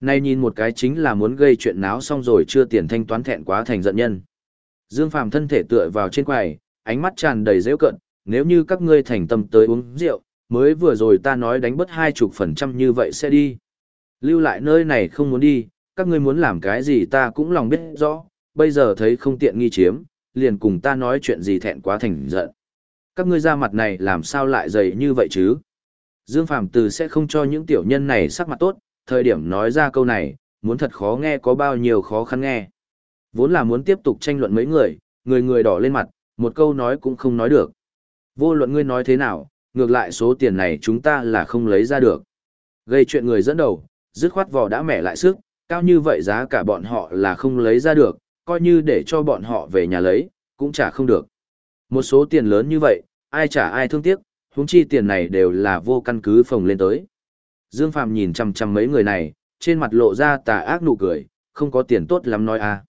Nay nhìn một cái chính là muốn gây chuyện náo xong rồi chưa tiền thanh toán thẹn quá thành giận nhân. Dương Phàm thân thể tựa vào trên quầy, ánh mắt tràn đầy dễ cận, nếu như các ngươi thành tâm tới uống rượu, mới vừa rồi ta nói đánh bớt hai chục phần trăm như vậy sẽ đi. Lưu lại nơi này không muốn đi, các ngươi muốn làm cái gì ta cũng lòng biết rõ, bây giờ thấy không tiện nghi chiếm, liền cùng ta nói chuyện gì thẹn quá thành giận. Các ngươi ra mặt này làm sao lại dày như vậy chứ? Dương Phàm từ sẽ không cho những tiểu nhân này sắc mặt tốt, thời điểm nói ra câu này, muốn thật khó nghe có bao nhiêu khó khăn nghe. Vốn là muốn tiếp tục tranh luận mấy người, người người đỏ lên mặt, một câu nói cũng không nói được. Vô luận ngươi nói thế nào, ngược lại số tiền này chúng ta là không lấy ra được. Gây chuyện người dẫn đầu, dứt khoát vò đã mẻ lại sức, cao như vậy giá cả bọn họ là không lấy ra được, coi như để cho bọn họ về nhà lấy, cũng trả không được. Một số tiền lớn như vậy, ai trả ai thương tiếc, huống chi tiền này đều là vô căn cứ phồng lên tới. Dương Phàm nhìn chăm chăm mấy người này, trên mặt lộ ra tà ác nụ cười, không có tiền tốt lắm nói à.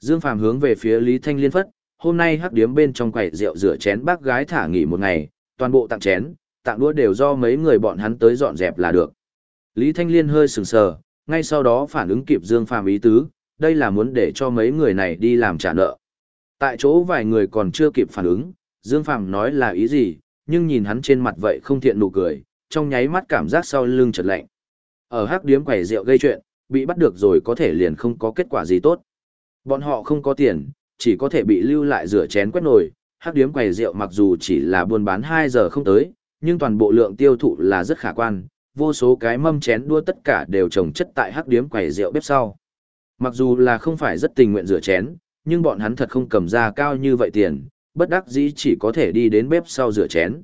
Dương Phàm hướng về phía Lý Thanh Liên phất, hôm nay hắc điếm bên trong quầy rượu rửa chén bác gái thả nghỉ một ngày, toàn bộ tặng chén, tặng đũa đều do mấy người bọn hắn tới dọn dẹp là được. Lý Thanh Liên hơi sừng sờ, ngay sau đó phản ứng kịp Dương Phàm ý tứ, đây là muốn để cho mấy người này đi làm trả nợ. Tại chỗ vài người còn chưa kịp phản ứng, Dương Phàm nói là ý gì, nhưng nhìn hắn trên mặt vậy không thiện nụ cười, trong nháy mắt cảm giác sau lưng chợt lạnh. Ở hắc điếm quầy rượu gây chuyện, bị bắt được rồi có thể liền không có kết quả gì tốt. Bọn họ không có tiền, chỉ có thể bị lưu lại rửa chén quét nồi, hắc điếm quầy rượu mặc dù chỉ là buôn bán 2 giờ không tới, nhưng toàn bộ lượng tiêu thụ là rất khả quan, vô số cái mâm chén đua tất cả đều trồng chất tại hắc điếm quầy rượu bếp sau. Mặc dù là không phải rất tình nguyện rửa chén, nhưng bọn hắn thật không cầm ra cao như vậy tiền, bất đắc dĩ chỉ có thể đi đến bếp sau rửa chén.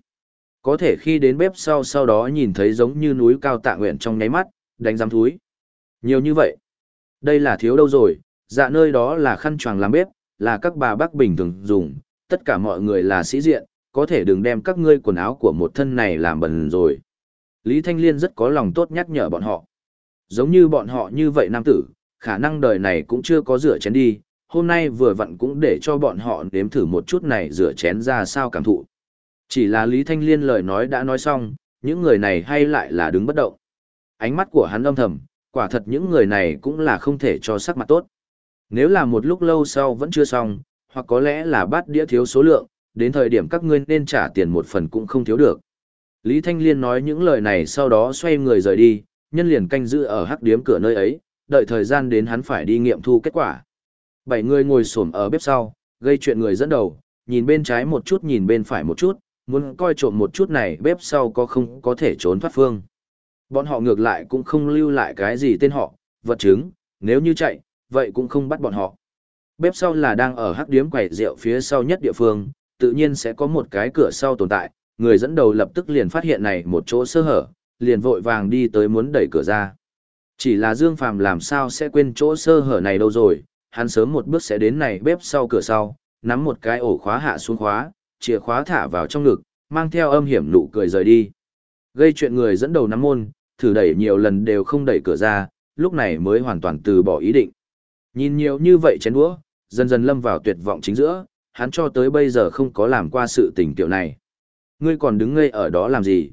Có thể khi đến bếp sau sau đó nhìn thấy giống như núi cao tạ nguyện trong nháy mắt, đánh giám thúi. Nhiều như vậy. Đây là thiếu đâu rồi, dạ nơi đó là khăn choàng làm bếp, là các bà bác bình thường dùng, tất cả mọi người là sĩ diện, có thể đừng đem các ngươi quần áo của một thân này làm bẩn rồi. Lý Thanh Liên rất có lòng tốt nhắc nhở bọn họ. Giống như bọn họ như vậy nam tử, khả năng đời này cũng chưa có rửa chén đi, hôm nay vừa vặn cũng để cho bọn họ nếm thử một chút này rửa chén ra sao cảm thụ. Chỉ là Lý Thanh Liên lời nói đã nói xong, những người này hay lại là đứng bất động. Ánh mắt của hắn âm thầm, quả thật những người này cũng là không thể cho sắc mặt tốt. Nếu là một lúc lâu sau vẫn chưa xong, hoặc có lẽ là bát đĩa thiếu số lượng, đến thời điểm các ngươi nên trả tiền một phần cũng không thiếu được. Lý Thanh Liên nói những lời này sau đó xoay người rời đi, nhân liền canh giữ ở hắc điếm cửa nơi ấy, đợi thời gian đến hắn phải đi nghiệm thu kết quả. Bảy người ngồi xổm ở bếp sau, gây chuyện người dẫn đầu, nhìn bên trái một chút nhìn bên phải một chút, muốn coi trộm một chút này bếp sau có không có thể trốn thoát phương. Bọn họ ngược lại cũng không lưu lại cái gì tên họ, vật chứng, nếu như chạy, vậy cũng không bắt bọn họ. Bếp sau là đang ở hắc điếm quầy rượu phía sau nhất địa phương, tự nhiên sẽ có một cái cửa sau tồn tại, người dẫn đầu lập tức liền phát hiện này một chỗ sơ hở, liền vội vàng đi tới muốn đẩy cửa ra. Chỉ là Dương Phàm làm sao sẽ quên chỗ sơ hở này đâu rồi, hắn sớm một bước sẽ đến này bếp sau cửa sau, nắm một cái ổ khóa hạ xuống khóa, chìa khóa thả vào trong ngực, mang theo âm hiểm nụ cười rời đi. Gây chuyện người dẫn đầu nắm môn, thử đẩy nhiều lần đều không đẩy cửa ra, lúc này mới hoàn toàn từ bỏ ý định. Nhìn nhiều như vậy chén đũa, dần dần lâm vào tuyệt vọng chính giữa, hắn cho tới bây giờ không có làm qua sự tình kiểu này. Ngươi còn đứng ngây ở đó làm gì?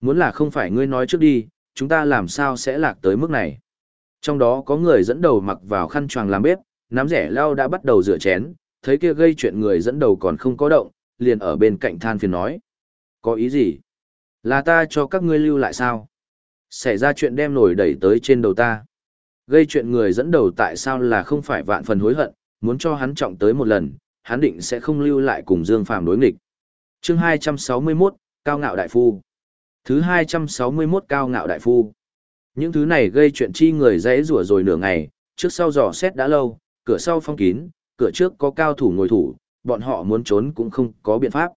Muốn là không phải ngươi nói trước đi, chúng ta làm sao sẽ lạc tới mức này? Trong đó có người dẫn đầu mặc vào khăn choàng làm bếp, nắm rẻ lao đã bắt đầu rửa chén, thấy kia gây chuyện người dẫn đầu còn không có động, liền ở bên cạnh than phiền nói. Có ý gì? Là ta cho các ngươi lưu lại sao? Xảy ra chuyện đem nổi đẩy tới trên đầu ta. Gây chuyện người dẫn đầu tại sao là không phải vạn phần hối hận, muốn cho hắn trọng tới một lần, hắn định sẽ không lưu lại cùng Dương Phàm đối nghịch. Chương 261, Cao ngạo đại phu. Thứ 261 Cao ngạo đại phu. Những thứ này gây chuyện chi người dễ rủa rồi nửa ngày, trước sau dò xét đã lâu, cửa sau phong kín, cửa trước có cao thủ ngồi thủ, bọn họ muốn trốn cũng không có biện pháp.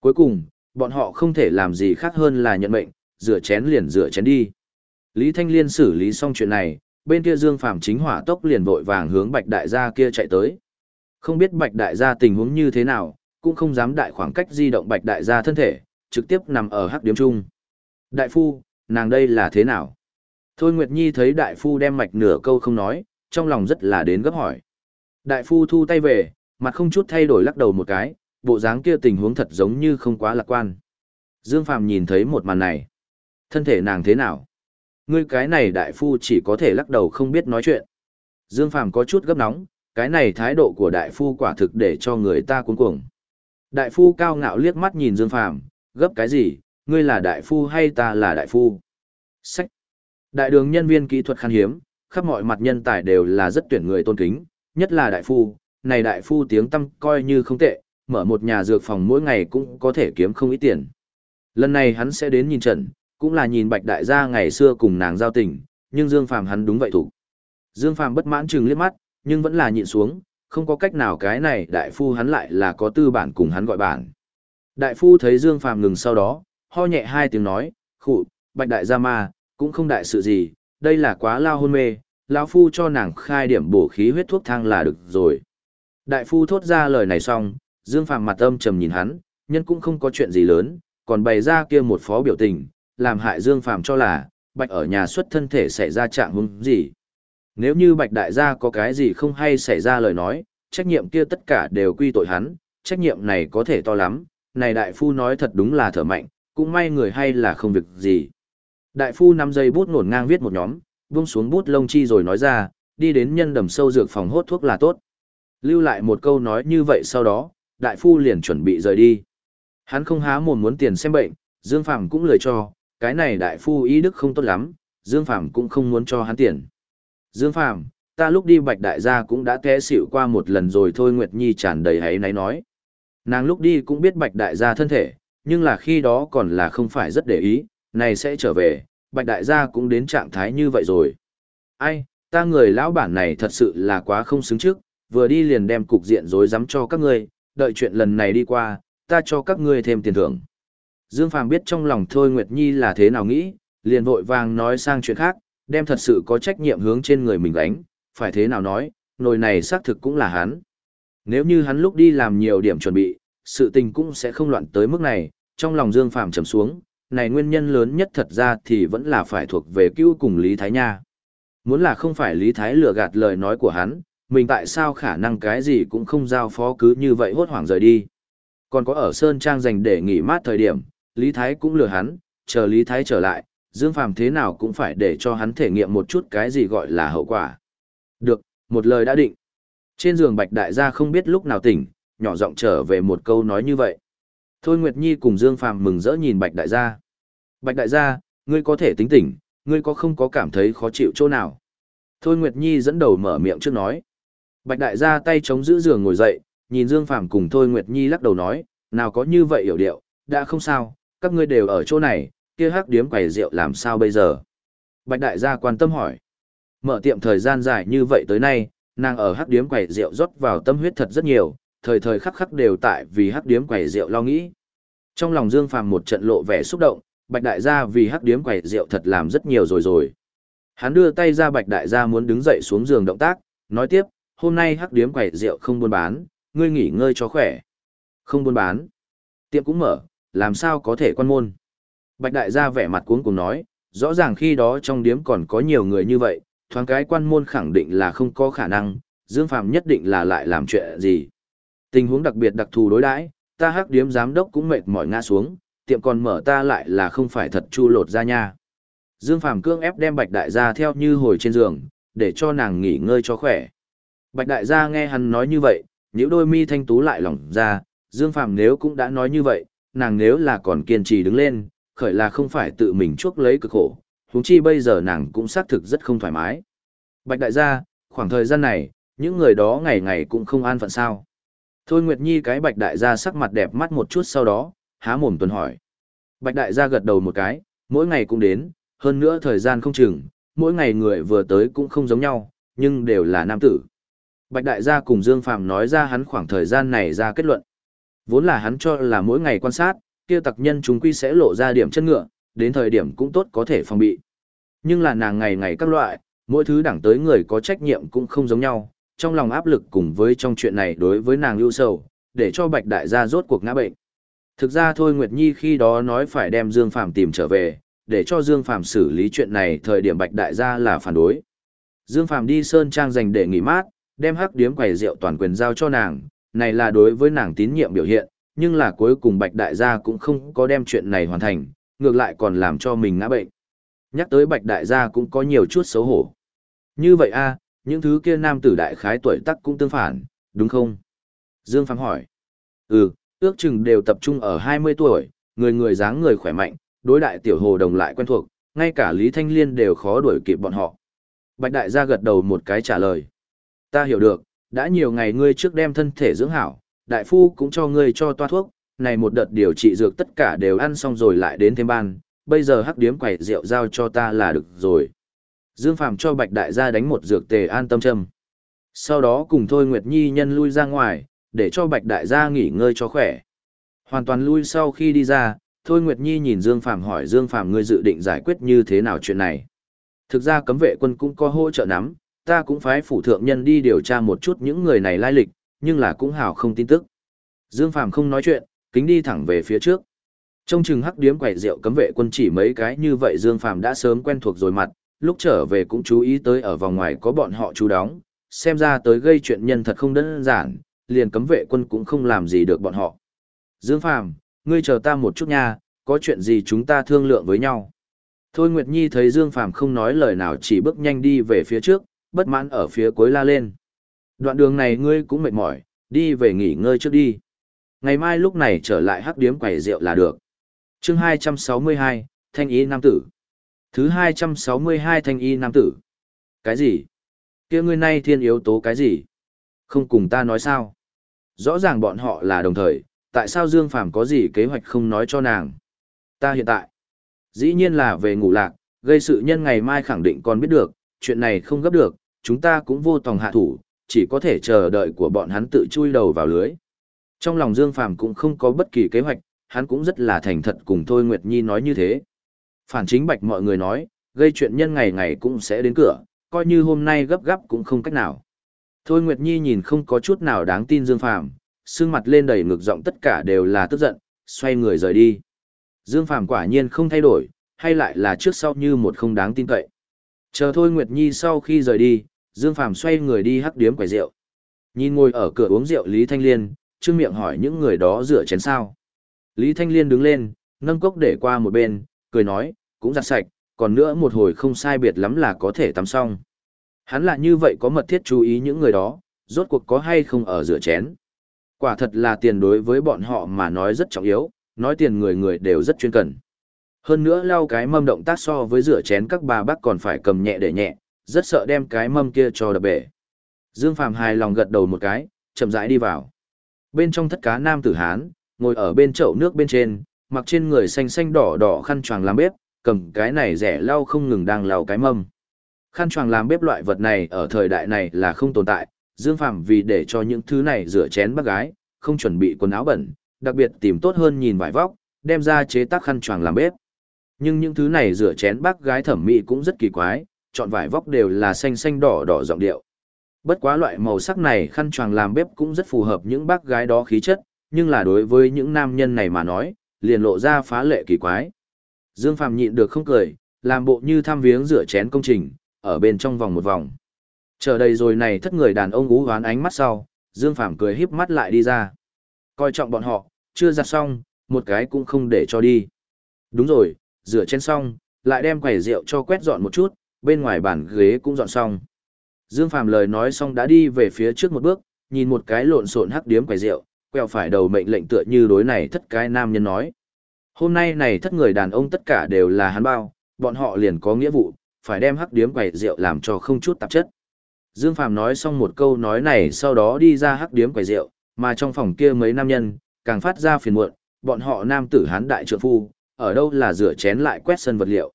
Cuối cùng, bọn họ không thể làm gì khác hơn là nhận mệnh, rửa chén liền rửa chén đi. Lý Thanh Liên xử lý xong chuyện này, bên kia Dương Phàm chính hỏa tốc liền vội vàng hướng Bạch Đại gia kia chạy tới. Không biết Bạch Đại gia tình huống như thế nào, cũng không dám đại khoảng cách di động Bạch Đại gia thân thể, trực tiếp nằm ở hắc điếm trung. Đại phu, nàng đây là thế nào? Thôi Nguyệt Nhi thấy đại phu đem mạch nửa câu không nói, trong lòng rất là đến gấp hỏi. Đại phu thu tay về, mặt không chút thay đổi lắc đầu một cái, bộ dáng kia tình huống thật giống như không quá lạc quan. Dương Phàm nhìn thấy một màn này. Thân thể nàng thế nào? Ngươi cái này đại phu chỉ có thể lắc đầu không biết nói chuyện. Dương Phàm có chút gấp nóng, cái này thái độ của đại phu quả thực để cho người ta cuống cuồng. Đại phu cao ngạo liếc mắt nhìn Dương Phàm, gấp cái gì, ngươi là đại phu hay ta là đại phu? Sách. Đại đường nhân viên kỹ thuật khan hiếm, khắp mọi mặt nhân tài đều là rất tuyển người tôn kính, nhất là đại phu, này đại phu tiếng tăm coi như không tệ, mở một nhà dược phòng mỗi ngày cũng có thể kiếm không ít tiền. Lần này hắn sẽ đến nhìn trận, cũng là nhìn Bạch Đại gia ngày xưa cùng nàng giao tình, nhưng Dương Phàm hắn đúng vậy thủ. Dương Phàm bất mãn chừng liếc mắt, nhưng vẫn là nhịn xuống, không có cách nào cái này đại phu hắn lại là có tư bản cùng hắn gọi bản. Đại phu thấy Dương Phàm ngừng sau đó, ho nhẹ hai tiếng nói, khụ, Bạch Đại gia ma, cũng không đại sự gì, đây là quá lao hôn mê, lão phu cho nàng khai điểm bổ khí huyết thuốc thang là được rồi. Đại phu thốt ra lời này xong, Dương Phàm mặt âm trầm nhìn hắn, nhân cũng không có chuyện gì lớn, còn bày ra kia một phó biểu tình, làm hại Dương Phàm cho là, Bạch ở nhà xuất thân thể xảy ra trạng huống gì. Nếu như Bạch đại gia có cái gì không hay xảy ra lời nói, trách nhiệm kia tất cả đều quy tội hắn, trách nhiệm này có thể to lắm, này đại phu nói thật đúng là thở mạnh, cũng may người hay là không việc gì. Đại phu nắm giây bút nổn ngang viết một nhóm, buông xuống bút lông chi rồi nói ra, đi đến nhân đầm sâu dược phòng hốt thuốc là tốt. Lưu lại một câu nói như vậy sau đó, đại phu liền chuẩn bị rời đi. Hắn không há mồm muốn tiền xem bệnh, Dương Phàm cũng lời cho, cái này đại phu ý đức không tốt lắm, Dương Phàm cũng không muốn cho hắn tiền. Dương Phàm, ta lúc đi Bạch đại gia cũng đã té xỉu qua một lần rồi thôi Nguyệt Nhi tràn đầy hấy náy nói. Nàng lúc đi cũng biết Bạch đại gia thân thể, nhưng là khi đó còn là không phải rất để ý, này sẽ trở về, Bạch đại gia cũng đến trạng thái như vậy rồi. Ai, ta người lão bản này thật sự là quá không xứng trước, vừa đi liền đem cục diện rối rắm cho các ngươi, đợi chuyện lần này đi qua, ta cho các ngươi thêm tiền thưởng. Dương Phàm biết trong lòng Thôi Nguyệt Nhi là thế nào nghĩ, liền vội vàng nói sang chuyện khác, đem thật sự có trách nhiệm hướng trên người mình gánh, phải thế nào nói, nồi này xác thực cũng là hắn. Nếu như hắn lúc đi làm nhiều điểm chuẩn bị, sự tình cũng sẽ không loạn tới mức này, trong lòng Dương Phàm trầm xuống, này nguyên nhân lớn nhất thật ra thì vẫn là phải thuộc về cứu cùng Lý Thái Nha. Muốn là không phải Lý Thái lừa gạt lời nói của hắn, mình tại sao khả năng cái gì cũng không giao phó cứ như vậy hốt hoảng rời đi. Còn có ở Sơn Trang dành để nghỉ mát thời điểm, Lý Thái cũng lừa hắn, chờ Lý Thái trở lại, Dương Phàm thế nào cũng phải để cho hắn thể nghiệm một chút cái gì gọi là hậu quả. Được, một lời đã định. Trên giường Bạch Đại gia không biết lúc nào tỉnh, nhỏ giọng trở về một câu nói như vậy. Thôi Nguyệt Nhi cùng Dương Phàm mừng rỡ nhìn Bạch Đại gia. Bạch Đại gia, ngươi có thể tính tỉnh, ngươi có không có cảm thấy khó chịu chỗ nào? Thôi Nguyệt Nhi dẫn đầu mở miệng trước nói. Bạch Đại gia tay chống giữ giường ngồi dậy, nhìn Dương Phàm cùng Thôi Nguyệt Nhi lắc đầu nói, nào có như vậy hiểu điệu, đã không sao, các ngươi đều ở chỗ này, kia hắc điếm quầy rượu làm sao bây giờ? Bạch đại gia quan tâm hỏi. Mở tiệm thời gian dài như vậy tới nay, nàng ở hắc điếm quầy rượu rót vào tâm huyết thật rất nhiều, thời thời khắc khắc đều tại vì hắc điếm quầy rượu lo nghĩ. Trong lòng Dương Phàm một trận lộ vẻ xúc động, Bạch đại gia vì hắc điếm quầy rượu thật làm rất nhiều rồi rồi. Hắn đưa tay ra Bạch đại gia muốn đứng dậy xuống giường động tác, nói tiếp, hôm nay hắc điếm quầy rượu không buôn bán, ngươi nghỉ ngơi cho khỏe. Không buôn bán. Tiệm cũng mở, làm sao có thể quan môn. Bạch đại gia vẻ mặt cuống cùng nói, rõ ràng khi đó trong điếm còn có nhiều người như vậy, thoáng cái quan môn khẳng định là không có khả năng, Dương Phạm nhất định là lại làm chuyện gì. Tình huống đặc biệt đặc thù đối đãi, ta hắc điếm giám đốc cũng mệt mỏi ngã xuống, tiệm còn mở ta lại là không phải thật chu lột ra nha. Dương Phạm cương ép đem Bạch đại gia theo như hồi trên giường, để cho nàng nghỉ ngơi cho khỏe. Bạch đại gia nghe hắn nói như vậy, những đôi mi thanh tú lại lỏng ra, Dương phàm nếu cũng đã nói như vậy, nàng nếu là còn kiên trì đứng lên, khởi là không phải tự mình chuốc lấy cực khổ, huống chi bây giờ nàng cũng xác thực rất không thoải mái. Bạch đại gia, khoảng thời gian này, những người đó ngày ngày cũng không an phận sao. Thôi Nguyệt Nhi cái bạch đại gia sắc mặt đẹp mắt một chút sau đó, há mồm tuần hỏi. Bạch đại gia gật đầu một cái, mỗi ngày cũng đến, hơn nữa thời gian không chừng, mỗi ngày người vừa tới cũng không giống nhau, nhưng đều là nam tử. Bạch đại gia cùng Dương Phàm nói ra hắn khoảng thời gian này ra kết luận. Vốn là hắn cho là mỗi ngày quan sát, kia tặc nhân chúng quy sẽ lộ ra điểm chân ngựa, đến thời điểm cũng tốt có thể phòng bị. Nhưng là nàng ngày ngày các loại, mỗi thứ đẳng tới người có trách nhiệm cũng không giống nhau, trong lòng áp lực cùng với trong chuyện này đối với nàng lưu sầu, để cho Bạch Đại gia rốt cuộc ngã bệnh. Thực ra thôi Nguyệt Nhi khi đó nói phải đem Dương Phàm tìm trở về, để cho Dương Phàm xử lý chuyện này thời điểm Bạch Đại gia là phản đối. Dương Phàm đi Sơn Trang dành để nghỉ mát, đem hắc điếm quầy rượu toàn quyền giao cho nàng, này là đối với nàng tín nhiệm biểu hiện, nhưng là cuối cùng Bạch Đại gia cũng không có đem chuyện này hoàn thành, ngược lại còn làm cho mình ngã bệnh. Nhắc tới Bạch Đại gia cũng có nhiều chút xấu hổ. Như vậy a, những thứ kia nam tử đại khái tuổi tác cũng tương phản, đúng không? Dương Phàm hỏi. Ừ, ước chừng đều tập trung ở 20 tuổi, người người dáng người khỏe mạnh, đối đại tiểu hồ đồng lại quen thuộc, ngay cả Lý Thanh Liên đều khó đuổi kịp bọn họ. Bạch Đại gia gật đầu một cái trả lời. Ta hiểu được, đã nhiều ngày ngươi trước đem thân thể dưỡng hảo, đại phu cũng cho ngươi cho toa thuốc, này một đợt điều trị dược tất cả đều ăn xong rồi lại đến thêm ban, bây giờ hắc điếm quẩy rượu giao cho ta là được rồi. Dương Phàm cho Bạch Đại gia đánh một dược tề an tâm châm. Sau đó cùng Thôi Nguyệt Nhi nhân lui ra ngoài, để cho Bạch Đại gia nghỉ ngơi cho khỏe. Hoàn toàn lui sau khi đi ra, Thôi Nguyệt Nhi nhìn Dương Phàm hỏi Dương Phàm ngươi dự định giải quyết như thế nào chuyện này. Thực ra cấm vệ quân cũng có hỗ trợ nắm, ta cũng phái phủ thượng nhân đi điều tra một chút những người này lai lịch, nhưng là cũng hào không tin tức. Dương Phàm không nói chuyện, kính đi thẳng về phía trước. Trong chừng hắc điếm quẩy rượu cấm vệ quân chỉ mấy cái như vậy Dương Phàm đã sớm quen thuộc rồi mặt, lúc trở về cũng chú ý tới ở vòng ngoài có bọn họ chú đóng, xem ra tới gây chuyện nhân thật không đơn giản, liền cấm vệ quân cũng không làm gì được bọn họ. Dương Phàm, ngươi chờ ta một chút nha, có chuyện gì chúng ta thương lượng với nhau. Thôi Nguyệt Nhi thấy Dương Phàm không nói lời nào chỉ bước nhanh đi về phía trước, bất mãn ở phía cuối la lên. Đoạn đường này ngươi cũng mệt mỏi, đi về nghỉ ngơi trước đi. Ngày mai lúc này trở lại hắc điếm quầy rượu là được. chương 262, Thanh Y Nam Tử. Thứ 262 Thanh Y Nam Tử. Cái gì? kia ngươi nay thiên yếu tố cái gì? Không cùng ta nói sao? Rõ ràng bọn họ là đồng thời, tại sao Dương Phàm có gì kế hoạch không nói cho nàng? Ta hiện tại, dĩ nhiên là về ngủ lạc, gây sự nhân ngày mai khẳng định còn biết được, chuyện này không gấp được, chúng ta cũng vô tòng hạ thủ, chỉ có thể chờ đợi của bọn hắn tự chui đầu vào lưới. Trong lòng Dương Phàm cũng không có bất kỳ kế hoạch, hắn cũng rất là thành thật cùng Thôi Nguyệt Nhi nói như thế. Phản chính bạch mọi người nói, gây chuyện nhân ngày ngày cũng sẽ đến cửa, coi như hôm nay gấp gáp cũng không cách nào. Thôi Nguyệt Nhi nhìn không có chút nào đáng tin Dương Phàm, sương mặt lên đầy ngực giọng tất cả đều là tức giận, xoay người rời đi. Dương Phàm quả nhiên không thay đổi, hay lại là trước sau như một không đáng tin cậy. Chờ thôi Nguyệt Nhi sau khi rời đi, Dương Phàm xoay người đi hắc điếm quầy rượu. Nhìn ngồi ở cửa uống rượu Lý Thanh Liên, trương miệng hỏi những người đó rửa chén sao. Lý Thanh Liên đứng lên, nâng cốc để qua một bên, cười nói, cũng giặt sạch, còn nữa một hồi không sai biệt lắm là có thể tắm xong. Hắn là như vậy có mật thiết chú ý những người đó, rốt cuộc có hay không ở rửa chén. Quả thật là tiền đối với bọn họ mà nói rất trọng yếu, nói tiền người người đều rất chuyên cần. Hơn nữa lau cái mâm động tác so với rửa chén các bà bác còn phải cầm nhẹ để nhẹ, rất sợ đem cái mâm kia cho đập bể. Dương Phàm hài lòng gật đầu một cái, chậm rãi đi vào. Bên trong thất cá nam tử Hán, ngồi ở bên chậu nước bên trên, mặc trên người xanh xanh đỏ đỏ khăn choàng làm bếp, cầm cái này rẻ lau không ngừng đang lau cái mâm. Khăn choàng làm bếp loại vật này ở thời đại này là không tồn tại, Dương Phàm vì để cho những thứ này rửa chén bác gái, không chuẩn bị quần áo bẩn, đặc biệt tìm tốt hơn nhìn vải vóc, đem ra chế tác khăn choàng làm bếp. Nhưng những thứ này rửa chén bác gái thẩm mỹ cũng rất kỳ quái, chọn vải vóc đều là xanh xanh đỏ đỏ giọng điệu. Bất quá loại màu sắc này khăn choàng làm bếp cũng rất phù hợp những bác gái đó khí chất, nhưng là đối với những nam nhân này mà nói, liền lộ ra phá lệ kỳ quái. Dương Phàm nhịn được không cười, làm bộ như tham viếng rửa chén công trình, ở bên trong vòng một vòng. Chờ đây rồi này thất người đàn ông ú hoán ánh mắt sau, Dương Phàm cười híp mắt lại đi ra. Coi trọng bọn họ, chưa giặt xong, một cái cũng không để cho đi. Đúng rồi, rửa chén xong, lại đem quầy rượu cho quét dọn một chút, bên ngoài bàn ghế cũng dọn xong. Dương Phàm lời nói xong đã đi về phía trước một bước, nhìn một cái lộn xộn hắc điếm quầy rượu, quẹo phải đầu mệnh lệnh tựa như đối này thất cái nam nhân nói. Hôm nay này thất người đàn ông tất cả đều là hắn bao, bọn họ liền có nghĩa vụ, phải đem hắc điếm quầy rượu làm cho không chút tạp chất. Dương Phàm nói xong một câu nói này sau đó đi ra hắc điếm quầy rượu, mà trong phòng kia mấy nam nhân, càng phát ra phiền muộn, bọn họ nam tử hán đại trượng phu, ở đâu là rửa chén lại quét sân vật liệu.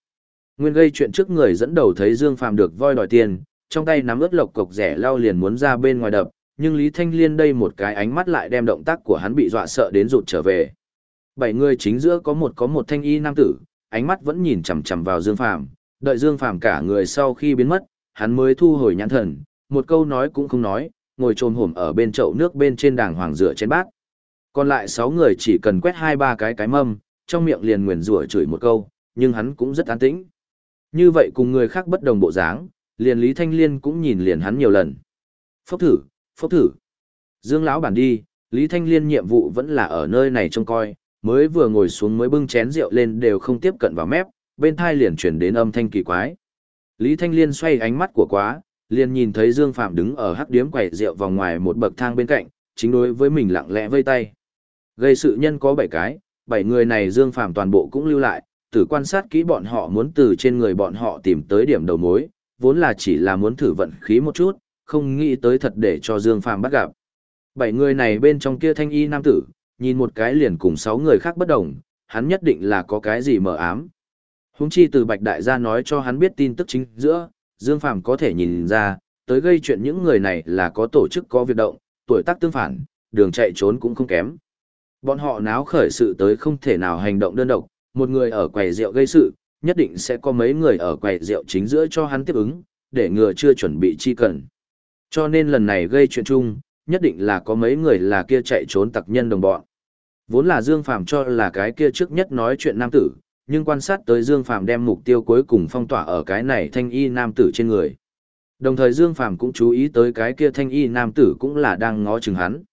Nguyên gây chuyện trước người dẫn đầu thấy Dương Phàm được voi đòi tiền, trong tay nắm ướt lộc cộc rẻ lao liền muốn ra bên ngoài đập, nhưng Lý Thanh Liên đây một cái ánh mắt lại đem động tác của hắn bị dọa sợ đến rụt trở về. Bảy người chính giữa có một có một thanh y nam tử, ánh mắt vẫn nhìn chằm chằm vào Dương Phàm, đợi Dương Phàm cả người sau khi biến mất, hắn mới thu hồi nhãn thần, một câu nói cũng không nói, ngồi trồm hổm ở bên chậu nước bên trên đàng hoàng rửa trên bát. Còn lại sáu người chỉ cần quét hai ba cái cái mâm, trong miệng liền nguyền rủa chửi một câu, nhưng hắn cũng rất an tĩnh. Như vậy cùng người khác bất đồng bộ dáng, liền Lý Thanh Liên cũng nhìn liền hắn nhiều lần. Phốc thử, phốc thử. Dương lão bản đi, Lý Thanh Liên nhiệm vụ vẫn là ở nơi này trông coi, mới vừa ngồi xuống mới bưng chén rượu lên đều không tiếp cận vào mép, bên thai liền chuyển đến âm thanh kỳ quái. Lý Thanh Liên xoay ánh mắt của quá, liền nhìn thấy Dương Phạm đứng ở hắc điếm quầy rượu vòng ngoài một bậc thang bên cạnh, chính đối với mình lặng lẽ vây tay. Gây sự nhân có 7 cái, 7 người này Dương Phạm toàn bộ cũng lưu lại, tử quan sát kỹ bọn họ muốn từ trên người bọn họ tìm tới điểm đầu mối, vốn là chỉ là muốn thử vận khí một chút, không nghĩ tới thật để cho Dương Phàm bắt gặp. Bảy người này bên trong kia thanh y nam tử, nhìn một cái liền cùng sáu người khác bất đồng, hắn nhất định là có cái gì mờ ám. Húng chi từ Bạch Đại gia nói cho hắn biết tin tức chính giữa, Dương Phàm có thể nhìn ra, tới gây chuyện những người này là có tổ chức có việc động, tuổi tác tương phản, đường chạy trốn cũng không kém. Bọn họ náo khởi sự tới không thể nào hành động đơn độc, một người ở quầy rượu gây sự, nhất định sẽ có mấy người ở quầy rượu chính giữa cho hắn tiếp ứng, để ngừa chưa chuẩn bị chi cần. Cho nên lần này gây chuyện chung, nhất định là có mấy người là kia chạy trốn tặc nhân đồng bọn. Vốn là Dương Phàm cho là cái kia trước nhất nói chuyện nam tử, nhưng quan sát tới Dương Phàm đem mục tiêu cuối cùng phong tỏa ở cái này thanh y nam tử trên người. Đồng thời Dương Phàm cũng chú ý tới cái kia thanh y nam tử cũng là đang ngó chừng hắn.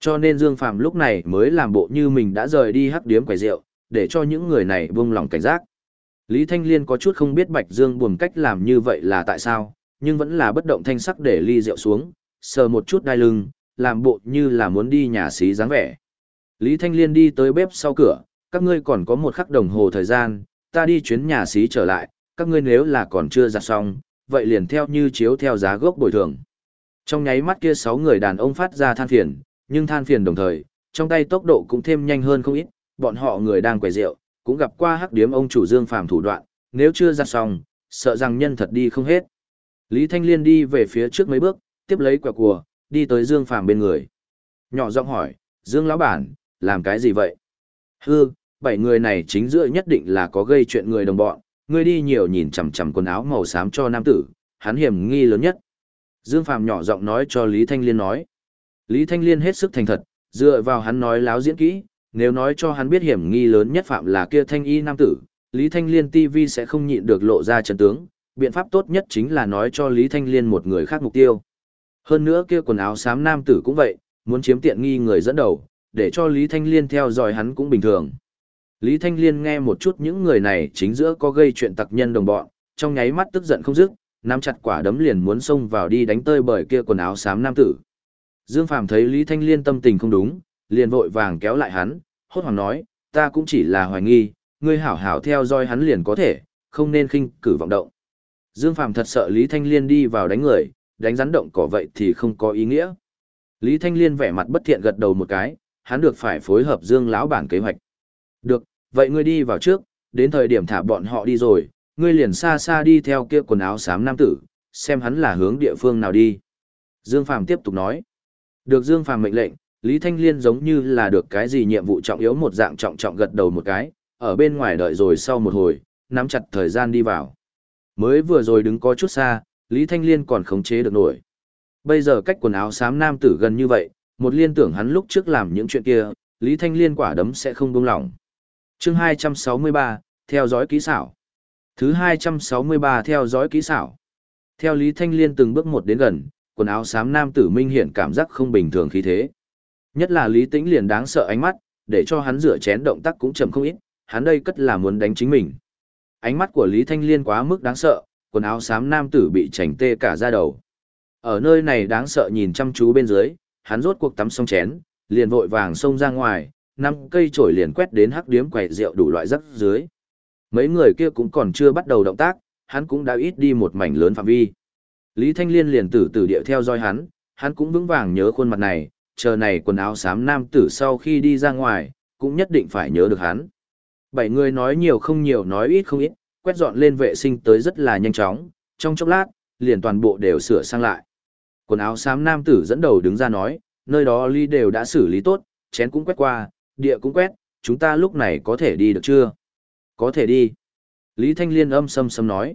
Cho nên Dương Phàm lúc này mới làm bộ như mình đã rời đi hắc điếm quầy rượu, để cho những người này buông lòng cảnh giác. Lý Thanh Liên có chút không biết Bạch Dương buồn cách làm như vậy là tại sao, nhưng vẫn là bất động thanh sắc để ly rượu xuống, sờ một chút đai lưng, làm bộ như là muốn đi nhà xí dáng vẻ. Lý Thanh Liên đi tới bếp sau cửa, các ngươi còn có một khắc đồng hồ thời gian, ta đi chuyến nhà xí trở lại, các ngươi nếu là còn chưa giặt xong, vậy liền theo như chiếu theo giá gốc bồi thường. Trong nháy mắt kia sáu người đàn ông phát ra than phiền, nhưng than phiền đồng thời, trong tay tốc độ cũng thêm nhanh hơn không ít, bọn họ người đang quầy rượu, cũng gặp qua hắc điếm ông chủ Dương Phàm thủ đoạn, nếu chưa ra xong, sợ rằng nhân thật đi không hết. Lý Thanh Liên đi về phía trước mấy bước, tiếp lấy quẹo cùa, đi tới Dương Phàm bên người. Nhỏ giọng hỏi, Dương lão bản, làm cái gì vậy? Hư, bảy người này chính giữa nhất định là có gây chuyện người đồng bọn, ngươi đi nhiều nhìn chằm chằm quần áo màu xám cho nam tử, hắn hiểm nghi lớn nhất. Dương Phàm nhỏ giọng nói cho Lý Thanh Liên nói. Lý Thanh Liên hết sức thành thật, dựa vào hắn nói láo diễn kỹ, nếu nói cho hắn biết hiểm nghi lớn nhất phạm là kia thanh y nam tử, Lý Thanh Liên TV sẽ không nhịn được lộ ra chân tướng, biện pháp tốt nhất chính là nói cho Lý Thanh Liên một người khác mục tiêu. Hơn nữa kia quần áo xám nam tử cũng vậy, muốn chiếm tiện nghi người dẫn đầu, để cho Lý Thanh Liên theo dõi hắn cũng bình thường. Lý Thanh Liên nghe một chút những người này chính giữa có gây chuyện tặc nhân đồng bọn, trong nháy mắt tức giận không dứt, nắm chặt quả đấm liền muốn xông vào đi đánh tơi bởi kia quần áo xám nam tử. Dương Phàm thấy Lý Thanh Liên tâm tình không đúng, liền vội vàng kéo lại hắn, hốt hoảng nói, ta cũng chỉ là hoài nghi, ngươi hảo hảo theo dõi hắn liền có thể, không nên khinh cử vọng động. Dương Phàm thật sợ Lý Thanh Liên đi vào đánh người, đánh rắn động cỏ vậy thì không có ý nghĩa. Lý Thanh Liên vẻ mặt bất thiện gật đầu một cái, hắn được phải phối hợp Dương lão bản kế hoạch. Được, vậy ngươi đi vào trước, đến thời điểm thả bọn họ đi rồi, ngươi liền xa xa đi theo kia quần áo xám nam tử, xem hắn là hướng địa phương nào đi. Dương Phàm tiếp tục nói. Được Dương Phàm mệnh lệnh, Lý Thanh Liên giống như là được cái gì nhiệm vụ trọng yếu một dạng trọng trọng gật đầu một cái, ở bên ngoài đợi rồi sau một hồi, nắm chặt thời gian đi vào. Mới vừa rồi đứng có chút xa, Lý Thanh Liên còn khống chế được nổi. Bây giờ cách quần áo xám nam tử gần như vậy, một liên tưởng hắn lúc trước làm những chuyện kia, Lý Thanh Liên quả đấm sẽ không buông lỏng. Chương 263, theo dõi kỹ xảo. Thứ 263 theo dõi kỹ xảo. Theo Lý Thanh Liên từng bước một đến gần, quần áo xám nam tử minh hiện cảm giác không bình thường khí thế. Nhất là Lý Tĩnh liền đáng sợ ánh mắt, để cho hắn rửa chén động tác cũng chậm không ít, hắn đây cất là muốn đánh chính mình. Ánh mắt của Lý Thanh Liên quá mức đáng sợ, quần áo xám nam tử bị chảnh tê cả da đầu. Ở nơi này đáng sợ nhìn chăm chú bên dưới, hắn rốt cuộc tắm xong chén, liền vội vàng xông ra ngoài, năm cây chổi liền quét đến hắc điếm quầy rượu đủ loại rắc dưới. Mấy người kia cũng còn chưa bắt đầu động tác, hắn cũng đã ít đi một mảnh lớn phạm vi. Lý Thanh Liên liền tử tử địa theo dõi hắn, hắn cũng vững vàng nhớ khuôn mặt này, chờ này quần áo xám nam tử sau khi đi ra ngoài, cũng nhất định phải nhớ được hắn. Bảy người nói nhiều không nhiều nói ít không ít, quét dọn lên vệ sinh tới rất là nhanh chóng, trong chốc lát, liền toàn bộ đều sửa sang lại. Quần áo xám nam tử dẫn đầu đứng ra nói, nơi đó ly đều đã xử lý tốt, chén cũng quét qua, địa cũng quét, chúng ta lúc này có thể đi được chưa? Có thể đi. Lý Thanh Liên âm sâm sâm nói.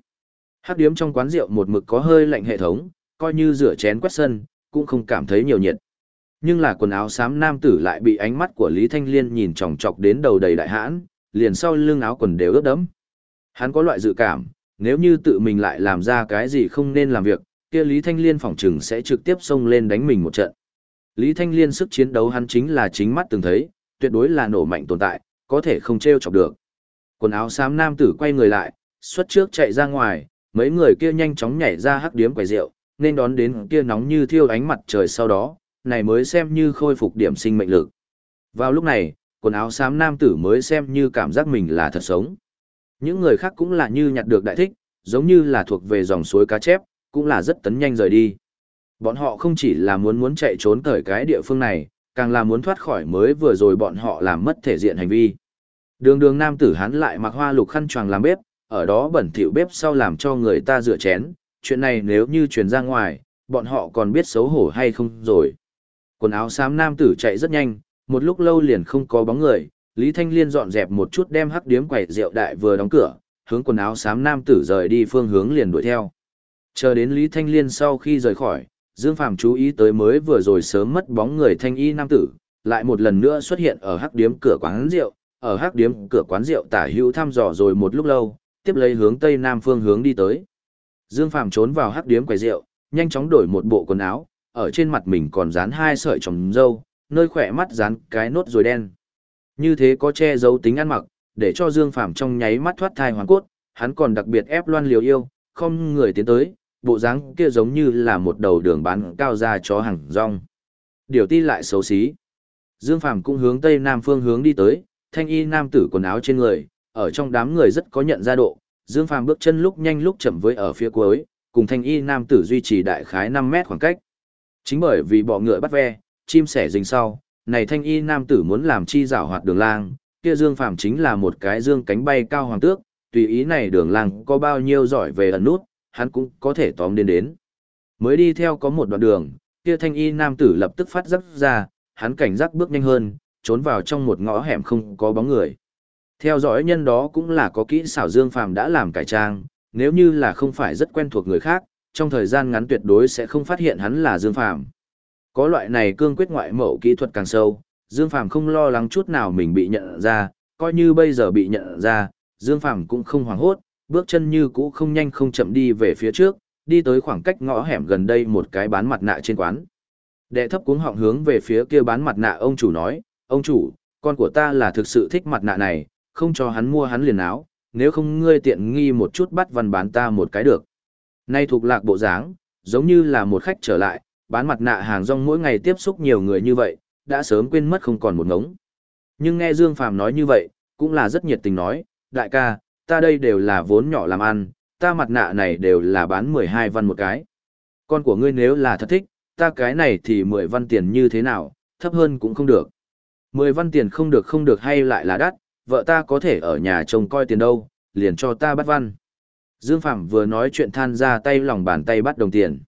hát điếm trong quán rượu một mực có hơi lạnh hệ thống, coi như rửa chén quét sân, cũng không cảm thấy nhiều nhiệt. Nhưng là quần áo xám nam tử lại bị ánh mắt của Lý Thanh Liên nhìn chòng chọc đến đầu đầy đại hãn, liền sau lưng áo quần đều ướt đẫm. Hắn có loại dự cảm, nếu như tự mình lại làm ra cái gì không nên làm việc, kia Lý Thanh Liên phỏng chừng sẽ trực tiếp xông lên đánh mình một trận. Lý Thanh Liên sức chiến đấu hắn chính là chính mắt từng thấy, tuyệt đối là nổ mạnh tồn tại, có thể không trêu chọc được. Quần áo xám nam tử quay người lại, xuất trước chạy ra ngoài, mấy người kia nhanh chóng nhảy ra hắc điếm quầy rượu, nên đón đến kia nóng như thiêu ánh mặt trời sau đó, này mới xem như khôi phục điểm sinh mệnh lực. Vào lúc này, quần áo xám nam tử mới xem như cảm giác mình là thật sống. Những người khác cũng là như nhặt được đại thích, giống như là thuộc về dòng suối cá chép, cũng là rất tấn nhanh rời đi. Bọn họ không chỉ là muốn muốn chạy trốn tới cái địa phương này, càng là muốn thoát khỏi mới vừa rồi bọn họ làm mất thể diện hành vi. Đường đường nam tử hắn lại mặc hoa lục khăn choàng làm bếp, ở đó bẩn thỉu bếp sau làm cho người ta rửa chén, chuyện này nếu như truyền ra ngoài, bọn họ còn biết xấu hổ hay không rồi. Quần áo xám nam tử chạy rất nhanh, một lúc lâu liền không có bóng người, Lý Thanh Liên dọn dẹp một chút đem hắc điếm quầy rượu đại vừa đóng cửa, hướng quần áo xám nam tử rời đi phương hướng liền đuổi theo. Chờ đến Lý Thanh Liên sau khi rời khỏi, Dương Phàm chú ý tới mới vừa rồi sớm mất bóng người thanh y nam tử, lại một lần nữa xuất hiện ở hắc điếm cửa quán rượu, ở hắc điếm cửa quán rượu tả hữu thăm dò rồi một lúc lâu, tiếp lấy hướng tây nam phương hướng đi tới. Dương Phàm trốn vào hắc điếm quầy rượu, nhanh chóng đổi một bộ quần áo, ở trên mặt mình còn dán hai sợi trồng râu, nơi khỏe mắt dán cái nốt rồi đen. Như thế có che giấu tính ăn mặc, để cho Dương Phàm trong nháy mắt thoát thai hoàn cốt, hắn còn đặc biệt ép loan liều yêu, không người tiến tới, bộ dáng kia giống như là một đầu đường bán cao ra chó hàng rong. Điều ti lại xấu xí. Dương Phàm cũng hướng tây nam phương hướng đi tới, thanh y nam tử quần áo trên người, ở trong đám người rất có nhận ra độ, Dương Phàm bước chân lúc nhanh lúc chậm với ở phía cuối, cùng thanh y nam tử duy trì đại khái 5 mét khoảng cách. Chính bởi vì bọ ngựa bắt ve, chim sẻ rình sau, này thanh y nam tử muốn làm chi rảo hoạt đường lang, kia Dương Phàm chính là một cái dương cánh bay cao hoàng tước, tùy ý này đường lang có bao nhiêu giỏi về ẩn nút, hắn cũng có thể tóm đến đến. Mới đi theo có một đoạn đường, kia thanh y nam tử lập tức phát giác ra, hắn cảnh giác bước nhanh hơn, trốn vào trong một ngõ hẻm không có bóng người. Theo dõi nhân đó cũng là có kỹ xảo Dương Phàm đã làm cải trang, nếu như là không phải rất quen thuộc người khác, trong thời gian ngắn tuyệt đối sẽ không phát hiện hắn là Dương Phàm. Có loại này cương quyết ngoại mẫu kỹ thuật càng sâu, Dương Phàm không lo lắng chút nào mình bị nhận ra, coi như bây giờ bị nhận ra, Dương Phàm cũng không hoảng hốt, bước chân như cũ không nhanh không chậm đi về phía trước, đi tới khoảng cách ngõ hẻm gần đây một cái bán mặt nạ trên quán. Đệ thấp cuống họng hướng về phía kia bán mặt nạ ông chủ nói, ông chủ, con của ta là thực sự thích mặt nạ này, không cho hắn mua hắn liền áo, nếu không ngươi tiện nghi một chút bắt văn bán ta một cái được. Nay thuộc lạc bộ dáng, giống như là một khách trở lại, bán mặt nạ hàng rong mỗi ngày tiếp xúc nhiều người như vậy, đã sớm quên mất không còn một ngống. Nhưng nghe Dương Phàm nói như vậy, cũng là rất nhiệt tình nói, đại ca, ta đây đều là vốn nhỏ làm ăn, ta mặt nạ này đều là bán 12 văn một cái. Con của ngươi nếu là thật thích, ta cái này thì 10 văn tiền như thế nào, thấp hơn cũng không được. 10 văn tiền không được không được hay lại là đắt, vợ ta có thể ở nhà trông coi tiền đâu, liền cho ta bắt văn. Dương Phạm vừa nói chuyện than ra tay lòng bàn tay bắt đồng tiền.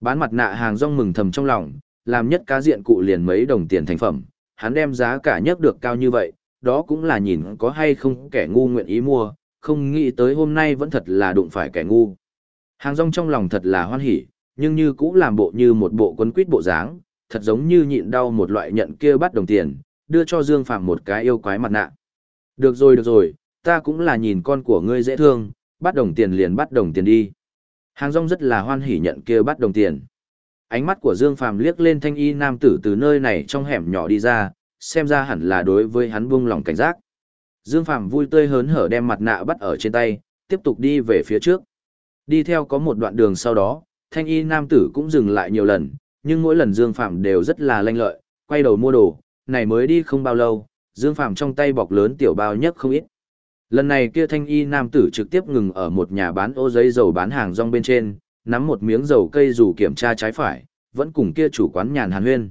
Bán mặt nạ hàng rong mừng thầm trong lòng, làm nhất cá diện cụ liền mấy đồng tiền thành phẩm, hắn đem giá cả nhất được cao như vậy, đó cũng là nhìn có hay không kẻ ngu nguyện ý mua, không nghĩ tới hôm nay vẫn thật là đụng phải kẻ ngu. Hàng rong trong lòng thật là hoan hỉ, nhưng như cũng làm bộ như một bộ quân quýt bộ dáng, thật giống như nhịn đau một loại nhận kia bắt đồng tiền, đưa cho Dương Phạm một cái yêu quái mặt nạ. Được rồi được rồi, ta cũng là nhìn con của ngươi dễ thương, bắt đồng tiền liền bắt đồng tiền đi. Hàng rong rất là hoan hỉ nhận kia bắt đồng tiền. Ánh mắt của Dương Phàm liếc lên thanh y nam tử từ nơi này trong hẻm nhỏ đi ra, xem ra hẳn là đối với hắn buông lòng cảnh giác. Dương Phàm vui tươi hớn hở đem mặt nạ bắt ở trên tay, tiếp tục đi về phía trước. Đi theo có một đoạn đường sau đó, thanh y nam tử cũng dừng lại nhiều lần, nhưng mỗi lần Dương Phàm đều rất là lanh lợi, quay đầu mua đồ, này mới đi không bao lâu, Dương Phàm trong tay bọc lớn tiểu bao nhất không ít. Lần này kia thanh y nam tử trực tiếp ngừng ở một nhà bán ô giấy dầu bán hàng rong bên trên, nắm một miếng dầu cây dù kiểm tra trái phải, vẫn cùng kia chủ quán nhàn hàn huyên.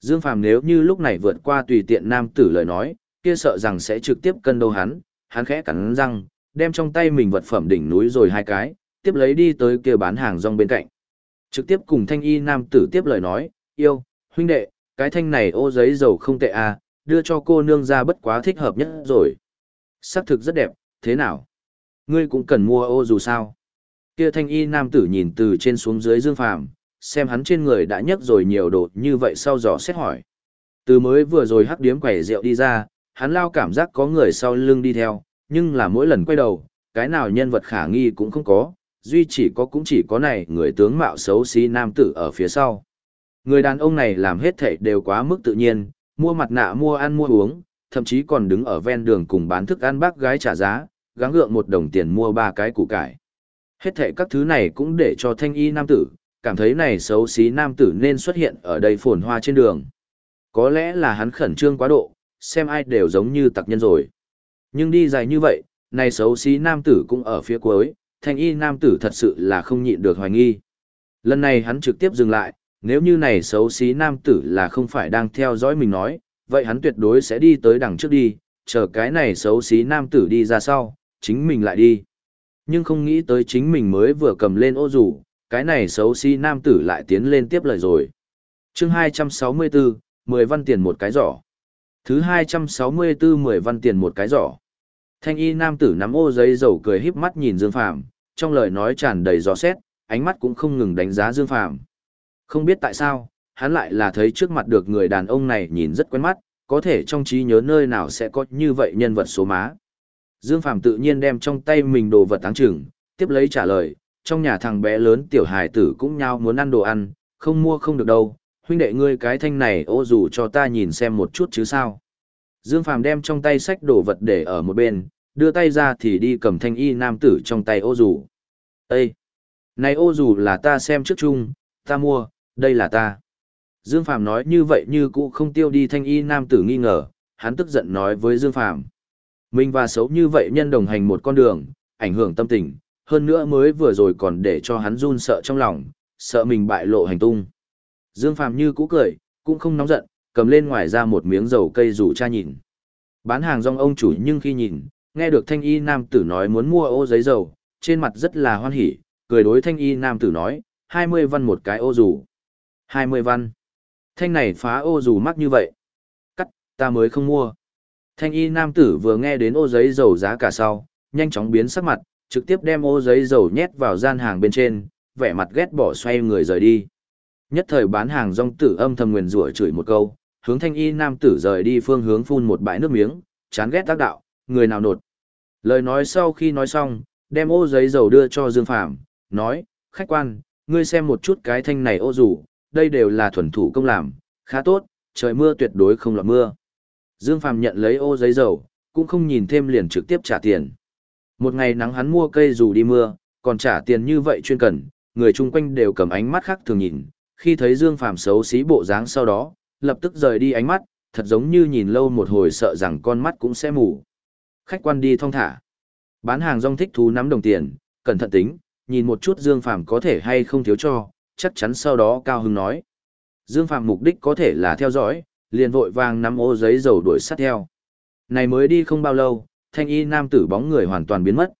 Dương Phàm nếu như lúc này vượt qua tùy tiện nam tử lời nói, kia sợ rằng sẽ trực tiếp cân đâu hắn, hắn khẽ cắn răng, đem trong tay mình vật phẩm đỉnh núi rồi hai cái, tiếp lấy đi tới kia bán hàng rong bên cạnh. Trực tiếp cùng thanh y nam tử tiếp lời nói, yêu, huynh đệ, cái thanh này ô giấy dầu không tệ à, đưa cho cô nương ra bất quá thích hợp nhất rồi. Sắc thực rất đẹp, thế nào? Ngươi cũng cần mua ô dù sao. Kia thanh y nam tử nhìn từ trên xuống dưới dương phàm, xem hắn trên người đã nhấc rồi nhiều đồ như vậy sau dò xét hỏi. Từ mới vừa rồi hắc điếm quẩy rượu đi ra, hắn lao cảm giác có người sau lưng đi theo, nhưng là mỗi lần quay đầu, cái nào nhân vật khả nghi cũng không có, duy chỉ có cũng chỉ có này người tướng mạo xấu xí nam tử ở phía sau. Người đàn ông này làm hết thảy đều quá mức tự nhiên, mua mặt nạ mua ăn mua uống, thậm chí còn đứng ở ven đường cùng bán thức ăn bác gái trả giá, gắng gượng một đồng tiền mua ba cái củ cải. Hết thệ các thứ này cũng để cho thanh y nam tử, cảm thấy này xấu xí nam tử nên xuất hiện ở đây phồn hoa trên đường. Có lẽ là hắn khẩn trương quá độ, xem ai đều giống như tặc nhân rồi. Nhưng đi dài như vậy, này xấu xí nam tử cũng ở phía cuối, thanh y nam tử thật sự là không nhịn được hoài nghi. Lần này hắn trực tiếp dừng lại, nếu như này xấu xí nam tử là không phải đang theo dõi mình nói, vậy hắn tuyệt đối sẽ đi tới đằng trước đi, chờ cái này xấu xí nam tử đi ra sau, chính mình lại đi. Nhưng không nghĩ tới chính mình mới vừa cầm lên ô rủ, cái này xấu xí nam tử lại tiến lên tiếp lời rồi. chương 264, 10 văn tiền một cái giỏ. Thứ 264 10 văn tiền một cái giỏ. Thanh y nam tử nắm ô giấy dầu cười híp mắt nhìn Dương Phàm trong lời nói tràn đầy gió xét, ánh mắt cũng không ngừng đánh giá Dương Phàm Không biết tại sao, hắn lại là thấy trước mặt được người đàn ông này nhìn rất quen mắt, có thể trong trí nhớ nơi nào sẽ có như vậy nhân vật số má. Dương Phàm tự nhiên đem trong tay mình đồ vật táng trừng, tiếp lấy trả lời, trong nhà thằng bé lớn tiểu hài tử cũng nhau muốn ăn đồ ăn, không mua không được đâu, huynh đệ ngươi cái thanh này ô dù cho ta nhìn xem một chút chứ sao. Dương Phàm đem trong tay sách đồ vật để ở một bên, đưa tay ra thì đi cầm thanh y nam tử trong tay ô dù. Ê! Này ô dù là ta xem trước chung, ta mua, đây là ta. Dương Phàm nói như vậy như cũ không tiêu đi thanh y nam tử nghi ngờ, hắn tức giận nói với Dương Phàm Mình và xấu như vậy nhân đồng hành một con đường, ảnh hưởng tâm tình, hơn nữa mới vừa rồi còn để cho hắn run sợ trong lòng, sợ mình bại lộ hành tung. Dương Phàm như cũ cười, cũng không nóng giận, cầm lên ngoài ra một miếng dầu cây rủ cha nhìn. Bán hàng rong ông chủ nhưng khi nhìn, nghe được thanh y nam tử nói muốn mua ô giấy dầu, trên mặt rất là hoan hỉ, cười đối thanh y nam tử nói, 20 văn một cái ô rủ. 20 văn. Thanh này phá ô dù mắc như vậy. Cắt, ta mới không mua. Thanh y nam tử vừa nghe đến ô giấy dầu giá cả sau, nhanh chóng biến sắc mặt, trực tiếp đem ô giấy dầu nhét vào gian hàng bên trên, vẻ mặt ghét bỏ xoay người rời đi. Nhất thời bán hàng rong tử âm thầm nguyền rủa chửi một câu, hướng thanh y nam tử rời đi phương hướng phun một bãi nước miếng, chán ghét tác đạo, người nào nột. Lời nói sau khi nói xong, đem ô giấy dầu đưa cho Dương Phạm, nói, khách quan, ngươi xem một chút cái thanh này ô rủ, đây đều là thuần thủ công làm, khá tốt, trời mưa tuyệt đối không lọt mưa. Dương Phạm nhận lấy ô giấy dầu, cũng không nhìn thêm liền trực tiếp trả tiền. Một ngày nắng hắn mua cây dù đi mưa, còn trả tiền như vậy chuyên cần, người chung quanh đều cầm ánh mắt khác thường nhìn, khi thấy Dương Phàm xấu xí bộ dáng sau đó, lập tức rời đi ánh mắt, thật giống như nhìn lâu một hồi sợ rằng con mắt cũng sẽ mù. Khách quan đi thong thả. Bán hàng rong thích thú nắm đồng tiền, cẩn thận tính, nhìn một chút Dương Phàm có thể hay không thiếu cho, chắc chắn sau đó cao hưng nói. Dương Phàm mục đích có thể là theo dõi, liền vội vàng nắm ô giấy dầu đuổi sát theo. Này mới đi không bao lâu, thanh y nam tử bóng người hoàn toàn biến mất.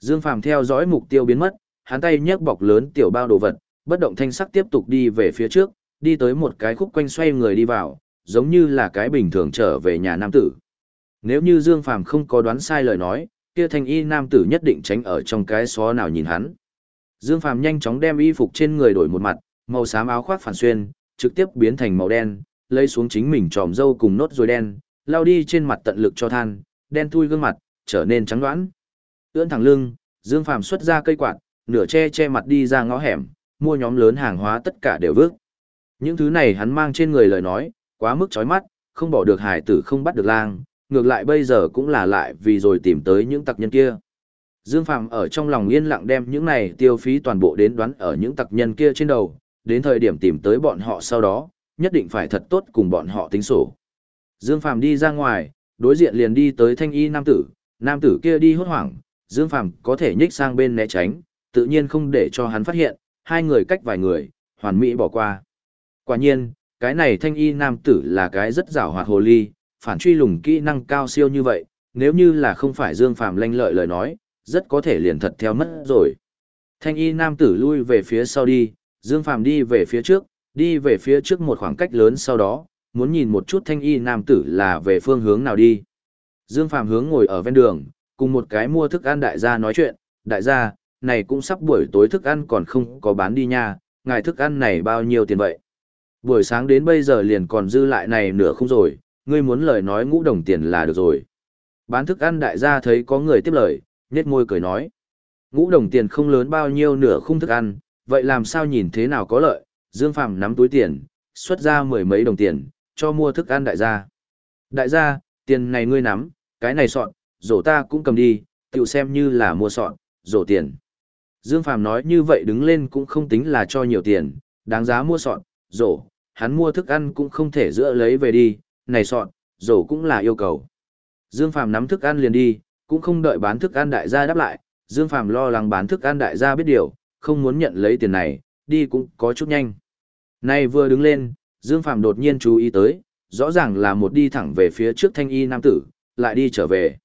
Dương Phàm theo dõi mục tiêu biến mất, hắn tay nhấc bọc lớn tiểu bao đồ vật, bất động thanh sắc tiếp tục đi về phía trước, đi tới một cái khúc quanh xoay người đi vào, giống như là cái bình thường trở về nhà nam tử. Nếu như Dương Phàm không có đoán sai lời nói, kia thanh y nam tử nhất định tránh ở trong cái xó nào nhìn hắn. Dương Phàm nhanh chóng đem y phục trên người đổi một mặt, màu xám áo khoác phản xuyên, trực tiếp biến thành màu đen, lấy xuống chính mình tròm râu cùng nốt rồi đen, lao đi trên mặt tận lực cho than, đen thui gương mặt, trở nên trắng đoán. Ưỡn thẳng lưng, Dương Phàm xuất ra cây quạt, nửa che che mặt đi ra ngõ hẻm, mua nhóm lớn hàng hóa tất cả đều vước. Những thứ này hắn mang trên người lời nói, quá mức chói mắt, không bỏ được hải tử không bắt được lang, ngược lại bây giờ cũng là lại vì rồi tìm tới những tặc nhân kia. Dương Phạm ở trong lòng yên lặng đem những này tiêu phí toàn bộ đến đoán ở những tặc nhân kia trên đầu, đến thời điểm tìm tới bọn họ sau đó, nhất định phải thật tốt cùng bọn họ tính sổ. Dương Phạm đi ra ngoài, đối diện liền đi tới thanh y nam tử, nam tử kia đi hốt hoảng, Dương Phạm có thể nhích sang bên né tránh, tự nhiên không để cho hắn phát hiện, hai người cách vài người, hoàn mỹ bỏ qua. Quả nhiên, cái này thanh y nam tử là cái rất rảo hoạt hồ ly, phản truy lùng kỹ năng cao siêu như vậy, nếu như là không phải Dương Phạm lanh lợi lời nói, rất có thể liền thật theo mất rồi. Thanh y nam tử lui về phía sau đi, Dương Phàm đi về phía trước, đi về phía trước một khoảng cách lớn sau đó, muốn nhìn một chút thanh y nam tử là về phương hướng nào đi. Dương Phàm hướng ngồi ở ven đường, cùng một cái mua thức ăn đại gia nói chuyện, đại gia, này cũng sắp buổi tối thức ăn còn không có bán đi nha, ngài thức ăn này bao nhiêu tiền vậy? Buổi sáng đến bây giờ liền còn dư lại này nửa không rồi, ngươi muốn lời nói ngũ đồng tiền là được rồi. Bán thức ăn đại gia thấy có người tiếp lời, nhếch môi cười nói. Ngũ đồng tiền không lớn bao nhiêu nửa khung thức ăn, vậy làm sao nhìn thế nào có lợi, Dương Phàm nắm túi tiền, xuất ra mười mấy đồng tiền, cho mua thức ăn đại gia. Đại gia, Tiền này ngươi nắm, cái này sọn, rổ ta cũng cầm đi, tiểu xem như là mua sọn, rổ tiền. Dương Phàm nói như vậy đứng lên cũng không tính là cho nhiều tiền, đáng giá mua sọn, rổ, hắn mua thức ăn cũng không thể giữa lấy về đi, này sọn, rổ cũng là yêu cầu. Dương Phàm nắm thức ăn liền đi, cũng không đợi bán thức ăn đại gia đáp lại, Dương Phàm lo lắng bán thức ăn đại gia biết điều, không muốn nhận lấy tiền này, đi cũng có chút nhanh. nay vừa đứng lên, Dương Phàm đột nhiên chú ý tới, rõ ràng là một đi thẳng về phía trước thanh y nam tử, lại đi trở về.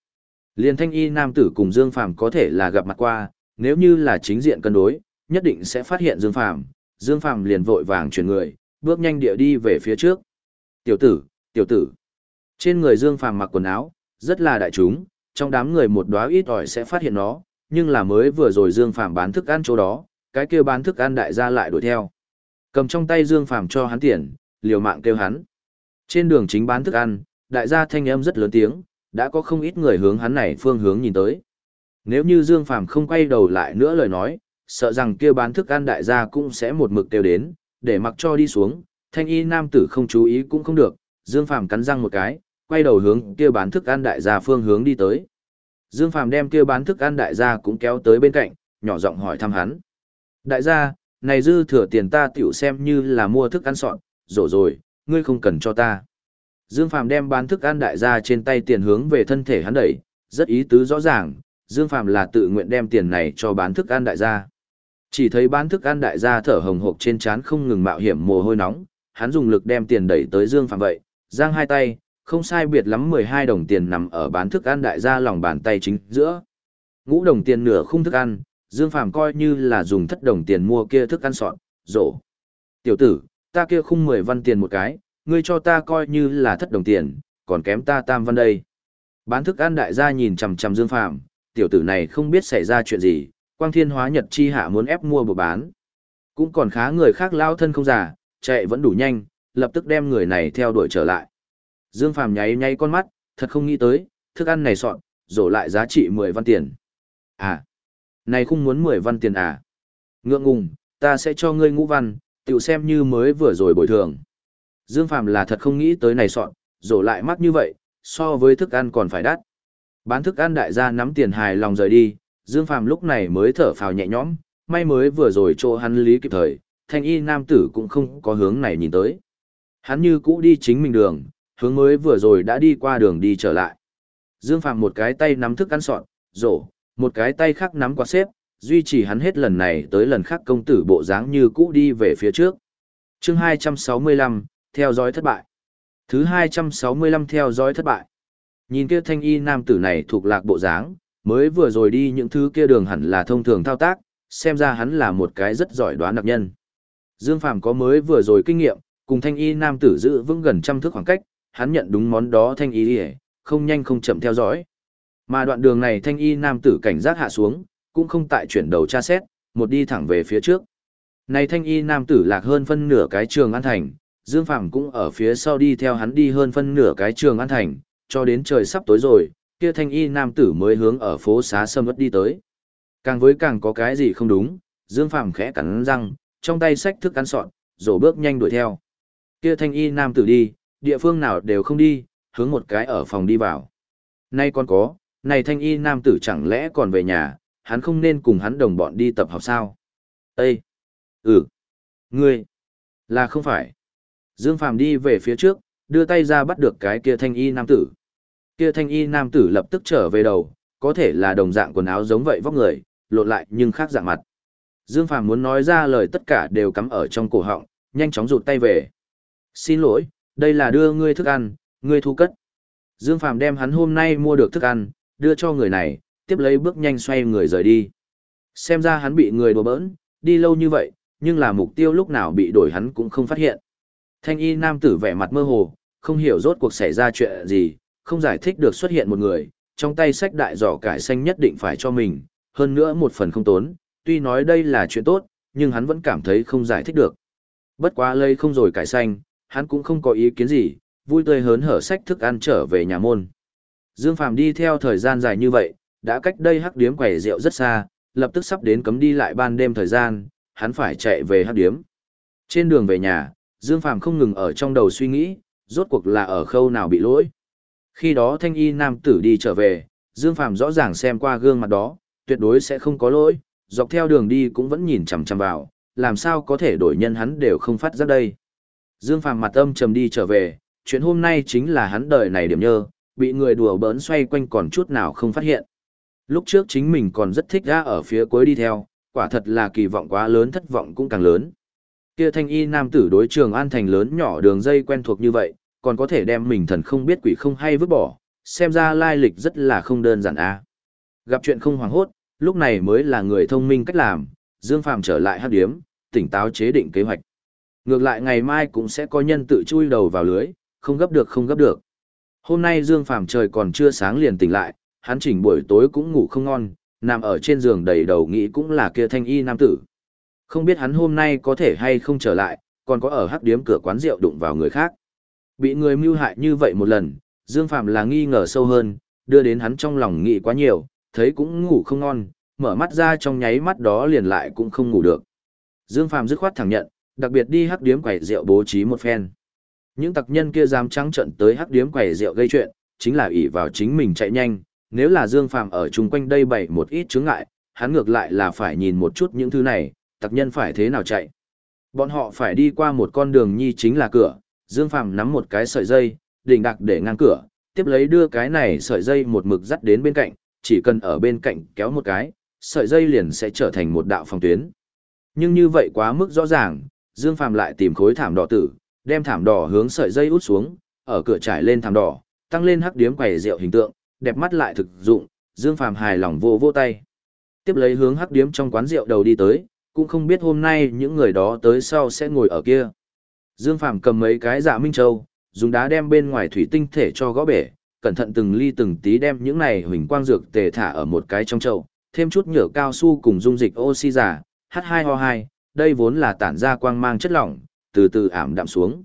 Liên thanh y nam tử cùng Dương Phàm có thể là gặp mặt qua, nếu như là chính diện cân đối, nhất định sẽ phát hiện Dương Phàm. Dương Phàm liền vội vàng chuyển người, bước nhanh địa đi về phía trước. Tiểu tử, tiểu tử. Trên người Dương Phàm mặc quần áo, rất là đại chúng, trong đám người một đóa ít ỏi sẽ phát hiện nó, nhưng là mới vừa rồi Dương Phàm bán thức ăn chỗ đó, cái kia bán thức ăn đại gia lại đuổi theo. Cầm trong tay Dương Phàm cho hắn tiền, liều mạng kêu hắn. Trên đường chính bán thức ăn, đại gia thanh âm rất lớn tiếng, đã có không ít người hướng hắn này phương hướng nhìn tới. Nếu như Dương Phàm không quay đầu lại nữa lời nói, sợ rằng kia bán thức ăn đại gia cũng sẽ một mực kêu đến, để mặc cho đi xuống, thanh y nam tử không chú ý cũng không được, Dương Phàm cắn răng một cái, quay đầu hướng kia bán thức ăn đại gia phương hướng đi tới. Dương Phàm đem kia bán thức ăn đại gia cũng kéo tới bên cạnh, nhỏ giọng hỏi thăm hắn. Đại gia, này dư thừa tiền ta tiểu xem như là mua thức ăn soạn, rổ rồi, ngươi không cần cho ta. Dương Phàm đem bán thức ăn đại gia trên tay tiền hướng về thân thể hắn đẩy, rất ý tứ rõ ràng, Dương Phàm là tự nguyện đem tiền này cho bán thức ăn đại gia. Chỉ thấy bán thức ăn đại gia thở hồng hộc trên trán không ngừng mạo hiểm mồ hôi nóng, hắn dùng lực đem tiền đẩy tới Dương Phàm vậy, giang hai tay, không sai biệt lắm 12 đồng tiền nằm ở bán thức ăn đại gia lòng bàn tay chính giữa. Ngũ đồng tiền nửa khung thức ăn, Dương Phàm coi như là dùng thất đồng tiền mua kia thức ăn sọn, rổ. Tiểu tử, ta kia khung 10 văn tiền một cái, ngươi cho ta coi như là thất đồng tiền, còn kém ta tam văn đây. Bán thức ăn đại gia nhìn chằm chằm Dương Phàm, tiểu tử này không biết xảy ra chuyện gì, quang thiên hóa nhật chi hạ muốn ép mua bộ bán. Cũng còn khá người khác lao thân không giả, chạy vẫn đủ nhanh, lập tức đem người này theo đuổi trở lại. Dương Phàm nháy nháy con mắt, thật không nghĩ tới, thức ăn này soạn, rổ lại giá trị 10 văn tiền. À, này không muốn 10 văn tiền à? Ngượng ngùng, ta sẽ cho ngươi ngũ văn, tiểu xem như mới vừa rồi bồi thường. Dương Phàm là thật không nghĩ tới này soạn, rổ lại mắc như vậy, so với thức ăn còn phải đắt. Bán thức ăn đại gia nắm tiền hài lòng rời đi, Dương Phàm lúc này mới thở phào nhẹ nhõm, may mới vừa rồi chỗ hắn lý kịp thời, thanh y nam tử cũng không có hướng này nhìn tới. Hắn như cũ đi chính mình đường, hướng mới vừa rồi đã đi qua đường đi trở lại. Dương phạm một cái tay nắm thức ăn sọn, rổ, một cái tay khác nắm quạt xếp, duy trì hắn hết lần này tới lần khác công tử bộ dáng như cũ đi về phía trước. chương 265, theo dõi thất bại. Thứ 265 theo dõi thất bại. Nhìn kia thanh y nam tử này thuộc lạc bộ dáng, mới vừa rồi đi những thứ kia đường hẳn là thông thường thao tác, xem ra hắn là một cái rất giỏi đoán đặc nhân. Dương Phàm có mới vừa rồi kinh nghiệm, cùng thanh y nam tử giữ vững gần trăm thước khoảng cách, hắn nhận đúng món đó thanh y ỉa không nhanh không chậm theo dõi. Mà đoạn đường này thanh y nam tử cảnh giác hạ xuống, cũng không tại chuyển đầu tra xét, một đi thẳng về phía trước. Này thanh y nam tử lạc hơn phân nửa cái trường an thành, Dương Phàm cũng ở phía sau đi theo hắn đi hơn phân nửa cái trường an thành, cho đến trời sắp tối rồi, kia thanh y nam tử mới hướng ở phố xá sâm ất đi tới. Càng với càng có cái gì không đúng, Dương Phàm khẽ cắn răng, trong tay xách thức ăn sọn, rồi bước nhanh đuổi theo. Kia thanh y nam tử đi, địa phương nào đều không đi, hướng một cái ở phòng đi vào. Nay còn có, này thanh y nam tử chẳng lẽ còn về nhà, hắn không nên cùng hắn đồng bọn đi tập học sao? Ê! Ừ! Ngươi! Là không phải. Dương Phàm đi về phía trước, đưa tay ra bắt được cái kia thanh y nam tử. Kia thanh y nam tử lập tức trở về đầu, có thể là đồng dạng quần áo giống vậy vóc người, lộn lại nhưng khác dạng mặt. Dương Phàm muốn nói ra lời tất cả đều cắm ở trong cổ họng, nhanh chóng rụt tay về. Xin lỗi, đây là đưa ngươi thức ăn, ngươi thu cất. Dương Phàm đem hắn hôm nay mua được thức ăn, đưa cho người này, tiếp lấy bước nhanh xoay người rời đi. Xem ra hắn bị người đùa bỡn, đi lâu như vậy, nhưng là mục tiêu lúc nào bị đổi hắn cũng không phát hiện. Thanh y nam tử vẻ mặt mơ hồ, không hiểu rốt cuộc xảy ra chuyện gì, không giải thích được xuất hiện một người, trong tay sách đại giỏ cải xanh nhất định phải cho mình, hơn nữa một phần không tốn, tuy nói đây là chuyện tốt, nhưng hắn vẫn cảm thấy không giải thích được. Bất quá lây không rồi cải xanh, hắn cũng không có ý kiến gì, vui tươi hớn hở sách thức ăn trở về nhà môn. Dương Phàm đi theo thời gian dài như vậy, đã cách đây hắc điếm quẩy rượu rất xa, lập tức sắp đến cấm đi lại ban đêm thời gian, hắn phải chạy về hắc điếm. Trên đường về nhà, Dương Phàm không ngừng ở trong đầu suy nghĩ, rốt cuộc là ở khâu nào bị lỗi. Khi đó thanh y nam tử đi trở về, Dương Phàm rõ ràng xem qua gương mặt đó, tuyệt đối sẽ không có lỗi, dọc theo đường đi cũng vẫn nhìn chằm chằm vào, làm sao có thể đổi nhân hắn đều không phát ra đây. Dương Phàm mặt âm trầm đi trở về, chuyện hôm nay chính là hắn đời này điểm nhơ, bị người đùa bỡn xoay quanh còn chút nào không phát hiện. Lúc trước chính mình còn rất thích ra ở phía cuối đi theo, quả thật là kỳ vọng quá lớn thất vọng cũng càng lớn. Kia thanh y nam tử đối trường an thành lớn nhỏ đường dây quen thuộc như vậy, còn có thể đem mình thần không biết quỷ không hay vứt bỏ, xem ra lai lịch rất là không đơn giản a. Gặp chuyện không hoảng hốt, lúc này mới là người thông minh cách làm, Dương Phàm trở lại hắc điếm, tỉnh táo chế định kế hoạch. Ngược lại ngày mai cũng sẽ có nhân tự chui đầu vào lưới, không gấp được không gấp được. Hôm nay Dương Phàm trời còn chưa sáng liền tỉnh lại, hắn chỉnh buổi tối cũng ngủ không ngon, nằm ở trên giường đầy đầu nghĩ cũng là kia thanh y nam tử. Không biết hắn hôm nay có thể hay không trở lại, còn có ở hắc điếm cửa quán rượu đụng vào người khác. Bị người mưu hại như vậy một lần, Dương Phạm là nghi ngờ sâu hơn, đưa đến hắn trong lòng nghĩ quá nhiều, thấy cũng ngủ không ngon, mở mắt ra trong nháy mắt đó liền lại cũng không ngủ được. Dương Phạm dứt khoát thẳng nhận, đặc biệt đi hắc điếm quẩy rượu bố trí một phen. Những tặc nhân kia dám trắng trận tới hắc điếm quẩy rượu gây chuyện, chính là ỷ vào chính mình chạy nhanh, nếu là Dương phàm ở chung quanh đây bày một ít chướng ngại, hắn ngược lại là phải nhìn một chút những thứ này, tặc nhân phải thế nào chạy. Bọn họ phải đi qua một con đường nhi chính là cửa, Dương phàm nắm một cái sợi dây, đỉnh đặc để ngang cửa, tiếp lấy đưa cái này sợi dây một mực dắt đến bên cạnh, chỉ cần ở bên cạnh kéo một cái, sợi dây liền sẽ trở thành một đạo phòng tuyến. Nhưng như vậy quá mức rõ ràng, Dương Phạm lại tìm khối thảm đỏ tử, đem thảm đỏ hướng sợi dây út xuống, ở cửa trải lên thảm đỏ, tăng lên hắc điếm quầy rượu hình tượng, đẹp mắt lại thực dụng, Dương Phạm hài lòng vô vô tay. Tiếp lấy hướng hắc điếm trong quán rượu đầu đi tới, cũng không biết hôm nay những người đó tới sau sẽ ngồi ở kia. Dương Phạm cầm mấy cái dạ minh châu, dùng đá đem bên ngoài thủy tinh thể cho gõ bể, cẩn thận từng ly từng tí đem những này huỳnh quang dược tề thả ở một cái trong chậu, thêm chút nhựa cao su cùng dung dịch oxy giả, H2O2, đây vốn là tản ra quang mang chất lỏng, từ từ ảm đạm xuống.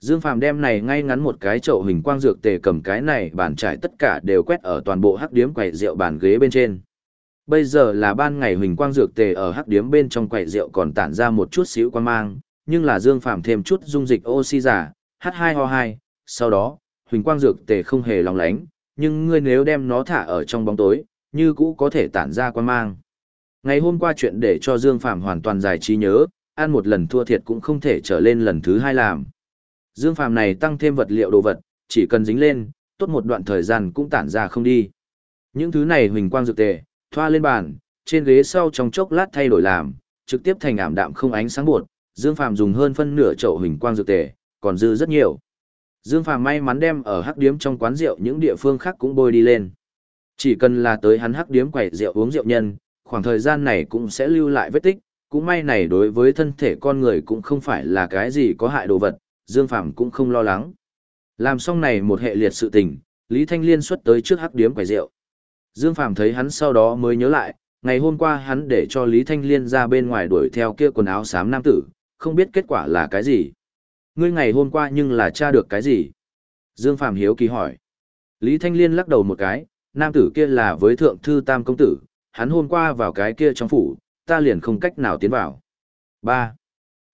Dương Phàm đem này ngay ngắn một cái chậu hình quang dược tề cầm cái này bàn trải tất cả đều quét ở toàn bộ hắc điếm quầy rượu bàn ghế bên trên. Bây giờ là ban ngày hình quang dược tề ở hắc điếm bên trong quầy rượu còn tản ra một chút xíu quang mang, nhưng là Dương Phàm thêm chút dung dịch oxy giả, H2O2, sau đó, hình quang dược tề không hề lòng lánh, nhưng ngươi nếu đem nó thả ở trong bóng tối, như cũ có thể tản ra quang mang. Ngày hôm qua chuyện để cho Dương Phạm hoàn toàn giải trí nhớ, ăn một lần thua thiệt cũng không thể trở lên lần thứ hai làm. Dương Phạm này tăng thêm vật liệu đồ vật, chỉ cần dính lên, tốt một đoạn thời gian cũng tản ra không đi. Những thứ này huỳnh quang dược tề, thoa lên bàn, trên ghế sau trong chốc lát thay đổi làm, trực tiếp thành ảm đạm không ánh sáng bột, Dương Phạm dùng hơn phân nửa chậu huỳnh quang dược tề, còn dư rất nhiều. Dương Phàm may mắn đem ở hắc điếm trong quán rượu những địa phương khác cũng bôi đi lên. Chỉ cần là tới hắn hắc điếm quẩy rượu uống rượu nhân, khoảng thời gian này cũng sẽ lưu lại vết tích, cũng may này đối với thân thể con người cũng không phải là cái gì có hại đồ vật, Dương Phàm cũng không lo lắng. Làm xong này một hệ liệt sự tình, Lý Thanh Liên xuất tới trước hắc điếm quẩy rượu. Dương Phàm thấy hắn sau đó mới nhớ lại, ngày hôm qua hắn để cho Lý Thanh Liên ra bên ngoài đuổi theo kia quần áo xám nam tử, không biết kết quả là cái gì. Ngươi ngày hôm qua nhưng là tra được cái gì? Dương Phàm hiếu kỳ hỏi. Lý Thanh Liên lắc đầu một cái, nam tử kia là với thượng thư tam công tử, hắn hôm qua vào cái kia trong phủ, ta liền không cách nào tiến vào. 3.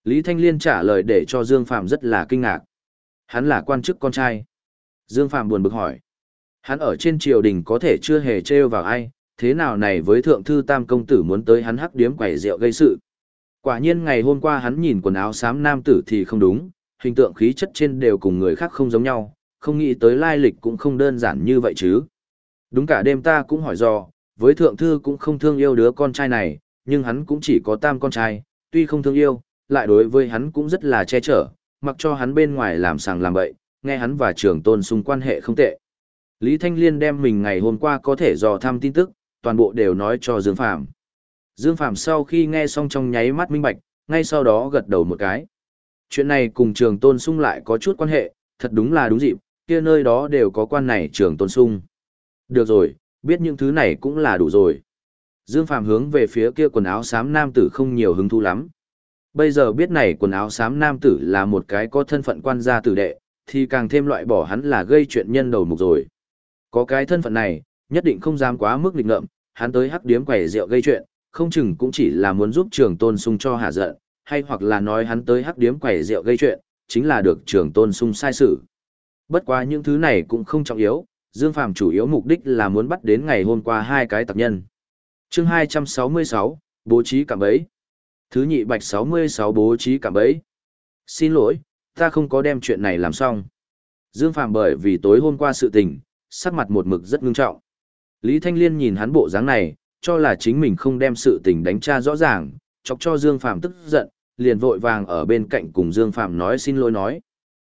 Lý Thanh Liên trả lời để cho Dương Phạm rất là kinh ngạc. Hắn là quan chức con trai. Dương Phạm buồn bực hỏi. Hắn ở trên triều đình có thể chưa hề trêu vào ai, thế nào này với thượng thư tam công tử muốn tới hắn hắc điếm quẩy rượu gây sự. Quả nhiên ngày hôm qua hắn nhìn quần áo xám nam tử thì không đúng, hình tượng khí chất trên đều cùng người khác không giống nhau, không nghĩ tới lai lịch cũng không đơn giản như vậy chứ. Đúng cả đêm ta cũng hỏi dò với thượng thư cũng không thương yêu đứa con trai này, nhưng hắn cũng chỉ có tam con trai, tuy không thương yêu, lại đối với hắn cũng rất là che chở, mặc cho hắn bên ngoài làm sàng làm bậy, nghe hắn và trường tôn xung quan hệ không tệ. Lý Thanh Liên đem mình ngày hôm qua có thể dò thăm tin tức, toàn bộ đều nói cho Dương Phạm. Dương Phạm sau khi nghe xong trong nháy mắt minh bạch, ngay sau đó gật đầu một cái. Chuyện này cùng trường tôn sung lại có chút quan hệ, thật đúng là đúng dịp, kia nơi đó đều có quan này trường tôn sung. Được rồi, biết những thứ này cũng là đủ rồi. Dương Phạm hướng về phía kia quần áo xám nam tử không nhiều hứng thú lắm. Bây giờ biết này quần áo xám nam tử là một cái có thân phận quan gia tử đệ, thì càng thêm loại bỏ hắn là gây chuyện nhân đầu mục rồi. Có cái thân phận này, nhất định không dám quá mức lịch ngợm, hắn tới hắc điếm quẩy rượu gây chuyện, không chừng cũng chỉ là muốn giúp trường tôn sung cho hạ giận, hay hoặc là nói hắn tới hắc điếm quẩy rượu gây chuyện, chính là được trường tôn sung sai sự. Bất quá những thứ này cũng không trọng yếu, Dương Phàm chủ yếu mục đích là muốn bắt đến ngày hôm qua hai cái tập nhân. Chương 266, bố trí cảm ấy. Thứ nhị bạch 66 bố trí cảm ấy. Xin lỗi, ta không có đem chuyện này làm xong. Dương Phàm bởi vì tối hôm qua sự tình, sắc mặt một mực rất ngưng trọng. Lý Thanh Liên nhìn hắn bộ dáng này, cho là chính mình không đem sự tình đánh tra rõ ràng, chọc cho Dương Phàm tức giận, liền vội vàng ở bên cạnh cùng Dương Phàm nói xin lỗi nói.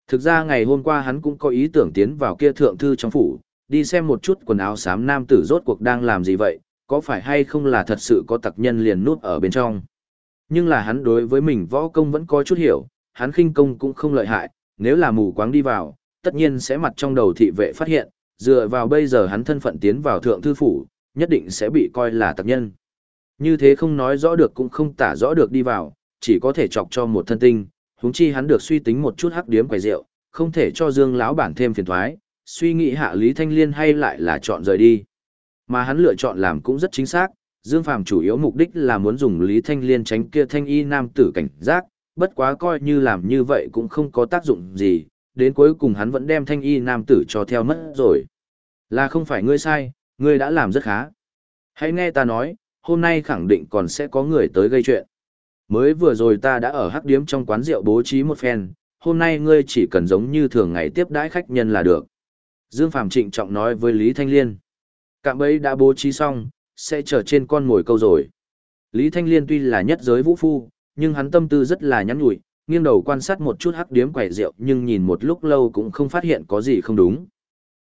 Thực ra ngày hôm qua hắn cũng có ý tưởng tiến vào kia thượng thư trong phủ, đi xem một chút quần áo xám nam tử rốt cuộc đang làm gì vậy, có phải hay không là thật sự có tặc nhân liền nút ở bên trong. Nhưng là hắn đối với mình võ công vẫn có chút hiểu, hắn khinh công cũng không lợi hại, nếu là mù quáng đi vào, tất nhiên sẽ mặt trong đầu thị vệ phát hiện, dựa vào bây giờ hắn thân phận tiến vào thượng thư phủ, nhất định sẽ bị coi là tặc nhân. Như thế không nói rõ được cũng không tả rõ được đi vào, chỉ có thể chọc cho một thân tinh, huống chi hắn được suy tính một chút hắc điếm quầy rượu, không thể cho Dương lão bản thêm phiền toái, suy nghĩ hạ Lý Thanh Liên hay lại là chọn rời đi. Mà hắn lựa chọn làm cũng rất chính xác, Dương Phàm chủ yếu mục đích là muốn dùng Lý Thanh Liên tránh kia thanh y nam tử cảnh giác, bất quá coi như làm như vậy cũng không có tác dụng gì, đến cuối cùng hắn vẫn đem thanh y nam tử cho theo mất rồi. Là không phải ngươi sai, ngươi đã làm rất khá. Hãy nghe ta nói, hôm nay khẳng định còn sẽ có người tới gây chuyện. Mới vừa rồi ta đã ở hắc điếm trong quán rượu bố trí một phen, hôm nay ngươi chỉ cần giống như thường ngày tiếp đãi khách nhân là được. Dương Phạm trịnh trọng nói với Lý Thanh Liên. Cạm ấy đã bố trí xong, sẽ chờ trên con ngồi câu rồi. Lý Thanh Liên tuy là nhất giới vũ phu, nhưng hắn tâm tư rất là nhắn nhủi, nghiêng đầu quan sát một chút hắc điếm quầy rượu nhưng nhìn một lúc lâu cũng không phát hiện có gì không đúng.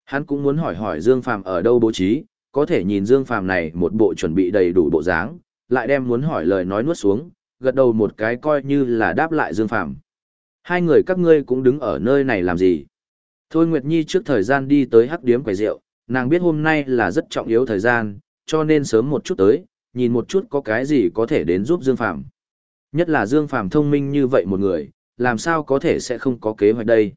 Hắn cũng muốn hỏi hỏi Dương Phàm ở đâu bố trí, có thể nhìn Dương Phàm này một bộ chuẩn bị đầy đủ bộ dáng, lại đem muốn hỏi lời nói nuốt xuống, gật đầu một cái coi như là đáp lại Dương Phàm. Hai người các ngươi cũng đứng ở nơi này làm gì? Thôi Nguyệt Nhi trước thời gian đi tới hắc điếm quầy rượu, nàng biết hôm nay là rất trọng yếu thời gian, cho nên sớm một chút tới, nhìn một chút có cái gì có thể đến giúp Dương Phàm. Nhất là Dương Phàm thông minh như vậy một người, làm sao có thể sẽ không có kế hoạch đây.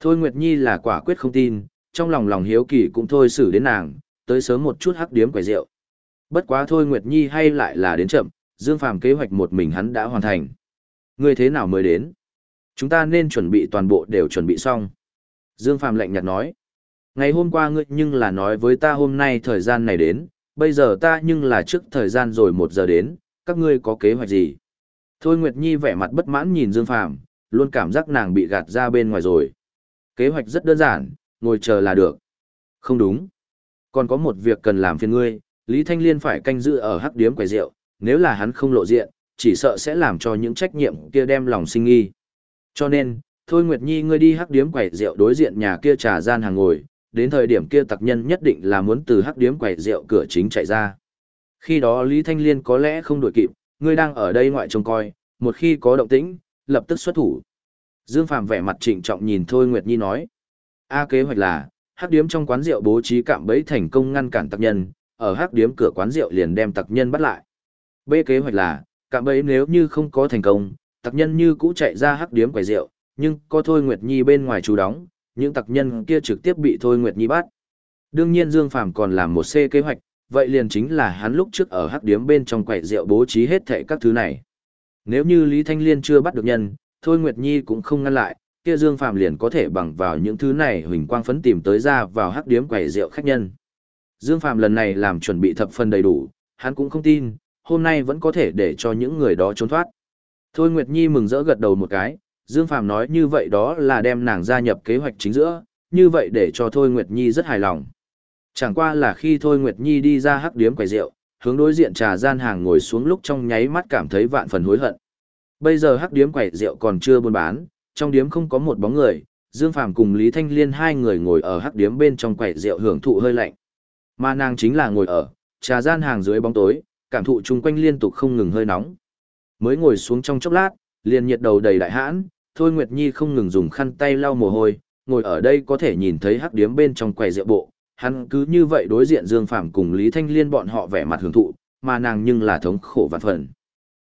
Thôi Nguyệt Nhi là quả quyết không tin, trong lòng lòng hiếu kỳ cũng thôi xử đến nàng, tới sớm một chút hắc điếm quầy rượu. Bất quá thôi Nguyệt Nhi hay lại là đến chậm, Dương Phàm kế hoạch một mình hắn đã hoàn thành. Ngươi thế nào mới đến? Chúng ta nên chuẩn bị toàn bộ đều chuẩn bị xong. Dương Phàm lạnh nhạt nói. Ngày hôm qua ngươi nhưng là nói với ta hôm nay thời gian này đến, bây giờ ta nhưng là trước thời gian rồi một giờ đến, các ngươi có kế hoạch gì? Thôi Nguyệt Nhi vẻ mặt bất mãn nhìn Dương Phàm, luôn cảm giác nàng bị gạt ra bên ngoài rồi. Kế hoạch rất đơn giản, ngồi chờ là được. Không đúng. Còn có một việc cần làm phiền ngươi, Lý Thanh Liên phải canh giữ ở hắc điếm quầy rượu, nếu là hắn không lộ diện, chỉ sợ sẽ làm cho những trách nhiệm kia đem lòng sinh nghi. Cho nên, thôi Nguyệt Nhi ngươi đi hắc điếm quầy rượu đối diện nhà kia trà gian hàng ngồi, đến thời điểm kia tặc nhân nhất định là muốn từ hắc điếm quầy rượu cửa chính chạy ra. Khi đó Lý Thanh Liên có lẽ không đuổi kịp, ngươi đang ở đây ngoại trông coi, một khi có động tĩnh, lập tức xuất thủ. Dương Phàm vẻ mặt trịnh trọng nhìn Thôi Nguyệt Nhi nói. A kế hoạch là, hắc điếm trong quán rượu bố trí cạm bẫy thành công ngăn cản tặc nhân, ở hắc điếm cửa quán rượu liền đem tặc nhân bắt lại. B kế hoạch là, cạm bẫy nếu như không có thành công, tặc nhân như cũ chạy ra hắc điếm quầy rượu, nhưng có Thôi Nguyệt Nhi bên ngoài chú đóng, những tặc nhân kia trực tiếp bị Thôi Nguyệt Nhi bắt. Đương nhiên Dương Phàm còn làm một C kế hoạch, vậy liền chính là hắn lúc trước ở hắc điếm bên trong quầy rượu bố trí hết thảy các thứ này. Nếu như Lý Thanh Liên chưa bắt được nhân, Thôi Nguyệt Nhi cũng không ngăn lại, kia Dương Phàm liền có thể bằng vào những thứ này huỳnh quang phấn tìm tới ra vào hắc điếm quầy rượu khách nhân. Dương Phàm lần này làm chuẩn bị thập phần đầy đủ, hắn cũng không tin, hôm nay vẫn có thể để cho những người đó trốn thoát. Thôi Nguyệt Nhi mừng rỡ gật đầu một cái, Dương Phàm nói như vậy đó là đem nàng gia nhập kế hoạch chính giữa, như vậy để cho Thôi Nguyệt Nhi rất hài lòng. Chẳng qua là khi Thôi Nguyệt Nhi đi ra hắc điếm quầy rượu, hướng đối diện trà gian hàng ngồi xuống lúc trong nháy mắt cảm thấy vạn phần hối hận. Bây giờ hắc điếm quầy rượu còn chưa buôn bán, trong điếm không có một bóng người, Dương Phàm cùng Lý Thanh Liên hai người ngồi ở hắc điếm bên trong quầy rượu hưởng thụ hơi lạnh. Mà nàng chính là ngồi ở trà gian hàng dưới bóng tối, cảm thụ chung quanh liên tục không ngừng hơi nóng. Mới ngồi xuống trong chốc lát, liền nhiệt đầu đầy đại hãn, Thôi Nguyệt Nhi không ngừng dùng khăn tay lau mồ hôi, ngồi ở đây có thể nhìn thấy hắc điếm bên trong quầy rượu bộ, hắn cứ như vậy đối diện Dương Phàm cùng Lý Thanh Liên bọn họ vẻ mặt hưởng thụ, mà nàng nhưng là thống khổ vạn phần.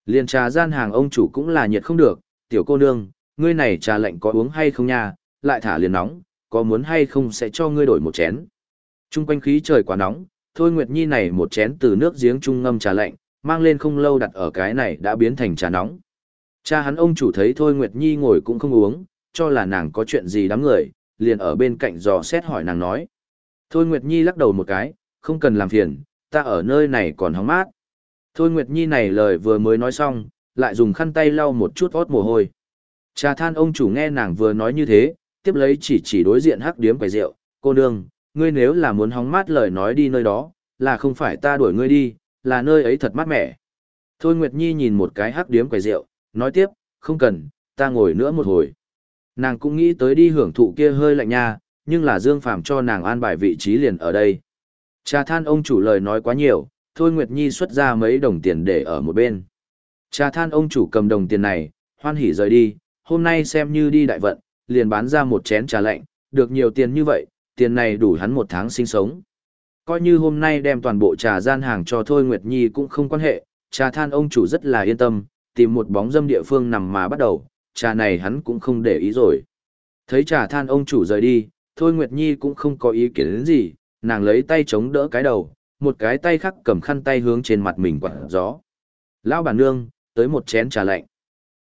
Liên trà gian hàng ông chủ cũng là nhiệt không được, tiểu cô nương, ngươi này trà lạnh có uống hay không nha, lại thả liền nóng, có muốn hay không sẽ cho ngươi đổi một chén. Trung quanh khí trời quá nóng, Thôi Nguyệt Nhi này một chén từ nước giếng trung ngâm trà lạnh, mang lên không lâu đặt ở cái này đã biến thành trà nóng. Cha hắn ông chủ thấy Thôi Nguyệt Nhi ngồi cũng không uống, cho là nàng có chuyện gì đám người, liền ở bên cạnh dò xét hỏi nàng nói. Thôi Nguyệt Nhi lắc đầu một cái, không cần làm phiền, ta ở nơi này còn hóng mát. Thôi Nguyệt Nhi này lời vừa mới nói xong, lại dùng khăn tay lau một chút ót mồ hôi. Trà than ông chủ nghe nàng vừa nói như thế, tiếp lấy chỉ chỉ đối diện hắc điếm quầy rượu, cô nương, ngươi nếu là muốn hóng mát lời nói đi nơi đó, là không phải ta đuổi ngươi đi, là nơi ấy thật mát mẻ. Thôi Nguyệt Nhi nhìn một cái hắc điếm quầy rượu, nói tiếp, không cần, ta ngồi nữa một hồi. Nàng cũng nghĩ tới đi hưởng thụ kia hơi lạnh nha, nhưng là Dương Phàm cho nàng an bài vị trí liền ở đây. Trà than ông chủ lời nói quá nhiều, Thôi Nguyệt Nhi xuất ra mấy đồng tiền để ở một bên. Trà than ông chủ cầm đồng tiền này, hoan hỉ rời đi, hôm nay xem như đi đại vận, liền bán ra một chén trà lạnh, được nhiều tiền như vậy, tiền này đủ hắn một tháng sinh sống. Coi như hôm nay đem toàn bộ trà gian hàng cho Thôi Nguyệt Nhi cũng không quan hệ, trà than ông chủ rất là yên tâm, tìm một bóng dâm địa phương nằm mà bắt đầu, trà này hắn cũng không để ý rồi. Thấy trà than ông chủ rời đi, Thôi Nguyệt Nhi cũng không có ý kiến đến gì, nàng lấy tay chống đỡ cái đầu, một cái tay khác cầm khăn tay hướng trên mặt mình quạt gió. Lão bản nương, tới một chén trà lạnh.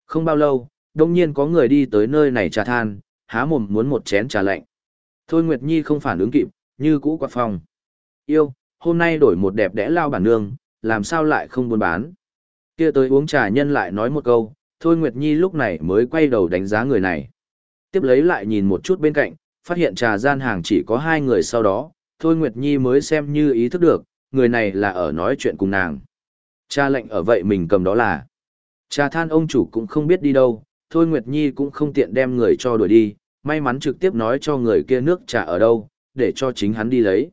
Không bao lâu, đông nhiên có người đi tới nơi này trà than, há mồm muốn một chén trà lạnh. Thôi Nguyệt Nhi không phản ứng kịp, như cũ quạt phòng. Yêu, hôm nay đổi một đẹp đẽ lao bản nương, làm sao lại không buôn bán. Kia tới uống trà nhân lại nói một câu, Thôi Nguyệt Nhi lúc này mới quay đầu đánh giá người này. Tiếp lấy lại nhìn một chút bên cạnh, phát hiện trà gian hàng chỉ có hai người sau đó, Thôi Nguyệt Nhi mới xem như ý thức được, người này là ở nói chuyện cùng nàng. Cha lệnh ở vậy mình cầm đó là. Trà than ông chủ cũng không biết đi đâu, Thôi Nguyệt Nhi cũng không tiện đem người cho đuổi đi, may mắn trực tiếp nói cho người kia nước trà ở đâu, để cho chính hắn đi lấy.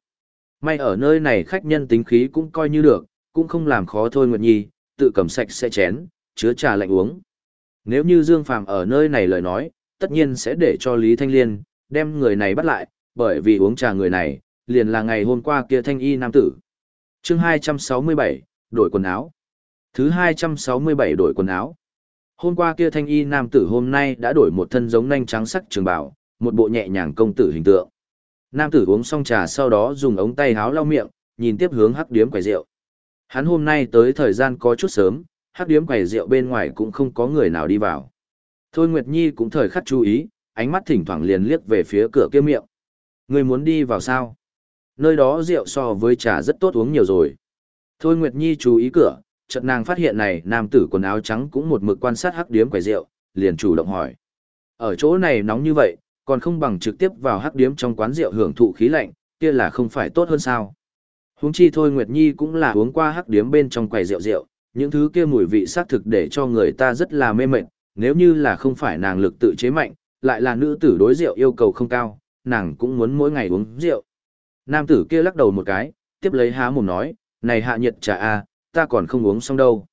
May ở nơi này khách nhân tính khí cũng coi như được, cũng không làm khó Thôi Nguyệt Nhi, tự cầm sạch sẽ chén, chứa trà lạnh uống. Nếu như Dương Phàm ở nơi này lời nói, tất nhiên sẽ để cho Lý Thanh Liên đem người này bắt lại, bởi vì uống trà người này, liền là ngày hôm qua kia thanh y nam tử. Chương 267, đổi quần áo. Thứ 267 đổi quần áo. Hôm qua kia thanh y nam tử hôm nay đã đổi một thân giống nanh trắng sắc trường bào, một bộ nhẹ nhàng công tử hình tượng. Nam tử uống xong trà sau đó dùng ống tay háo lau miệng, nhìn tiếp hướng hắc điếm quầy rượu. Hắn hôm nay tới thời gian có chút sớm, hắc điếm quầy rượu bên ngoài cũng không có người nào đi vào. Thôi Nguyệt Nhi cũng thời khắc chú ý, ánh mắt thỉnh thoảng liền liếc về phía cửa kia miệng. Người muốn đi vào sao? Nơi đó rượu so với trà rất tốt uống nhiều rồi. Thôi Nguyệt Nhi chú ý cửa, chợt nàng phát hiện này nam tử quần áo trắng cũng một mực quan sát hắc điếm quầy rượu, liền chủ động hỏi. Ở chỗ này nóng như vậy, còn không bằng trực tiếp vào hắc điếm trong quán rượu hưởng thụ khí lạnh, kia là không phải tốt hơn sao? Huống chi thôi Nguyệt Nhi cũng là uống qua hắc điếm bên trong quầy rượu rượu, những thứ kia mùi vị xác thực để cho người ta rất là mê mệt, nếu như là không phải nàng lực tự chế mạnh, lại là nữ tử đối rượu yêu cầu không cao, nàng cũng muốn mỗi ngày uống rượu. Nam tử kia lắc đầu một cái, tiếp lấy há mồm nói, này hạ nhiệt trà a, ta còn không uống xong đâu.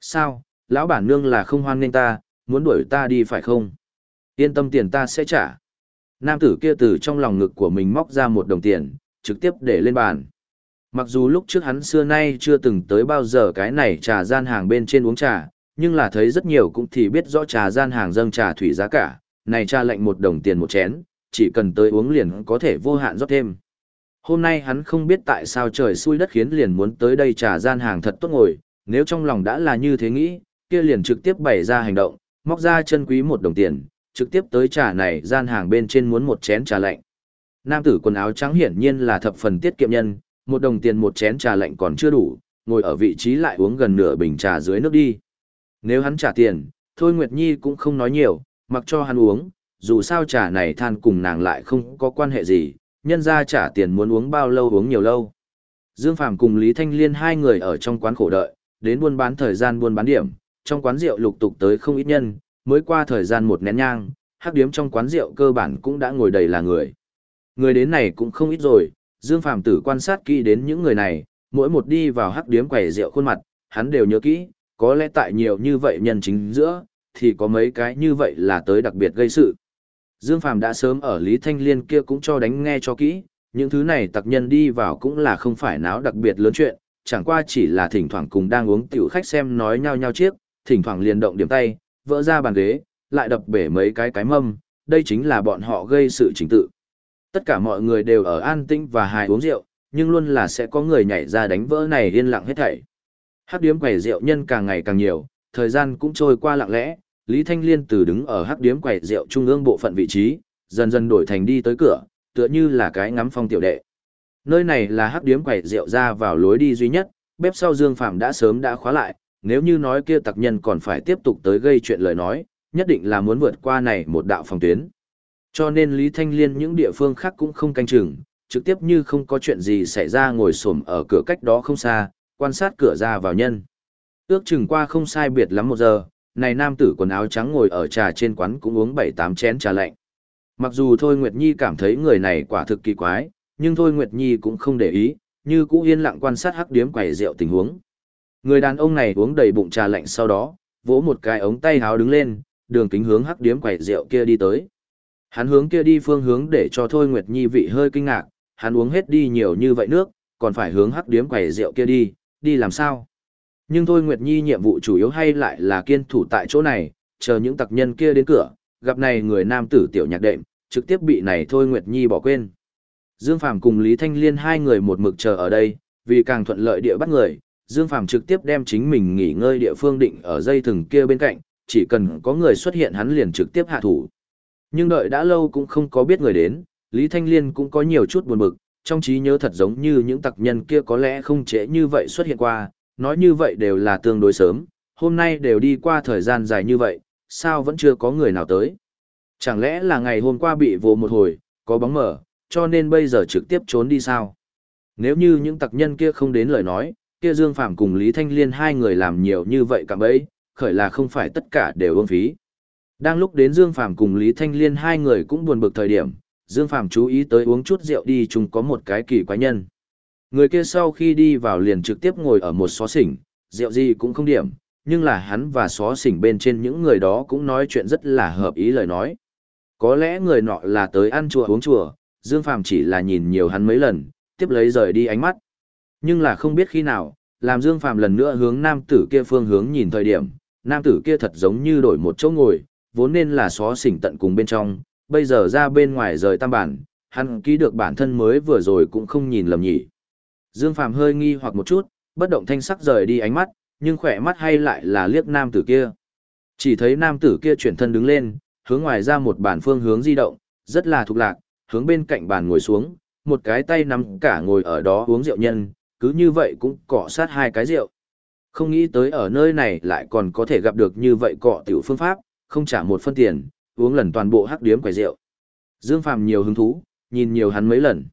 Sao, lão bản nương là không hoan nên ta, muốn đuổi ta đi phải không? Yên tâm tiền ta sẽ trả. Nam tử kia từ trong lòng ngực của mình móc ra một đồng tiền, trực tiếp để lên bàn. Mặc dù lúc trước hắn xưa nay chưa từng tới bao giờ cái này trà gian hàng bên trên uống trà, nhưng là thấy rất nhiều cũng thì biết rõ trà gian hàng dâng trà thủy giá cả, này trà lệnh một đồng tiền một chén, chỉ cần tới uống liền có thể vô hạn rót thêm. Hôm nay hắn không biết tại sao trời xui đất khiến liền muốn tới đây trả gian hàng thật tốt ngồi, nếu trong lòng đã là như thế nghĩ, kia liền trực tiếp bày ra hành động, móc ra chân quý một đồng tiền, trực tiếp tới trà này gian hàng bên trên muốn một chén trà lạnh. Nam tử quần áo trắng hiển nhiên là thập phần tiết kiệm nhân, một đồng tiền một chén trà lạnh còn chưa đủ, ngồi ở vị trí lại uống gần nửa bình trà dưới nước đi. Nếu hắn trả tiền, Thôi Nguyệt Nhi cũng không nói nhiều, mặc cho hắn uống, dù sao trà này than cùng nàng lại không có quan hệ gì, nhân ra trả tiền muốn uống bao lâu uống nhiều lâu. Dương Phàm cùng Lý Thanh Liên hai người ở trong quán khổ đợi, đến buôn bán thời gian buôn bán điểm, trong quán rượu lục tục tới không ít nhân, mới qua thời gian một nén nhang, hắc điếm trong quán rượu cơ bản cũng đã ngồi đầy là người. Người đến này cũng không ít rồi, Dương Phàm tử quan sát kỹ đến những người này, mỗi một đi vào hắc điếm quầy rượu khuôn mặt, hắn đều nhớ kỹ, có lẽ tại nhiều như vậy nhân chính giữa, thì có mấy cái như vậy là tới đặc biệt gây sự. Dương Phàm đã sớm ở Lý Thanh Liên kia cũng cho đánh nghe cho kỹ, những thứ này tặc nhân đi vào cũng là không phải náo đặc biệt lớn chuyện, chẳng qua chỉ là thỉnh thoảng cùng đang uống tiểu khách xem nói nhau nhau chiếc, thỉnh thoảng liền động điểm tay, vỡ ra bàn ghế, lại đập bể mấy cái cái mâm, đây chính là bọn họ gây sự chính tự. Tất cả mọi người đều ở an tĩnh và hài uống rượu, nhưng luôn là sẽ có người nhảy ra đánh vỡ này yên lặng hết thảy. hát điếm quầy rượu nhân càng ngày càng nhiều, thời gian cũng trôi qua lặng lẽ, Lý Thanh Liên từ đứng ở hắc điếm quầy rượu trung ương bộ phận vị trí, dần dần đổi thành đi tới cửa, tựa như là cái ngắm phong tiểu đệ. Nơi này là hắc điếm Quầy rượu ra vào lối đi duy nhất, bếp sau Dương Phạm đã sớm đã khóa lại, nếu như nói kia tặc nhân còn phải tiếp tục tới gây chuyện lời nói, nhất định là muốn vượt qua này một đạo phòng tuyến. Cho nên Lý Thanh Liên những địa phương khác cũng không canh chừng, trực tiếp như không có chuyện gì xảy ra ngồi xổm ở cửa cách đó không xa, quan sát cửa ra vào nhân. Ước chừng qua không sai biệt lắm một giờ, này nam tử quần áo trắng ngồi ở trà trên quán cũng uống bảy tám chén trà lạnh. Mặc dù Thôi Nguyệt Nhi cảm thấy người này quả thực kỳ quái, nhưng Thôi Nguyệt Nhi cũng không để ý, như cũ yên lặng quan sát hắc điếm quầy rượu tình huống. Người đàn ông này uống đầy bụng trà lạnh sau đó, vỗ một cái ống tay háo đứng lên, đường kính hướng hắc điếm quầy rượu kia đi tới. Hắn hướng kia đi phương hướng để cho Thôi Nguyệt Nhi vị hơi kinh ngạc, hắn uống hết đi nhiều như vậy nước, còn phải hướng hắc điếm quầy rượu kia đi, đi làm sao? Nhưng Thôi Nguyệt Nhi nhiệm vụ chủ yếu hay lại là kiên thủ tại chỗ này, chờ những tặc nhân kia đến cửa, gặp này người nam tử tiểu nhạc đệm, trực tiếp bị này Thôi Nguyệt Nhi bỏ quên. Dương Phàm cùng Lý Thanh Liên hai người một mực chờ ở đây, vì càng thuận lợi địa bắt người, Dương Phàm trực tiếp đem chính mình nghỉ ngơi địa phương định ở dây thừng kia bên cạnh, chỉ cần có người xuất hiện hắn liền trực tiếp hạ thủ. Nhưng đợi đã lâu cũng không có biết người đến, Lý Thanh Liên cũng có nhiều chút buồn bực, trong trí nhớ thật giống như những tặc nhân kia có lẽ không trễ như vậy xuất hiện qua, nói như vậy đều là tương đối sớm, hôm nay đều đi qua thời gian dài như vậy, sao vẫn chưa có người nào tới. Chẳng lẽ là ngày hôm qua bị vô một hồi, có bóng mở, cho nên bây giờ trực tiếp trốn đi sao? Nếu như những tặc nhân kia không đến lời nói, kia Dương Phạm cùng Lý Thanh Liên hai người làm nhiều như vậy cả bấy, khởi là không phải tất cả đều ương phí. Đang lúc đến Dương Phạm cùng Lý Thanh Liên hai người cũng buồn bực thời điểm, Dương Phạm chú ý tới uống chút rượu đi chung có một cái kỳ quái nhân. Người kia sau khi đi vào liền trực tiếp ngồi ở một xó xỉnh, rượu gì cũng không điểm, nhưng là hắn và xó xỉnh bên trên những người đó cũng nói chuyện rất là hợp ý lời nói. Có lẽ người nọ là tới ăn chùa uống chùa, Dương Phàm chỉ là nhìn nhiều hắn mấy lần, tiếp lấy rời đi ánh mắt. Nhưng là không biết khi nào, làm Dương Phàm lần nữa hướng nam tử kia phương hướng nhìn thời điểm, nam tử kia thật giống như đổi một chỗ ngồi, vốn nên là xó xỉnh tận cùng bên trong, bây giờ ra bên ngoài rời tam bản, hắn ký được bản thân mới vừa rồi cũng không nhìn lầm nhỉ. Dương Phàm hơi nghi hoặc một chút, bất động thanh sắc rời đi ánh mắt, nhưng khỏe mắt hay lại là liếc nam tử kia. Chỉ thấy nam tử kia chuyển thân đứng lên, hướng ngoài ra một bàn phương hướng di động, rất là thục lạc, hướng bên cạnh bàn ngồi xuống, một cái tay nắm cả ngồi ở đó uống rượu nhân, cứ như vậy cũng cọ sát hai cái rượu. Không nghĩ tới ở nơi này lại còn có thể gặp được như vậy cọ tiểu phương pháp, không trả một phân tiền, uống lần toàn bộ hắc điếm quầy rượu. Dương Phàm nhiều hứng thú, nhìn nhiều hắn mấy lần.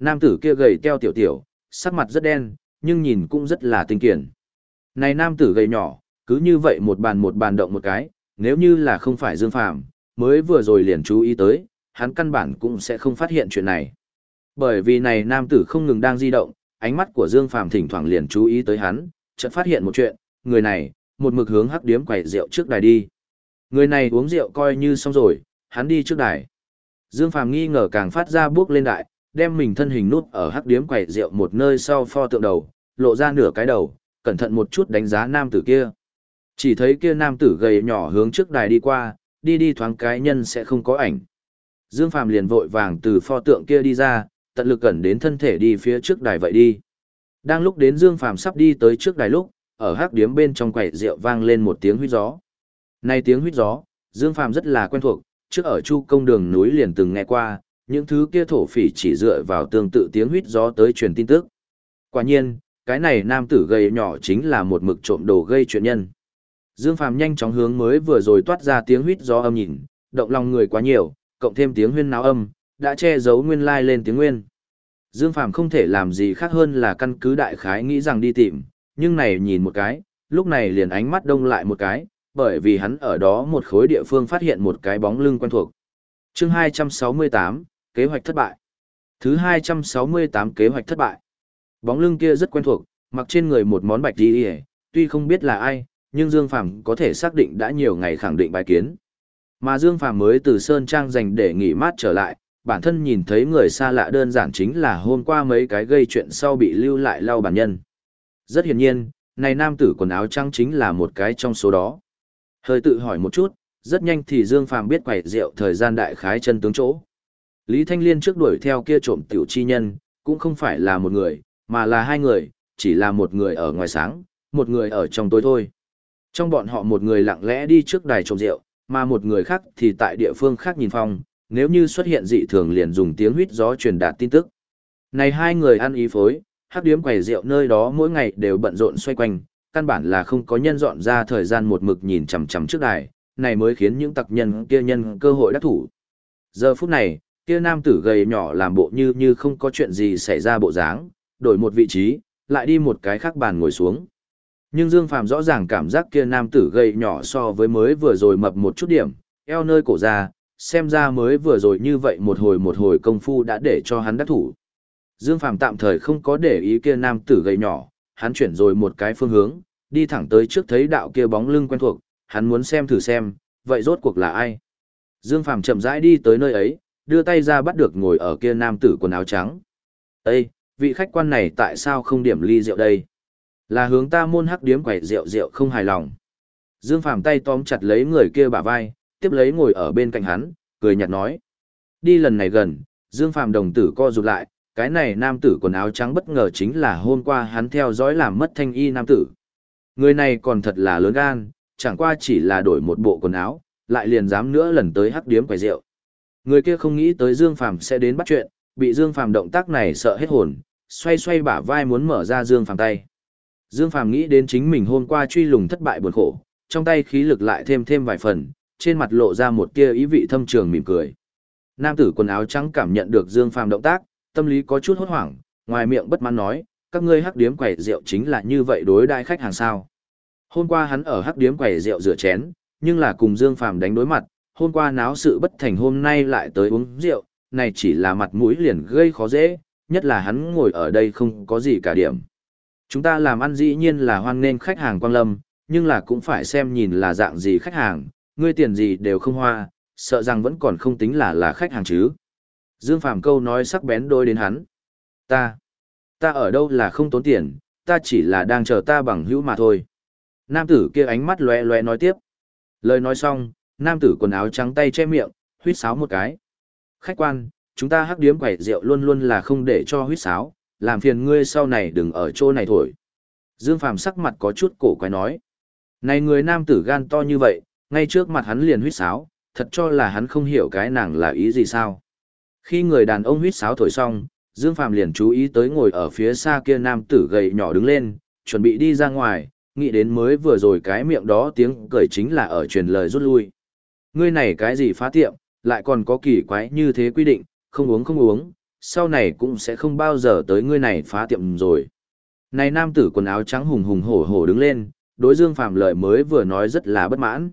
Nam tử kia gầy teo tiểu tiểu, sắc mặt rất đen, nhưng nhìn cũng rất là tinh kiển. Này nam tử gầy nhỏ, cứ như vậy một bàn một bàn động một cái, nếu như là không phải Dương Phàm mới vừa rồi liền chú ý tới, hắn căn bản cũng sẽ không phát hiện chuyện này. Bởi vì này nam tử không ngừng đang di động, ánh mắt của Dương Phàm thỉnh thoảng liền chú ý tới hắn, chợt phát hiện một chuyện, người này, một mực hướng hắc điếm quầy rượu trước đài đi. Người này uống rượu coi như xong rồi, hắn đi trước đài. Dương Phàm nghi ngờ càng phát ra bước lên đại, đem mình thân hình nút ở hắc điếm quầy rượu một nơi sau pho tượng đầu, lộ ra nửa cái đầu, cẩn thận một chút đánh giá nam tử kia. Chỉ thấy kia nam tử gầy nhỏ hướng trước đài đi qua, đi đi thoáng cái nhân sẽ không có ảnh. Dương Phàm liền vội vàng từ pho tượng kia đi ra, tận lực cẩn đến thân thể đi phía trước đài vậy đi. Đang lúc đến Dương Phàm sắp đi tới trước đài lúc, ở hắc điếm bên trong quầy rượu vang lên một tiếng huýt gió. Này tiếng huýt gió, Dương Phàm rất là quen thuộc, trước ở Chu Công đường núi liền từng nghe qua, những thứ kia thổ phỉ chỉ dựa vào tương tự tiếng huýt gió tới truyền tin tức. Quả nhiên, cái này nam tử gầy nhỏ chính là một mực trộm đồ gây chuyện nhân. Dương Phàm nhanh chóng hướng mới vừa rồi toát ra tiếng huýt gió âm nhìn, động lòng người quá nhiều, cộng thêm tiếng huyên náo âm, đã che giấu nguyên lai lên tiếng nguyên. Dương Phàm không thể làm gì khác hơn là căn cứ đại khái nghĩ rằng đi tìm, nhưng này nhìn một cái, lúc này liền ánh mắt đông lại một cái, bởi vì hắn ở đó một khối địa phương phát hiện một cái bóng lưng quen thuộc. Chương 268, kế hoạch thất bại. Thứ 268 kế hoạch thất bại. Bóng lưng kia rất quen thuộc, mặc trên người một món bạch đi tuy không biết là ai, nhưng Dương Phàm có thể xác định đã nhiều ngày khẳng định bài kiến. Mà Dương Phàm mới từ Sơn Trang dành để nghỉ mát trở lại, bản thân nhìn thấy người xa lạ đơn giản chính là hôm qua mấy cái gây chuyện sau bị lưu lại lau bản nhân. Rất hiển nhiên, này nam tử quần áo trắng chính là một cái trong số đó. Hơi tự hỏi một chút, rất nhanh thì Dương Phàm biết quẩy rượu thời gian đại khái chân tướng chỗ. Lý Thanh Liên trước đuổi theo kia trộm tiểu chi nhân, cũng không phải là một người, mà là hai người, chỉ là một người ở ngoài sáng, một người ở trong tối thôi. Trong bọn họ một người lặng lẽ đi trước đài trộm rượu, mà một người khác thì tại địa phương khác nhìn phong, nếu như xuất hiện dị thường liền dùng tiếng huýt gió truyền đạt tin tức. Này hai người ăn ý phối, hát điếm quầy rượu nơi đó mỗi ngày đều bận rộn xoay quanh, căn bản là không có nhân dọn ra thời gian một mực nhìn chằm chằm trước đài, này mới khiến những tặc nhân kia nhân cơ hội đắc thủ. Giờ phút này, kia nam tử gầy nhỏ làm bộ như như không có chuyện gì xảy ra bộ dáng, đổi một vị trí, lại đi một cái khác bàn ngồi xuống. Nhưng Dương Phàm rõ ràng cảm giác kia nam tử gầy nhỏ so với mới vừa rồi mập một chút điểm, eo nơi cổ ra, xem ra mới vừa rồi như vậy một hồi một hồi công phu đã để cho hắn đắc thủ. Dương Phàm tạm thời không có để ý kia nam tử gầy nhỏ, hắn chuyển rồi một cái phương hướng, đi thẳng tới trước thấy đạo kia bóng lưng quen thuộc, hắn muốn xem thử xem, vậy rốt cuộc là ai. Dương Phàm chậm rãi đi tới nơi ấy, đưa tay ra bắt được ngồi ở kia nam tử quần áo trắng. Ê, vị khách quan này tại sao không điểm ly rượu đây? Là hướng ta môn hắc điếm quẩy rượu rượu không hài lòng. Dương Phàm tay tóm chặt lấy người kia bả vai, tiếp lấy ngồi ở bên cạnh hắn, cười nhạt nói. Đi lần này gần, Dương Phàm đồng tử co rụt lại, cái này nam tử quần áo trắng bất ngờ chính là hôm qua hắn theo dõi làm mất thanh y nam tử. Người này còn thật là lớn gan, chẳng qua chỉ là đổi một bộ quần áo, lại liền dám nữa lần tới hắc điếm quầy rượu. Người kia không nghĩ tới Dương Phàm sẽ đến bắt chuyện, bị Dương Phàm động tác này sợ hết hồn, xoay xoay bả vai muốn mở ra Dương Phàm tay. Dương Phàm nghĩ đến chính mình hôm qua truy lùng thất bại buồn khổ, trong tay khí lực lại thêm thêm vài phần, trên mặt lộ ra một tia ý vị thâm trường mỉm cười. Nam tử quần áo trắng cảm nhận được Dương Phàm động tác, tâm lý có chút hốt hoảng, ngoài miệng bất mãn nói, các ngươi hắc điếm quẩy rượu chính là như vậy đối đãi khách hàng sao? Hôm qua hắn ở hắc điếm quẩy rượu rửa chén, nhưng là cùng Dương Phàm đánh đối mặt, hôm qua náo sự bất thành hôm nay lại tới uống rượu, này chỉ là mặt mũi liền gây khó dễ, nhất là hắn ngồi ở đây không có gì cả điểm. Chúng ta làm ăn dĩ nhiên là hoan nghênh khách hàng quang lâm, nhưng là cũng phải xem nhìn là dạng gì khách hàng, ngươi tiền gì đều không hoa, sợ rằng vẫn còn không tính là là khách hàng chứ. Dương Phàm câu nói sắc bén đôi đến hắn. Ta, ta ở đâu là không tốn tiền, ta chỉ là đang chờ ta bằng hữu mà thôi. Nam tử kia ánh mắt lóe lóe nói tiếp. Lời nói xong, nam tử quần áo trắng tay che miệng, huýt sáo một cái. Khách quan, chúng ta hắc điếm quẩy rượu luôn luôn là không để cho huýt sáo, làm phiền ngươi sau này đừng ở chỗ này thổi. Dương Phàm sắc mặt có chút cổ quái nói. Này người nam tử gan to như vậy, ngay trước mặt hắn liền huýt sáo, thật cho là hắn không hiểu cái nàng là ý gì sao. Khi người đàn ông huýt sáo thổi xong, Dương Phàm liền chú ý tới ngồi ở phía xa kia nam tử gầy nhỏ đứng lên, chuẩn bị đi ra ngoài, nghĩ đến mới vừa rồi cái miệng đó tiếng cười chính là ở truyền lời rút lui. Ngươi này cái gì phá tiệm, lại còn có kỳ quái như thế quy định, không uống không uống, sau này cũng sẽ không bao giờ tới ngươi này phá tiệm rồi. Này nam tử quần áo trắng hùng hùng hổ hổ đứng lên, đối Dương Phàm lời mới vừa nói rất là bất mãn.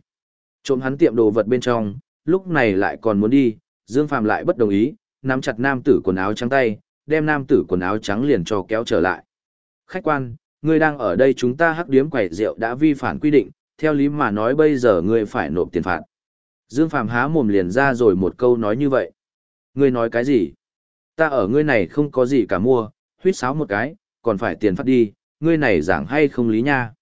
Trộm hắn tiệm đồ vật bên trong, lúc này lại còn muốn đi, Dương Phàm lại bất đồng ý, nắm chặt nam tử quần áo trắng tay, đem nam tử quần áo trắng liền cho kéo trở lại. Khách quan, ngươi đang ở đây chúng ta hắc điếm quẩy rượu đã vi phản quy định, theo lý mà nói bây giờ ngươi phải nộp tiền phạt. Dương Phàm há mồm liền ra rồi một câu nói như vậy. Ngươi nói cái gì? Ta ở ngươi này không có gì cả mua, huyết sáo một cái, còn phải tiền phát đi, ngươi này giảng hay không lý nha.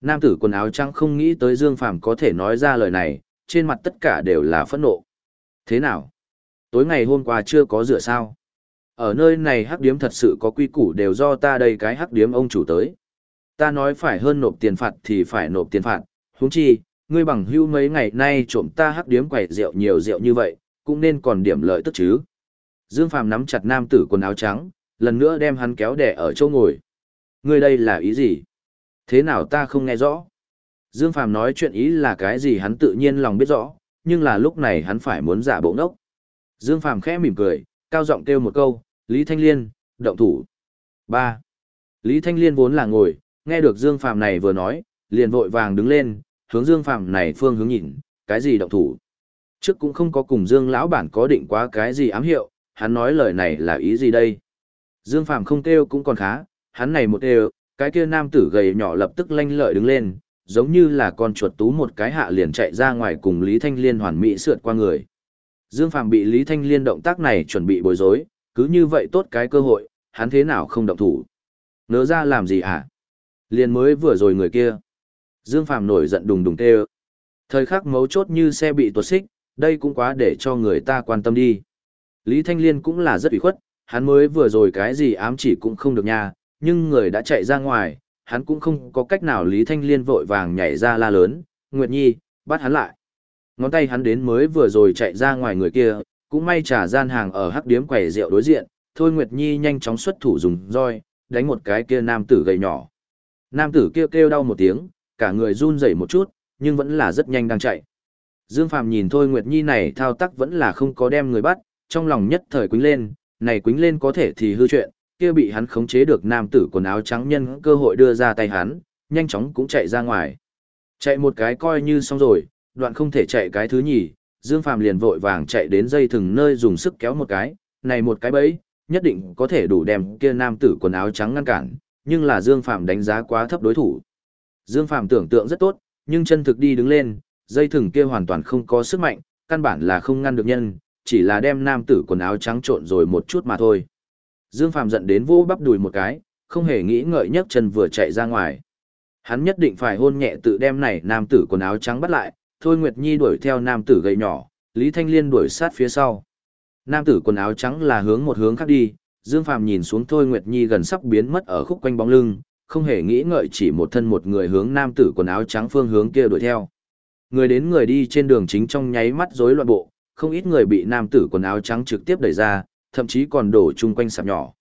Nam tử quần áo trắng không nghĩ tới Dương Phàm có thể nói ra lời này, trên mặt tất cả đều là phẫn nộ. Thế nào? Tối ngày hôm qua chưa có rửa sao? Ở nơi này hắc điếm thật sự có quy củ đều do ta đây cái hắc điếm ông chủ tới. Ta nói phải hơn nộp tiền phạt thì phải nộp tiền phạt, huống chi, ngươi bằng hưu mấy ngày nay trộm ta hắc điếm quẩy rượu nhiều rượu như vậy, cũng nên còn điểm lợi tức chứ. Dương Phàm nắm chặt nam tử quần áo trắng, lần nữa đem hắn kéo đẻ ở chỗ ngồi. Ngươi đây là ý gì? Thế nào ta không nghe rõ? Dương Phàm nói chuyện ý là cái gì hắn tự nhiên lòng biết rõ, nhưng là lúc này hắn phải muốn giả bộ ngốc. Dương Phàm khẽ mỉm cười, cao giọng kêu một câu, Lý Thanh Liên, động thủ. 3. Lý Thanh Liên vốn là ngồi, nghe được Dương Phàm này vừa nói, liền vội vàng đứng lên, hướng Dương Phàm này phương hướng nhìn, cái gì động thủ. Trước cũng không có cùng Dương lão bản có định quá cái gì ám hiệu, hắn nói lời này là ý gì đây? Dương Phàm không kêu cũng còn khá, hắn này một kêu, cái kia nam tử gầy nhỏ lập tức lanh lợi đứng lên, giống như là con chuột tú một cái hạ liền chạy ra ngoài cùng Lý Thanh Liên hoàn mỹ sượt qua người. Dương Phàm bị Lý Thanh Liên động tác này chuẩn bị bối rối, cứ như vậy tốt cái cơ hội, hắn thế nào không động thủ. Nỡ ra làm gì hả? Liên mới vừa rồi người kia. Dương Phàm nổi giận đùng đùng tê Thời khắc mấu chốt như xe bị tuột xích, đây cũng quá để cho người ta quan tâm đi. Lý Thanh Liên cũng là rất ủy khuất, hắn mới vừa rồi cái gì ám chỉ cũng không được nha, nhưng người đã chạy ra ngoài, hắn cũng không có cách nào Lý Thanh Liên vội vàng nhảy ra la lớn, Nguyệt Nhi, bắt hắn lại. Ngón tay hắn đến mới vừa rồi chạy ra ngoài người kia, cũng may trả gian hàng ở hắc điếm quầy rượu đối diện, Thôi Nguyệt Nhi nhanh chóng xuất thủ dùng roi, đánh một cái kia nam tử gầy nhỏ. Nam tử kia kêu, kêu đau một tiếng, cả người run rẩy một chút, nhưng vẫn là rất nhanh đang chạy. Dương Phàm nhìn Thôi Nguyệt Nhi này thao tác vẫn là không có đem người bắt, trong lòng nhất thời quính lên, này quính lên có thể thì hư chuyện, kia bị hắn khống chế được nam tử quần áo trắng nhân cơ hội đưa ra tay hắn, nhanh chóng cũng chạy ra ngoài. Chạy một cái coi như xong rồi, đoạn không thể chạy cái thứ nhì, Dương Phàm liền vội vàng chạy đến dây thừng nơi dùng sức kéo một cái, này một cái bẫy, nhất định có thể đủ đem kia nam tử quần áo trắng ngăn cản, nhưng là Dương Phàm đánh giá quá thấp đối thủ. Dương Phàm tưởng tượng rất tốt, nhưng chân thực đi đứng lên, dây thừng kia hoàn toàn không có sức mạnh, căn bản là không ngăn được nhân, chỉ là đem nam tử quần áo trắng trộn rồi một chút mà thôi. Dương Phàm giận đến vô bắp đùi một cái, không hề nghĩ ngợi nhấc chân vừa chạy ra ngoài. Hắn nhất định phải hôn nhẹ tự đem này nam tử quần áo trắng bắt lại, Thôi Nguyệt Nhi đuổi theo nam tử gầy nhỏ, Lý Thanh Liên đuổi sát phía sau. Nam tử quần áo trắng là hướng một hướng khác đi, Dương Phàm nhìn xuống Thôi Nguyệt Nhi gần sắp biến mất ở khúc quanh bóng lưng, không hề nghĩ ngợi chỉ một thân một người hướng nam tử quần áo trắng phương hướng kia đuổi theo. Người đến người đi trên đường chính trong nháy mắt rối loạn bộ, không ít người bị nam tử quần áo trắng trực tiếp đẩy ra, thậm chí còn đổ chung quanh sạp nhỏ.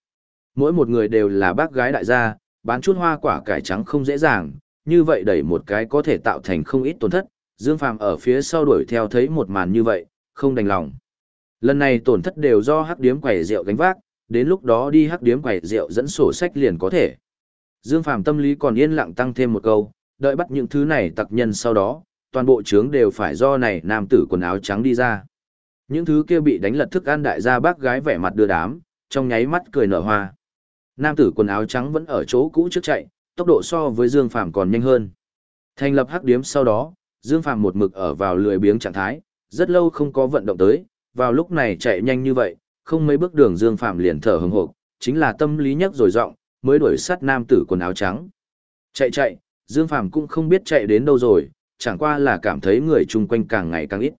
Mỗi một người đều là bác gái đại gia, bán chút hoa quả cải trắng không dễ dàng, như vậy đẩy một cái có thể tạo thành không ít tổn thất, Dương Phàm ở phía sau đuổi theo thấy một màn như vậy, không đành lòng. Lần này tổn thất đều do hắc điếm quẩy rượu gánh vác, đến lúc đó đi hắc điếm quẩy rượu dẫn sổ sách liền có thể. Dương Phàm tâm lý còn yên lặng tăng thêm một câu, đợi bắt những thứ này tặc nhân sau đó, toàn bộ trướng đều phải do này nam tử quần áo trắng đi ra. Những thứ kia bị đánh lật thức ăn đại gia bác gái vẻ mặt đưa đám, trong nháy mắt cười nở hoa. Nam tử quần áo trắng vẫn ở chỗ cũ trước chạy, tốc độ so với Dương Phàm còn nhanh hơn. Thành lập hắc điếm sau đó, Dương Phàm một mực ở vào lười biếng trạng thái, rất lâu không có vận động tới, vào lúc này chạy nhanh như vậy, không mấy bước đường Dương Phàm liền thở hừng hực, chính là tâm lý nhắc rồi giọng, mới đuổi sát nam tử quần áo trắng. Chạy chạy, Dương Phàm cũng không biết chạy đến đâu rồi, chẳng qua là cảm thấy người chung quanh càng ngày càng ít.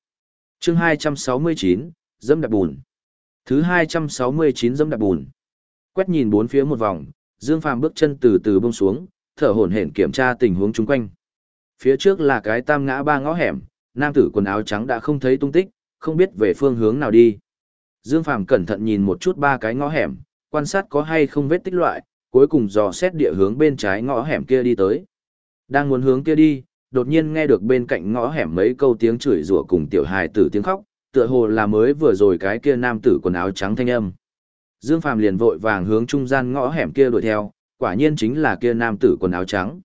Chương 269, dẫm đạp bùn. Thứ 269 dẫm đạp bùn. Quét nhìn bốn phía một vòng, Dương Phàm bước chân từ từ buông xuống, thở hổn hển kiểm tra tình huống chung quanh. Phía trước là cái tam ngã ba ngõ hẻm, nam tử quần áo trắng đã không thấy tung tích, không biết về phương hướng nào đi. Dương Phàm cẩn thận nhìn một chút ba cái ngõ hẻm, quan sát có hay không vết tích loại, cuối cùng dò xét địa hướng bên trái ngõ hẻm kia đi tới. Đang muốn hướng kia đi, đột nhiên nghe được bên cạnh ngõ hẻm mấy câu tiếng chửi rủa cùng tiểu hài tử tiếng khóc, tựa hồ là mới vừa rồi cái kia nam tử quần áo trắng thanh âm. Dương Phàm liền vội vàng hướng trung gian ngõ hẻm kia đuổi theo, quả nhiên chính là kia nam tử quần áo trắng.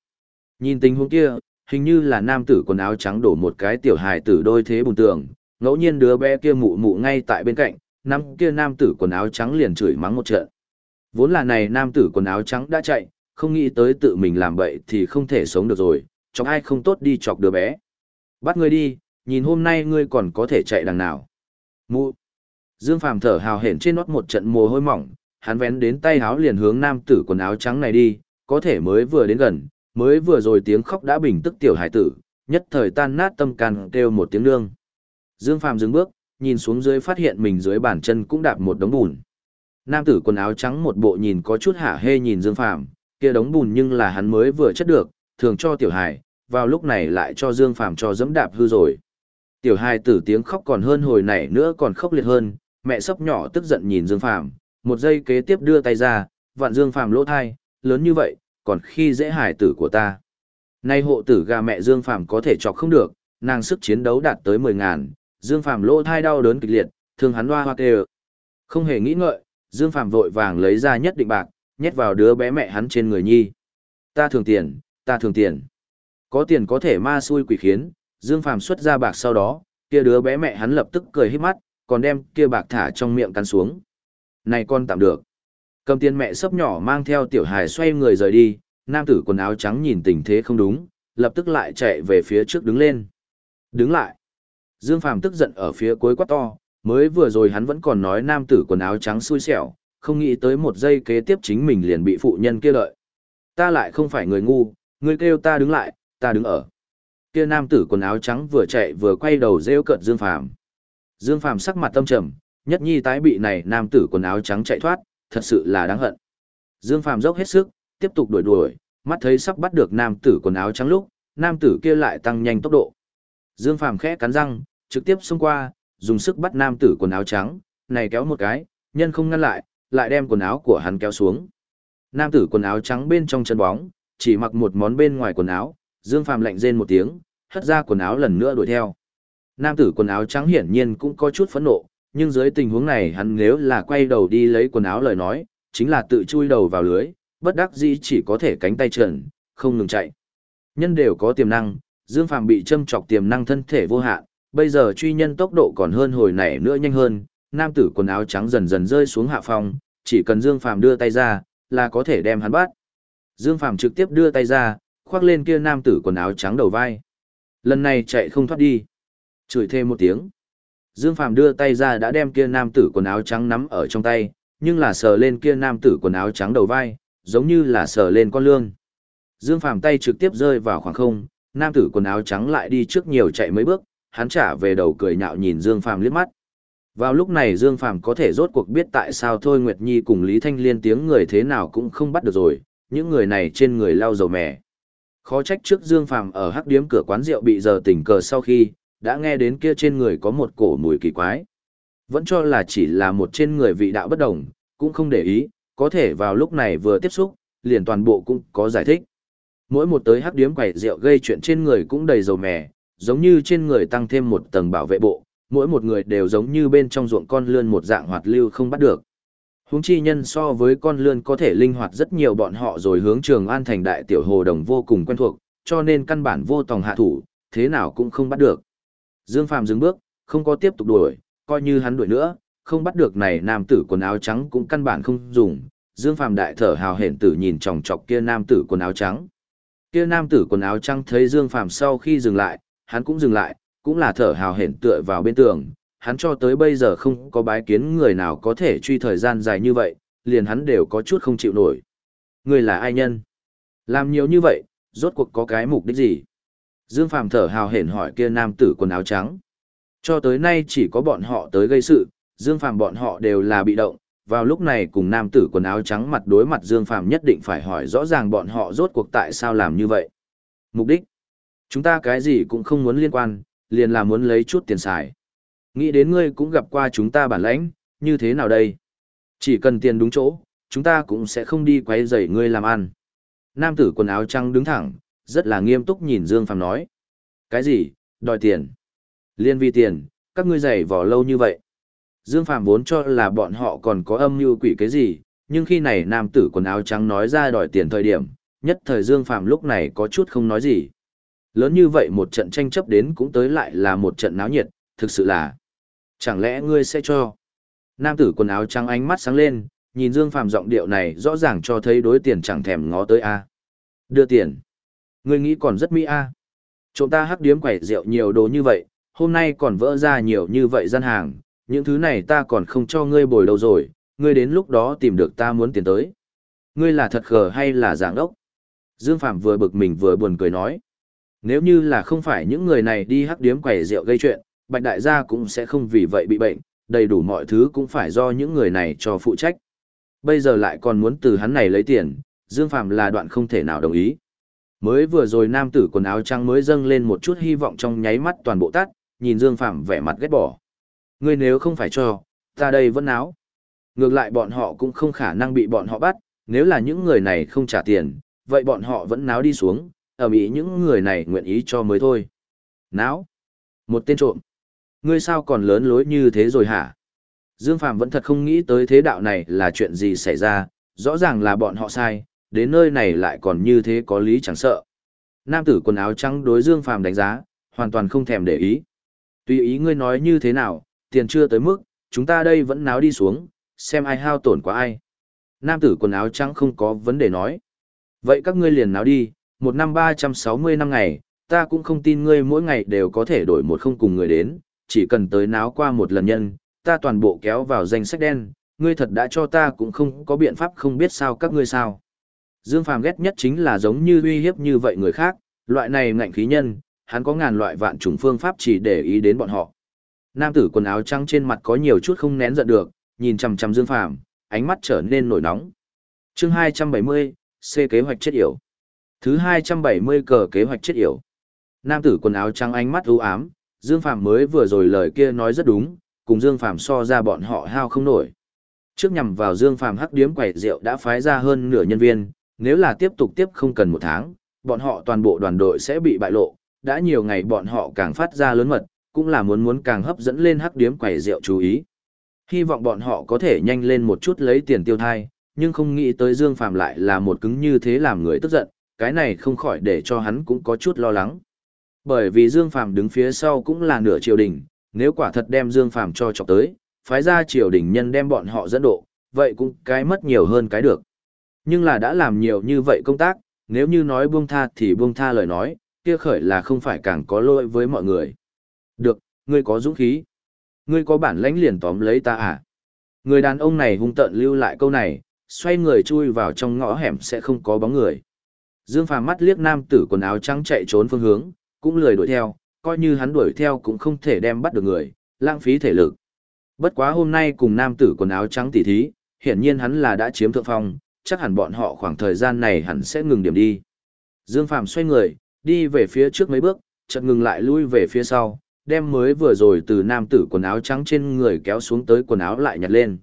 Nhìn tình huống kia, hình như là nam tử quần áo trắng đổ một cái tiểu hài tử đôi thế bùn tường, ngẫu nhiên đứa bé kia mụ mụ ngay tại bên cạnh, năm kia nam tử quần áo trắng liền chửi mắng một trận. Vốn là này nam tử quần áo trắng đã chạy, không nghĩ tới tự mình làm bậy thì không thể sống được rồi, chọc ai không tốt đi chọc đứa bé. Bắt ngươi đi, nhìn hôm nay ngươi còn có thể chạy đằng nào. Mụ. Dương Phàm thở hào hển trên nót một trận mồ hôi mỏng, hắn vén đến tay áo liền hướng nam tử quần áo trắng này đi, có thể mới vừa đến gần, mới vừa rồi tiếng khóc đã bình tức tiểu hải tử, nhất thời tan nát tâm can kêu một tiếng nương. Dương Phàm dừng bước, nhìn xuống dưới phát hiện mình dưới bàn chân cũng đạp một đống bùn. Nam tử quần áo trắng một bộ nhìn có chút hả hê nhìn Dương Phàm, kia đống bùn nhưng là hắn mới vừa chất được, thường cho tiểu hải, vào lúc này lại cho Dương Phàm cho dẫm đạp hư rồi. Tiểu hải tử tiếng khóc còn hơn hồi nãy nữa còn khóc liệt hơn, mẹ sóc nhỏ tức giận nhìn Dương Phàm, một giây kế tiếp đưa tay ra, vặn Dương Phàm lỗ thai, lớn như vậy, còn khi dễ hải tử của ta. Nay hộ tử gà mẹ Dương Phàm có thể chọc không được, nàng sức chiến đấu đạt tới 10 ngàn, Dương Phàm lỗ thai đau đớn kịch liệt, thương hắn hoa hoa kêu. Không hề nghĩ ngợi, Dương Phạm vội vàng lấy ra nhất định bạc, nhét vào đứa bé mẹ hắn trên người nhi. Ta thường tiền, ta thường tiền. Có tiền có thể ma xui quỷ khiến, Dương Phạm xuất ra bạc sau đó, kia đứa bé mẹ hắn lập tức cười híp mắt, còn đem kia bạc thả trong miệng cắn xuống. Này con tạm được. Cầm tiền mẹ sấp nhỏ mang theo tiểu hài xoay người rời đi, nam tử quần áo trắng nhìn tình thế không đúng, lập tức lại chạy về phía trước đứng lên. Đứng lại. Dương Phàm tức giận ở phía cuối quát to, mới vừa rồi hắn vẫn còn nói nam tử quần áo trắng xui xẻo, không nghĩ tới một giây kế tiếp chính mình liền bị phụ nhân kia lợi. Ta lại không phải người ngu, ngươi kêu ta đứng lại, ta đứng ở. Kia nam tử quần áo trắng vừa chạy vừa quay đầu rêu cợt Dương Phàm. Dương Phàm sắc mặt tâm trầm, nhất nhi tái bị này nam tử quần áo trắng chạy thoát, thật sự là đáng hận. Dương Phàm dốc hết sức, tiếp tục đuổi đuổi, mắt thấy sắp bắt được nam tử quần áo trắng lúc, nam tử kia lại tăng nhanh tốc độ. Dương Phàm khẽ cắn răng, trực tiếp xông qua, dùng sức bắt nam tử quần áo trắng, này kéo một cái, nhân không ngăn lại, lại đem quần áo của hắn kéo xuống. Nam tử quần áo trắng bên trong chân bóng, chỉ mặc một món bên ngoài quần áo, Dương Phàm lạnh rên một tiếng, hất ra quần áo lần nữa đuổi theo. Nam tử quần áo trắng hiển nhiên cũng có chút phẫn nộ, nhưng dưới tình huống này hắn nếu là quay đầu đi lấy quần áo lời nói, chính là tự chui đầu vào lưới, bất đắc dĩ chỉ có thể cánh tay trần, không ngừng chạy. Nhân đều có tiềm năng, Dương Phàm bị châm chọc tiềm năng thân thể vô hạn, bây giờ truy nhân tốc độ còn hơn hồi nãy nữa nhanh hơn, nam tử quần áo trắng dần dần rơi xuống hạ phòng, chỉ cần Dương Phàm đưa tay ra, là có thể đem hắn bắt. Dương Phàm trực tiếp đưa tay ra, khoác lên kia nam tử quần áo trắng đầu vai. Lần này chạy không thoát đi. Chửi thêm một tiếng. Dương Phàm đưa tay ra đã đem kia nam tử quần áo trắng nắm ở trong tay, nhưng là sờ lên kia nam tử quần áo trắng đầu vai, giống như là sờ lên con lương. Dương Phàm tay trực tiếp rơi vào khoảng không, nam tử quần áo trắng lại đi trước nhiều chạy mấy bước, hắn trả về đầu cười nhạo nhìn Dương Phàm liếc mắt. Vào lúc này Dương Phàm có thể rốt cuộc biết tại sao Thôi Nguyệt Nhi cùng Lý Thanh Liên tiếng người thế nào cũng không bắt được rồi, những người này trên người lau dầu mè. Khó trách trước Dương Phàm ở hắc điếm cửa quán rượu bị giờ tỉnh cờ sau khi, đã nghe đến kia trên người có một cổ mùi kỳ quái. Vẫn cho là chỉ là một trên người vị đạo bất đồng, cũng không để ý, có thể vào lúc này vừa tiếp xúc, liền toàn bộ cũng có giải thích. Mỗi một tới hắc điếm quẩy rượu gây chuyện trên người cũng đầy dầu mè, giống như trên người tăng thêm một tầng bảo vệ bộ, mỗi một người đều giống như bên trong ruộng con lươn một dạng hoạt lưu không bắt được. hướng chi nhân so với con lươn có thể linh hoạt rất nhiều bọn họ rồi hướng trường an thành đại tiểu hồ đồng vô cùng quen thuộc, cho nên căn bản vô tòng hạ thủ, thế nào cũng không bắt được. Dương Phàm dừng bước, không có tiếp tục đuổi, coi như hắn đuổi nữa, không bắt được này nam tử quần áo trắng cũng căn bản không dùng. Dương Phàm đại thở hào hển tử nhìn chòng chọc kia nam tử quần áo trắng. Kia nam tử quần áo trắng thấy Dương Phàm sau khi dừng lại, hắn cũng dừng lại, cũng là thở hào hển tựa vào bên tường, hắn cho tới bây giờ không có bái kiến người nào có thể truy thời gian dài như vậy, liền hắn đều có chút không chịu nổi. Người là ai nhân? Làm nhiều như vậy, rốt cuộc có cái mục đích gì? Dương Phàm thở hào hển hỏi kia nam tử quần áo trắng. Cho tới nay chỉ có bọn họ tới gây sự, Dương Phàm bọn họ đều là bị động, vào lúc này cùng nam tử quần áo trắng mặt đối mặt Dương Phàm nhất định phải hỏi rõ ràng bọn họ rốt cuộc tại sao làm như vậy. Mục đích? Chúng ta cái gì cũng không muốn liên quan, liền là muốn lấy chút tiền xài. Nghĩ đến ngươi cũng gặp qua chúng ta bản lãnh, như thế nào đây? Chỉ cần tiền đúng chỗ, chúng ta cũng sẽ không đi quấy rầy ngươi làm ăn. Nam tử quần áo trắng đứng thẳng, rất là nghiêm túc nhìn Dương Phàm nói. Cái gì, đòi tiền? Liên vi tiền, các ngươi giày vò lâu như vậy. Dương Phàm vốn cho là bọn họ còn có âm mưu quỷ cái gì, nhưng khi này nam tử quần áo trắng nói ra đòi tiền thời điểm, nhất thời Dương Phàm lúc này có chút không nói gì. Lớn như vậy một trận tranh chấp đến cũng tới lại là một trận náo nhiệt, thực sự là. Chẳng lẽ ngươi sẽ cho? Nam tử quần áo trắng ánh mắt sáng lên, nhìn Dương Phàm giọng điệu này rõ ràng cho thấy đối tiền chẳng thèm ngó tới a. Đưa tiền. Ngươi nghĩ còn rất mỹ a. À. Chúng ta hắc điếm quẩy rượu nhiều đồ như vậy, hôm nay còn vỡ ra nhiều như vậy gian hàng, những thứ này ta còn không cho ngươi bồi đâu rồi, ngươi đến lúc đó tìm được ta muốn tiền tới. Ngươi là thật khờ hay là giảng đốc? Dương Phạm vừa bực mình vừa buồn cười nói. Nếu như là không phải những người này đi hắc điếm quẩy rượu gây chuyện, Bạch Đại gia cũng sẽ không vì vậy bị bệnh, đầy đủ mọi thứ cũng phải do những người này cho phụ trách. Bây giờ lại còn muốn từ hắn này lấy tiền, Dương Phạm là đoạn không thể nào đồng ý. Mới vừa rồi nam tử quần áo trắng mới dâng lên một chút hy vọng trong nháy mắt toàn bộ tắt, nhìn Dương Phạm vẻ mặt ghét bỏ. Ngươi nếu không phải cho, ta đây vẫn áo. Ngược lại bọn họ cũng không khả năng bị bọn họ bắt, nếu là những người này không trả tiền, vậy bọn họ vẫn náo đi xuống, ở Mỹ những người này nguyện ý cho mới thôi. Náo? Một tên trộm. Ngươi sao còn lớn lối như thế rồi hả? Dương Phạm vẫn thật không nghĩ tới thế đạo này là chuyện gì xảy ra, rõ ràng là bọn họ sai, đến nơi này lại còn như thế có lý chẳng sợ. Nam tử quần áo trắng đối Dương Phạm đánh giá, hoàn toàn không thèm để ý. Tùy ý ngươi nói như thế nào, tiền chưa tới mức, chúng ta đây vẫn náo đi xuống, xem ai hao tổn quá ai. Nam tử quần áo trắng không có vấn đề nói. Vậy các ngươi liền náo đi, một năm 360 năm ngày, ta cũng không tin ngươi mỗi ngày đều có thể đổi một không cùng người đến, chỉ cần tới náo qua một lần nhân, ta toàn bộ kéo vào danh sách đen, ngươi thật đã cho ta cũng không có biện pháp không biết sao các ngươi sao. Dương Phàm ghét nhất chính là giống như uy hiếp như vậy người khác, loại này ngạnh khí nhân, hắn có ngàn loại vạn chủng phương pháp chỉ để ý đến bọn họ. Nam tử quần áo trắng trên mặt có nhiều chút không nén giận được, nhìn chằm chằm Dương Phàm, ánh mắt trở nên nổi nóng. Chương 270, C kế hoạch chết yểu. Thứ 270 cờ kế hoạch chết yểu. Nam tử quần áo trắng ánh mắt u ám, Dương Phạm mới vừa rồi lời kia nói rất đúng, cùng Dương Phạm so ra bọn họ hao không nổi. Trước nhằm vào Dương Phạm hắc điếm quẩy rượu đã phái ra hơn nửa nhân viên, nếu là tiếp tục tiếp không cần một tháng, bọn họ toàn bộ đoàn đội sẽ bị bại lộ, đã nhiều ngày bọn họ càng phát ra lớn mật, cũng là muốn muốn càng hấp dẫn lên hắc điếm quẩy rượu chú ý. Hy vọng bọn họ có thể nhanh lên một chút lấy tiền tiêu thai, nhưng không nghĩ tới Dương Phạm lại là một cứng như thế làm người tức giận, cái này không khỏi để cho hắn cũng có chút lo lắng. Bởi vì Dương phàm đứng phía sau cũng là nửa triều đình, nếu quả thật đem Dương phàm cho chọc tới, phái ra triều đình nhân đem bọn họ dẫn độ, vậy cũng cái mất nhiều hơn cái được. Nhưng là đã làm nhiều như vậy công tác, nếu như nói buông tha thì buông tha lời nói, kia khởi là không phải càng có lỗi với mọi người. Được, ngươi có dũng khí. Ngươi có bản lãnh liền tóm lấy ta à? Người đàn ông này hung tợn lưu lại câu này, xoay người chui vào trong ngõ hẻm sẽ không có bóng người. Dương Phàm mắt liếc nam tử quần áo trắng chạy trốn phương hướng, cũng lười đuổi theo, coi như hắn đuổi theo cũng không thể đem bắt được người, lãng phí thể lực. Bất quá hôm nay cùng nam tử quần áo trắng tỉ thí, hiển nhiên hắn là đã chiếm thượng phong, chắc hẳn bọn họ khoảng thời gian này hẳn sẽ ngừng điểm đi. Dương Phàm xoay người, đi về phía trước mấy bước, chợt ngừng lại lui về phía sau, đem mới vừa rồi từ nam tử quần áo trắng trên người kéo xuống tới quần áo lại nhặt lên.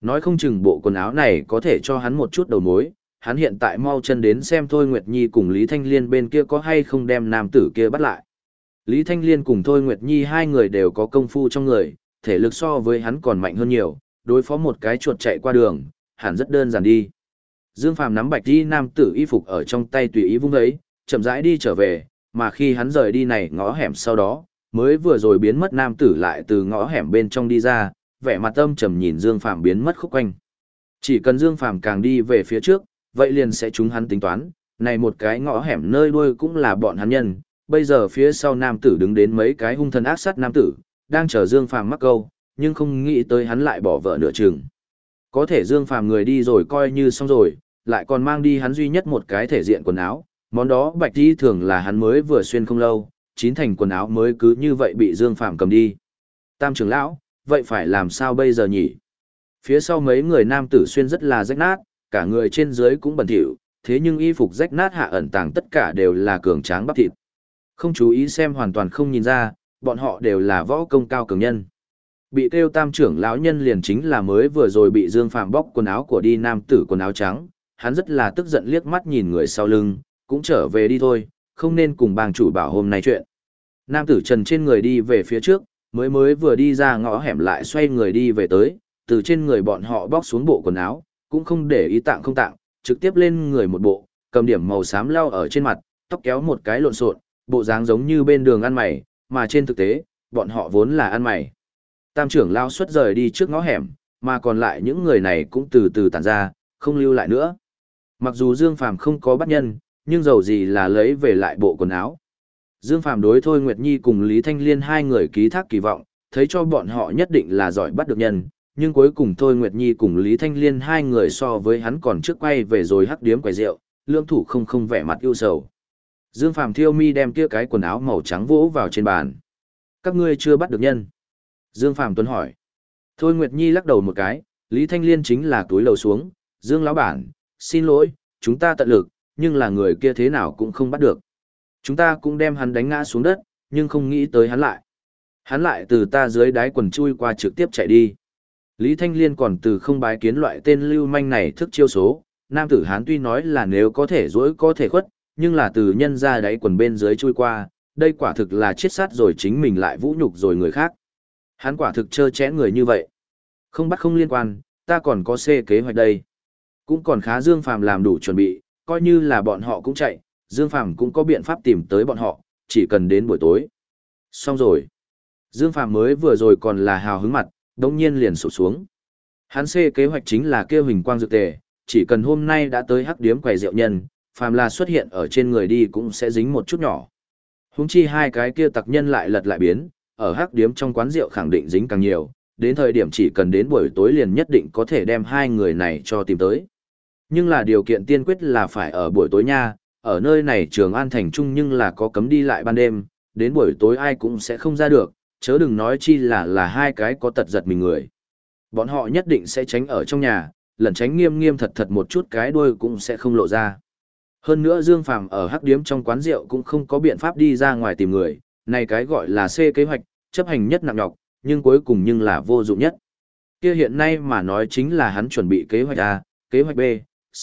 Nói không chừng bộ quần áo này có thể cho hắn một chút đầu mối, hắn hiện tại mau chân đến xem Thôi Nguyệt Nhi cùng Lý Thanh Liên bên kia có hay không đem nam tử kia bắt lại. Lý Thanh Liên cùng Thôi Nguyệt Nhi hai người đều có công phu trong người, thể lực so với hắn còn mạnh hơn nhiều, đối phó một cái chuột chạy qua đường, hẳn rất đơn giản đi. Dương Phàm nắm bạch đi nam tử y phục ở trong tay tùy ý vung ấy, chậm rãi đi trở về, mà khi hắn rời đi này ngõ hẻm sau đó, mới vừa rồi biến mất nam tử lại từ ngõ hẻm bên trong đi ra, vẻ mặt âm trầm nhìn Dương Phàm biến mất khúc quanh. Chỉ cần Dương Phàm càng đi về phía trước, vậy liền sẽ chúng hắn tính toán, này một cái ngõ hẻm nơi đuôi cũng là bọn hắn nhân, bây giờ phía sau nam tử đứng đến mấy cái hung thần ác sát nam tử, đang chờ Dương Phàm mắc câu, nhưng không nghĩ tới hắn lại bỏ vợ nửa chừng. Có thể Dương Phàm người đi rồi coi như xong rồi, lại còn mang đi hắn duy nhất một cái thể diện quần áo, món đó bạch đi thường là hắn mới vừa xuyên không lâu, chín thành quần áo mới cứ như vậy bị Dương Phàm cầm đi. Tam trưởng lão, vậy phải làm sao bây giờ nhỉ? Phía sau mấy người nam tử xuyên rất là rách nát, cả người trên dưới cũng bẩn thỉu, thế nhưng y phục rách nát hạ ẩn tàng tất cả đều là cường tráng bắp thịt. Không chú ý xem hoàn toàn không nhìn ra, bọn họ đều là võ công cao cường nhân. Bị kêu tam trưởng lão nhân liền chính là mới vừa rồi bị Dương Phạm bóc quần áo của đi nam tử quần áo trắng, hắn rất là tức giận liếc mắt nhìn người sau lưng, cũng trở về đi thôi, không nên cùng bang chủ bảo hôm nay chuyện. Nam tử trần trên người đi về phía trước, mới mới vừa đi ra ngõ hẻm lại xoay người đi về tới, từ trên người bọn họ bóc xuống bộ quần áo, cũng không để ý tạng không tạng, trực tiếp lên người một bộ, cầm điểm màu xám lao ở trên mặt, tóc kéo một cái lộn xộn, bộ dáng giống như bên đường ăn mày, mà trên thực tế, bọn họ vốn là ăn mày. Tam trưởng lao xuất rời đi trước ngõ hẻm, mà còn lại những người này cũng từ từ tản ra, không lưu lại nữa. Mặc dù Dương Phàm không có bắt nhân, nhưng dầu gì là lấy về lại bộ quần áo. Dương Phàm đối Thôi Nguyệt Nhi cùng Lý Thanh Liên hai người ký thác kỳ vọng, thấy cho bọn họ nhất định là giỏi bắt được nhân, nhưng cuối cùng Thôi Nguyệt Nhi cùng Lý Thanh Liên hai người so với hắn còn trước quay về rồi hắc điếm quầy rượu, lương thủ không không vẻ mặt ưu sầu. Dương Phàm Thiêu Mi đem kia cái quần áo màu trắng vỗ vào trên bàn. Các ngươi chưa bắt được nhân. Dương Phàm Tuấn hỏi. Thôi Nguyệt Nhi lắc đầu một cái, Lý Thanh Liên chính là túi lầu xuống, Dương lão bản, xin lỗi, chúng ta tận lực, nhưng là người kia thế nào cũng không bắt được. Chúng ta cũng đem hắn đánh ngã xuống đất, nhưng không nghĩ tới hắn lại. Hắn lại từ ta dưới đáy quần chui qua trực tiếp chạy đi. Lý Thanh Liên còn từ không bái kiến loại tên lưu manh này thức chiêu số, nam tử hán tuy nói là nếu có thể dối có thể khuất, nhưng là từ nhân ra đáy quần bên dưới chui qua, đây quả thực là chết sát rồi chính mình lại vũ nhục rồi người khác. Hắn quả thực chơ chẽ người như vậy. Không bắt không liên quan, ta còn có xê kế hoạch đây. Cũng còn khá Dương Phàm làm đủ chuẩn bị, coi như là bọn họ cũng chạy, Dương Phàm cũng có biện pháp tìm tới bọn họ, chỉ cần đến buổi tối. Xong rồi. Dương Phàm mới vừa rồi còn là hào hứng mặt, đống nhiên liền sụt xuống. Hắn xê kế hoạch chính là kêu hình quang dược tề, chỉ cần hôm nay đã tới hắc điếm quầy rượu nhân, phàm là xuất hiện ở trên người đi cũng sẽ dính một chút nhỏ. Húng chi hai cái kia tặc nhân lại lật lại biến, ở hắc điếm trong quán rượu khẳng định dính càng nhiều, đến thời điểm chỉ cần đến buổi tối liền nhất định có thể đem hai người này cho tìm tới. Nhưng là điều kiện tiên quyết là phải ở buổi tối nha, ở nơi này trường an thành trung nhưng là có cấm đi lại ban đêm, đến buổi tối ai cũng sẽ không ra được, chớ đừng nói chi là là hai cái có tật giật mình người. Bọn họ nhất định sẽ tránh ở trong nhà, lần tránh nghiêm nghiêm thật thật một chút cái đuôi cũng sẽ không lộ ra. Hơn nữa Dương Phàm ở hắc điếm trong quán rượu cũng không có biện pháp đi ra ngoài tìm người, này cái gọi là C kế hoạch, chấp hành nhất nặng nhọc, nhưng cuối cùng nhưng là vô dụng nhất. Kia hiện nay mà nói chính là hắn chuẩn bị kế hoạch A, kế hoạch B,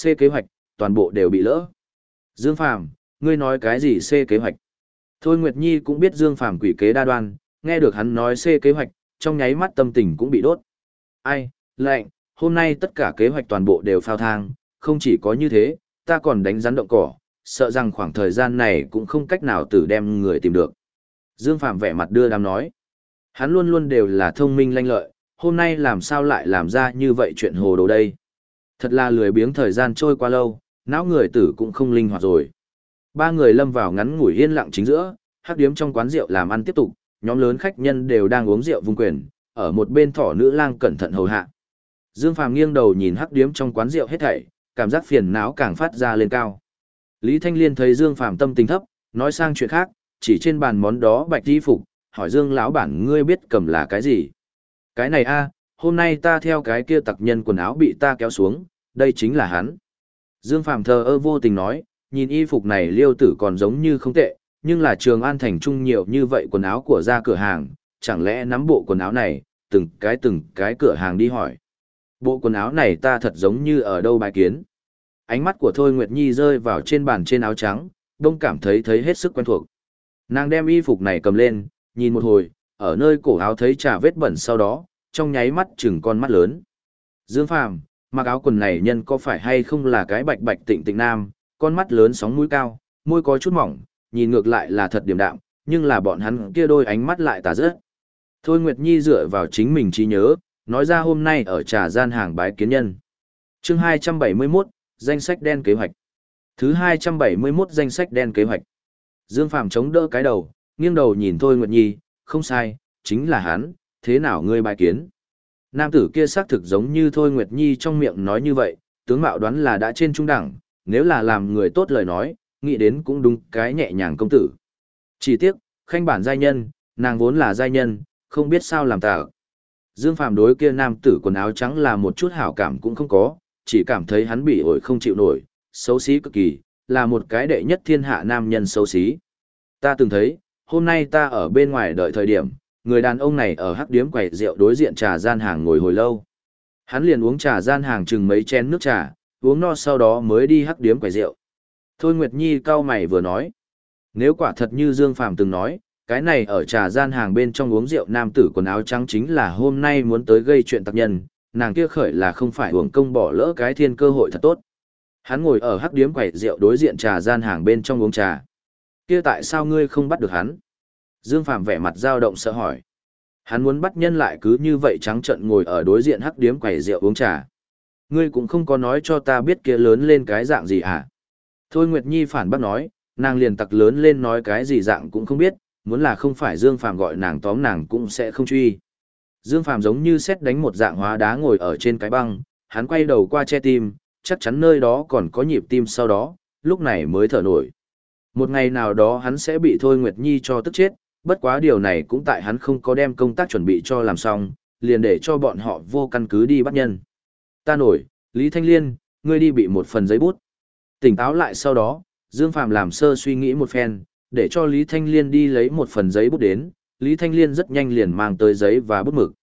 C kế hoạch, toàn bộ đều bị lỡ. Dương Phàm, ngươi nói cái gì C kế hoạch? Thôi Nguyệt Nhi cũng biết Dương Phàm quỷ kế đa đoan, nghe được hắn nói C kế hoạch, trong nháy mắt tâm tình cũng bị đốt. Ai, lệnh, hôm nay tất cả kế hoạch toàn bộ đều phao thang, không chỉ có như thế, ta còn đánh rắn động cỏ, sợ rằng khoảng thời gian này cũng không cách nào tử đem người tìm được. Dương Phạm vẻ mặt đưa đám nói. Hắn luôn luôn đều là thông minh lanh lợi, hôm nay làm sao lại làm ra như vậy chuyện hồ đồ đây. Thật là lười biếng thời gian trôi qua lâu, não người tử cũng không linh hoạt rồi. Ba người lâm vào ngắn ngủi yên lặng chính giữa, hắc điếm trong quán rượu làm ăn tiếp tục, nhóm lớn khách nhân đều đang uống rượu vung quyền, ở một bên thỏ nữ lang cẩn thận hầu hạ. Dương Phàm nghiêng đầu nhìn hắc điếm trong quán rượu hết thảy, cảm giác phiền não càng phát ra lên cao. Lý Thanh Liên thấy Dương Phàm tâm tình thấp, nói sang chuyện khác, chỉ trên bàn món đó bạch y phục, hỏi Dương lão bản ngươi biết cầm là cái gì? Cái này a, hôm nay ta theo cái kia tặc nhân quần áo bị ta kéo xuống, đây chính là hắn. Dương Phàm thờ ơ vô tình nói, nhìn y phục này liêu tử còn giống như không tệ, nhưng là trường an thành trung nhiều như vậy quần áo của ra cửa hàng, chẳng lẽ nắm bộ quần áo này, từng cái từng cái cửa hàng đi hỏi. Bộ quần áo này ta thật giống như ở đâu bài kiến. Ánh mắt của Thôi Nguyệt Nhi rơi vào trên bàn trên áo trắng, đông cảm thấy thấy hết sức quen thuộc. Nàng đem y phục này cầm lên, nhìn một hồi, ở nơi cổ áo thấy trà vết bẩn sau đó, trong nháy mắt chừng con mắt lớn. Dương Phàm, mặc áo quần này nhân có phải hay không là cái bạch bạch tịnh tịnh nam, con mắt lớn sóng mũi cao, môi có chút mỏng, nhìn ngược lại là thật điềm đạm, nhưng là bọn hắn kia đôi ánh mắt lại tà rớt. Thôi Nguyệt Nhi dựa vào chính mình trí nhớ, nói ra hôm nay ở trà gian hàng bái kiến nhân. chương 271, danh sách đen kế hoạch. Thứ 271 danh sách đen kế hoạch. Dương Phàm chống đỡ cái đầu, nghiêng đầu nhìn Thôi Nguyệt Nhi, không sai, chính là hắn, thế nào ngươi bài kiến. Nam tử kia xác thực giống như Thôi Nguyệt Nhi trong miệng nói như vậy, tướng mạo đoán là đã trên trung đẳng, nếu là làm người tốt lời nói, nghĩ đến cũng đúng cái nhẹ nhàng công tử. Chỉ tiếc, khanh bản giai nhân, nàng vốn là giai nhân, không biết sao làm tạo. Dương Phàm đối kia nam tử quần áo trắng là một chút hảo cảm cũng không có, chỉ cảm thấy hắn bị ổi không chịu nổi, xấu xí cực kỳ, là một cái đệ nhất thiên hạ nam nhân xấu xí. Ta từng thấy, hôm nay ta ở bên ngoài đợi thời điểm, người đàn ông này ở hắc điếm quầy rượu đối diện trà gian hàng ngồi hồi lâu. Hắn liền uống trà gian hàng chừng mấy chén nước trà, uống no sau đó mới đi hắc điếm quầy rượu. Thôi Nguyệt Nhi cao mày vừa nói. Nếu quả thật như Dương Phàm từng nói, cái này ở trà gian hàng bên trong uống rượu nam tử quần áo trắng chính là hôm nay muốn tới gây chuyện tặc nhân, nàng kia khởi là không phải uổng công bỏ lỡ cái thiên cơ hội thật tốt. Hắn ngồi ở hắc điếm quẩy rượu đối diện trà gian hàng bên trong uống trà. Kia tại sao ngươi không bắt được hắn? Dương Phàm vẻ mặt dao động sợ hỏi. Hắn muốn bắt nhân lại cứ như vậy trắng trận ngồi ở đối diện hắc điếm quẩy rượu uống trà. Ngươi cũng không có nói cho ta biết kia lớn lên cái dạng gì hả? Thôi Nguyệt Nhi phản bác nói, nàng liền tặc lớn lên nói cái gì dạng cũng không biết, muốn là không phải Dương Phàm gọi nàng tóm nàng cũng sẽ không truy. Dương Phàm giống như xét đánh một dạng hóa đá ngồi ở trên cái băng, hắn quay đầu qua che tim, chắc chắn nơi đó còn có nhịp tim sau đó, lúc này mới thở nổi. Một ngày nào đó hắn sẽ bị Thôi Nguyệt Nhi cho tức chết, bất quá điều này cũng tại hắn không có đem công tác chuẩn bị cho làm xong, liền để cho bọn họ vô căn cứ đi bắt nhân. Ta nổi, Lý Thanh Liên, ngươi đi bị một phần giấy bút. Tỉnh táo lại sau đó, Dương Phạm làm sơ suy nghĩ một phen, để cho Lý Thanh Liên đi lấy một phần giấy bút đến, Lý Thanh Liên rất nhanh liền mang tới giấy và bút mực.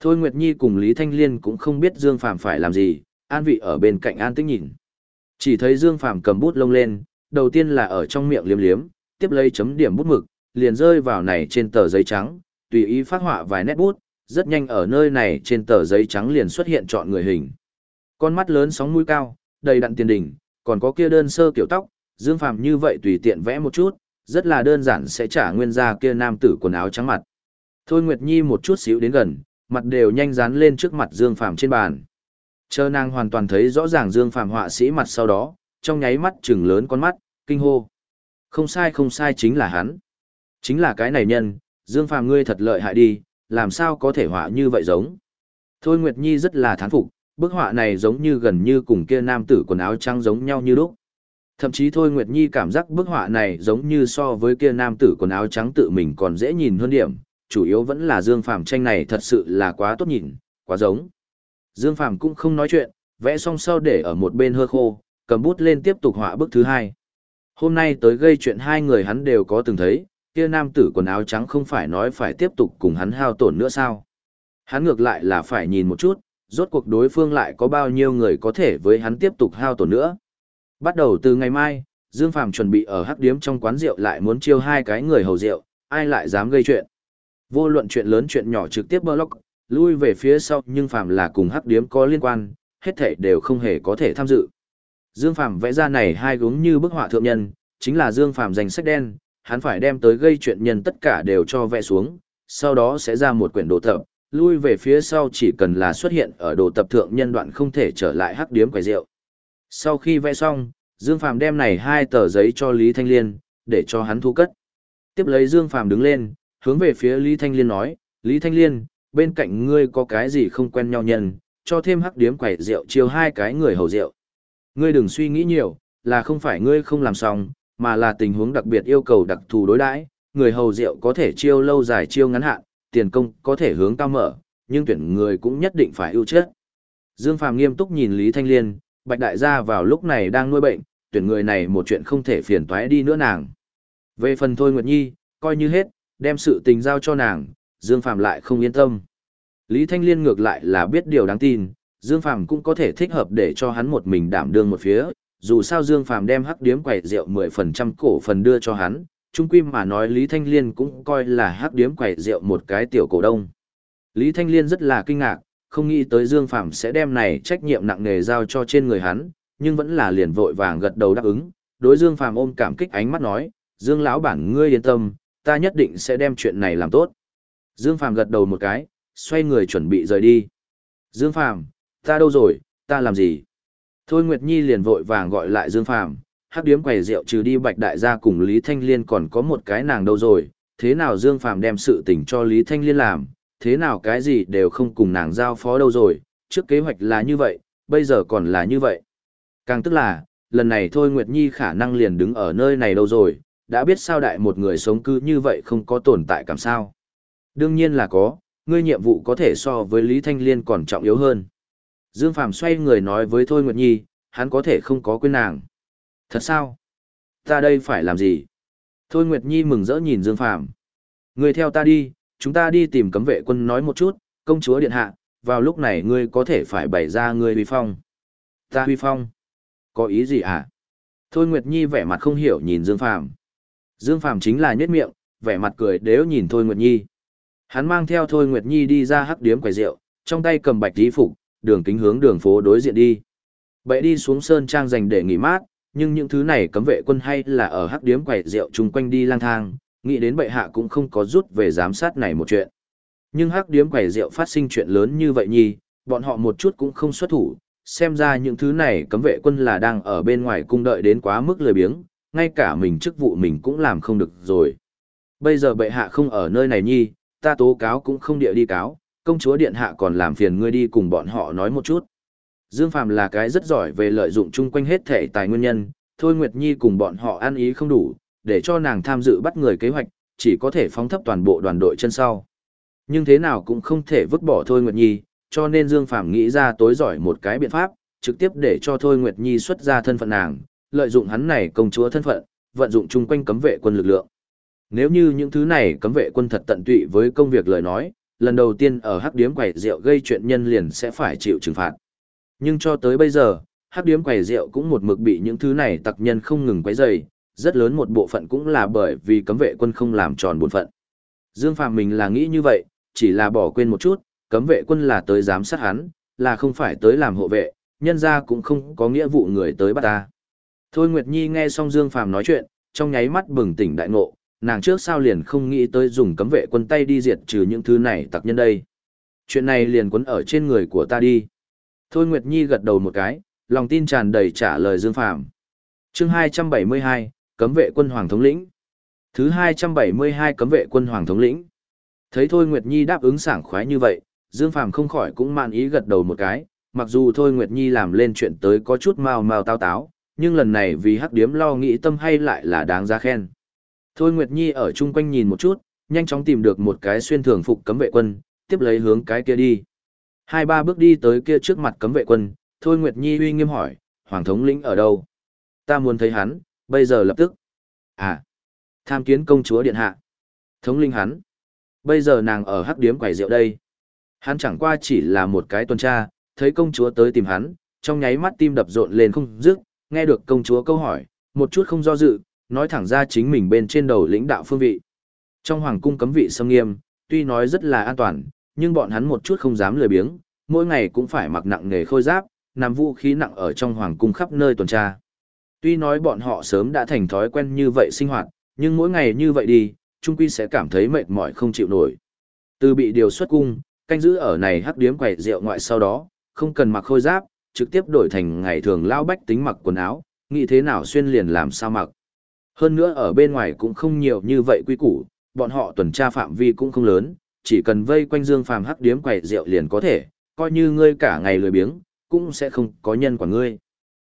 Thôi Nguyệt Nhi cùng Lý Thanh Liên cũng không biết Dương Phạm phải làm gì, an vị ở bên cạnh an tĩnh nhìn. Chỉ thấy Dương Phạm cầm bút lông lên, đầu tiên là ở trong miệng liếm liếm, tiếp lấy chấm điểm bút mực, liền rơi vào này trên tờ giấy trắng, tùy ý phát họa vài nét bút, rất nhanh ở nơi này trên tờ giấy trắng liền xuất hiện chọn người hình. Con mắt lớn sóng mũi cao, đầy đặn tiền đỉnh, còn có kia đơn sơ kiểu tóc, Dương Phàm như vậy tùy tiện vẽ một chút, rất là đơn giản sẽ trả nguyên ra kia nam tử quần áo trắng mặt. Thôi Nguyệt Nhi một chút xíu đến gần, mặt đều nhanh dán lên trước mặt Dương Phàm trên bàn. Chờ nàng hoàn toàn thấy rõ ràng Dương Phàm họa sĩ mặt sau đó, trong nháy mắt trừng lớn con mắt, kinh hô. Không sai không sai chính là hắn. Chính là cái này nhân, Dương Phàm ngươi thật lợi hại đi, làm sao có thể họa như vậy giống. Thôi Nguyệt Nhi rất là thán phục, bức họa này giống như gần như cùng kia nam tử quần áo trắng giống nhau như lúc. Thậm chí Thôi Nguyệt Nhi cảm giác bức họa này giống như so với kia nam tử quần áo trắng tự mình còn dễ nhìn hơn điểm, chủ yếu vẫn là Dương Phàm tranh này thật sự là quá tốt nhìn, quá giống. Dương Phàm cũng không nói chuyện, vẽ xong sau để ở một bên hơ khô, cầm bút lên tiếp tục họa bức thứ hai. Hôm nay tới gây chuyện hai người hắn đều có từng thấy, kia nam tử quần áo trắng không phải nói phải tiếp tục cùng hắn hao tổn nữa sao? Hắn ngược lại là phải nhìn một chút, rốt cuộc đối phương lại có bao nhiêu người có thể với hắn tiếp tục hao tổn nữa. Bắt đầu từ ngày mai, Dương Phàm chuẩn bị ở hắc điếm trong quán rượu lại muốn chiêu hai cái người hầu rượu, ai lại dám gây chuyện. Vô luận chuyện lớn chuyện nhỏ trực tiếp block, lui về phía sau nhưng Phàm là cùng hắc điếm có liên quan, hết thảy đều không hề có thể tham dự. Dương Phàm vẽ ra này hai gúng như bức họa thượng nhân, chính là Dương Phàm danh sách đen, hắn phải đem tới gây chuyện nhân tất cả đều cho vẽ xuống, sau đó sẽ ra một quyển đồ tập, lui về phía sau chỉ cần là xuất hiện ở đồ tập thượng nhân đoạn không thể trở lại hắc điếm quầy rượu. Sau khi vẽ xong, Dương Phàm đem này hai tờ giấy cho Lý Thanh Liên, để cho hắn thu cất. Tiếp lấy Dương Phàm đứng lên, hướng về phía Lý Thanh Liên nói, Lý Thanh Liên, bên cạnh ngươi có cái gì không quen nhau nhân, cho thêm hắc điếm quầy rượu chiêu hai cái người hầu rượu. Ngươi đừng suy nghĩ nhiều, là không phải ngươi không làm xong, mà là tình huống đặc biệt yêu cầu đặc thù đối đãi, người hầu rượu có thể chiêu lâu dài chiêu ngắn hạn, tiền công có thể hướng cao mở, nhưng tuyển người cũng nhất định phải ưu chất. Dương Phàm nghiêm túc nhìn Lý Thanh Liên, Bạch Đại gia vào lúc này đang nuôi bệnh, tuyển người này một chuyện không thể phiền toái đi nữa nàng. Về phần Thôi Nguyệt Nhi, coi như hết, đem sự tình giao cho nàng, Dương Phàm lại không yên tâm. Lý Thanh Liên ngược lại là biết điều đáng tin, Dương Phàm cũng có thể thích hợp để cho hắn một mình đảm đương một phía, dù sao Dương Phàm đem hắc điếm quẩy rượu 10% cổ phần đưa cho hắn, chung quy mà nói Lý Thanh Liên cũng coi là hắc điếm quẩy rượu một cái tiểu cổ đông. Lý Thanh Liên rất là kinh ngạc, không nghĩ tới Dương Phàm sẽ đem này trách nhiệm nặng nề giao cho trên người hắn, nhưng vẫn là liền vội vàng gật đầu đáp ứng, đối Dương Phàm ôm cảm kích ánh mắt nói, "Dương lão bản ngươi yên tâm, ta nhất định sẽ đem chuyện này làm tốt." Dương Phàm gật đầu một cái, xoay người chuẩn bị rời đi. "Dương Phàm, ta đâu rồi, ta làm gì?" Thôi Nguyệt Nhi liền vội vàng gọi lại Dương Phàm, hắc điếm quầy rượu trừ đi Bạch đại gia cùng Lý Thanh Liên còn có một cái nàng đâu rồi, thế nào Dương Phàm đem sự tình cho Lý Thanh Liên làm, thế nào cái gì đều không cùng nàng giao phó đâu rồi, trước kế hoạch là như vậy, bây giờ còn là như vậy. Càng tức là, lần này thôi Nguyệt Nhi khả năng liền đứng ở nơi này đâu rồi, đã biết sao đại một người sống cứ như vậy không có tồn tại cảm sao. Đương nhiên là có, ngươi nhiệm vụ có thể so với Lý Thanh Liên còn trọng yếu hơn. Dương Phàm xoay người nói với Thôi Nguyệt Nhi, hắn có thể không có quên nàng. Thật sao? Ta đây phải làm gì? Thôi Nguyệt Nhi mừng rỡ nhìn Dương Phàm. Người theo ta đi, chúng ta đi tìm cấm vệ quân nói một chút, công chúa điện hạ, vào lúc này ngươi có thể phải bày ra ngươi huy phong. Ta huy phong? Có ý gì hả? Thôi Nguyệt Nhi vẻ mặt không hiểu nhìn Dương Phàm. Dương Phàm chính là nhất miệng, vẻ mặt cười đếu nhìn Thôi Nguyệt Nhi. Hắn mang theo Thôi Nguyệt Nhi đi ra hắc điếm quầy rượu, trong tay cầm bạch tí phục, đường kính hướng đường phố đối diện đi. Bậy đi xuống sơn trang dành để nghỉ mát, nhưng những thứ này cấm vệ quân hay là ở hắc điếm quầy rượu chung quanh đi lang thang, nghĩ đến bệ hạ cũng không có rút về giám sát này một chuyện. Nhưng hắc điếm quầy rượu phát sinh chuyện lớn như vậy nhi, bọn họ một chút cũng không xuất thủ, xem ra những thứ này cấm vệ quân là đang ở bên ngoài cung đợi đến quá mức lười biếng, ngay cả mình chức vụ mình cũng làm không được rồi. Bây giờ bệ hạ không ở nơi này nhi, ta tố cáo cũng không địa đi cáo, công chúa điện hạ còn làm phiền ngươi đi cùng bọn họ nói một chút. Dương Phàm là cái rất giỏi về lợi dụng chung quanh hết thể tài nguyên nhân, Thôi Nguyệt Nhi cùng bọn họ ăn ý không đủ, để cho nàng tham dự bắt người kế hoạch, chỉ có thể phóng thấp toàn bộ đoàn đội chân sau. Nhưng thế nào cũng không thể vứt bỏ Thôi Nguyệt Nhi, cho nên Dương Phàm nghĩ ra tối giỏi một cái biện pháp, trực tiếp để cho Thôi Nguyệt Nhi xuất ra thân phận nàng, lợi dụng hắn này công chúa thân phận, vận dụng chung quanh cấm vệ quân lực lượng. Nếu như những thứ này cấm vệ quân thật tận tụy với công việc lời nói, lần đầu tiên ở hắc điếm quầy rượu gây chuyện nhân liền sẽ phải chịu trừng phạt. Nhưng cho tới bây giờ, hắc điếm quầy rượu cũng một mực bị những thứ này tặc nhân không ngừng quấy rầy, rất lớn một bộ phận cũng là bởi vì cấm vệ quân không làm tròn bổn phận. Dương Phạm mình là nghĩ như vậy, chỉ là bỏ quên một chút, cấm vệ quân là tới giám sát hắn, là không phải tới làm hộ vệ, nhân ra cũng không có nghĩa vụ người tới bắt ta. Thôi Nguyệt Nhi nghe xong Dương Phạm nói chuyện, trong nháy mắt bừng tỉnh đại ngộ, nàng trước sao liền không nghĩ tới dùng cấm vệ quân tay đi diệt trừ những thứ này tặc nhân đây. Chuyện này liền quấn ở trên người của ta đi. Thôi Nguyệt Nhi gật đầu một cái, lòng tin tràn đầy trả lời Dương Phàm. Chương 272, Cấm vệ quân Hoàng thống lĩnh. Thứ 272 Cấm vệ quân Hoàng thống lĩnh. Thấy Thôi Nguyệt Nhi đáp ứng sảng khoái như vậy, Dương Phàm không khỏi cũng mạn ý gật đầu một cái, mặc dù Thôi Nguyệt Nhi làm lên chuyện tới có chút mau mau tao táo, nhưng lần này vì hắc điếm lo nghĩ tâm hay lại là đáng giá khen. Thôi Nguyệt Nhi ở chung quanh nhìn một chút, nhanh chóng tìm được một cái xuyên thường phục cấm vệ quân, tiếp lấy hướng cái kia đi. Hai ba bước đi tới kia trước mặt cấm vệ quân, Thôi Nguyệt Nhi uy nghiêm hỏi, Hoàng thống lĩnh ở đâu? Ta muốn thấy hắn, bây giờ lập tức. À, tham kiến công chúa điện hạ. Thống linh hắn. Bây giờ nàng ở hắc điếm quầy rượu đây. Hắn chẳng qua chỉ là một cái tuần tra, thấy công chúa tới tìm hắn, trong nháy mắt tim đập rộn lên không dứt, nghe được công chúa câu hỏi, một chút không do dự, nói thẳng ra chính mình bên trên đầu lĩnh đạo phương vị. Trong hoàng cung cấm vị sâm nghiêm, tuy nói rất là an toàn, nhưng bọn hắn một chút không dám lười biếng, mỗi ngày cũng phải mặc nặng nghề khôi giáp, nằm vũ khí nặng ở trong hoàng cung khắp nơi tuần tra. Tuy nói bọn họ sớm đã thành thói quen như vậy sinh hoạt, nhưng mỗi ngày như vậy đi, trung quy sẽ cảm thấy mệt mỏi không chịu nổi. Từ bị điều xuất cung, canh giữ ở này hắc điếm quầy rượu ngoại sau đó, không cần mặc khôi giáp, trực tiếp đổi thành ngày thường lao bách tính mặc quần áo, nghĩ thế nào xuyên liền làm sao mặc. Hơn nữa ở bên ngoài cũng không nhiều như vậy quy củ, bọn họ tuần tra phạm vi cũng không lớn, chỉ cần vây quanh Dương Phàm hắc điếm quẩy rượu liền có thể, coi như ngươi cả ngày lười biếng, cũng sẽ không có nhân quả ngươi.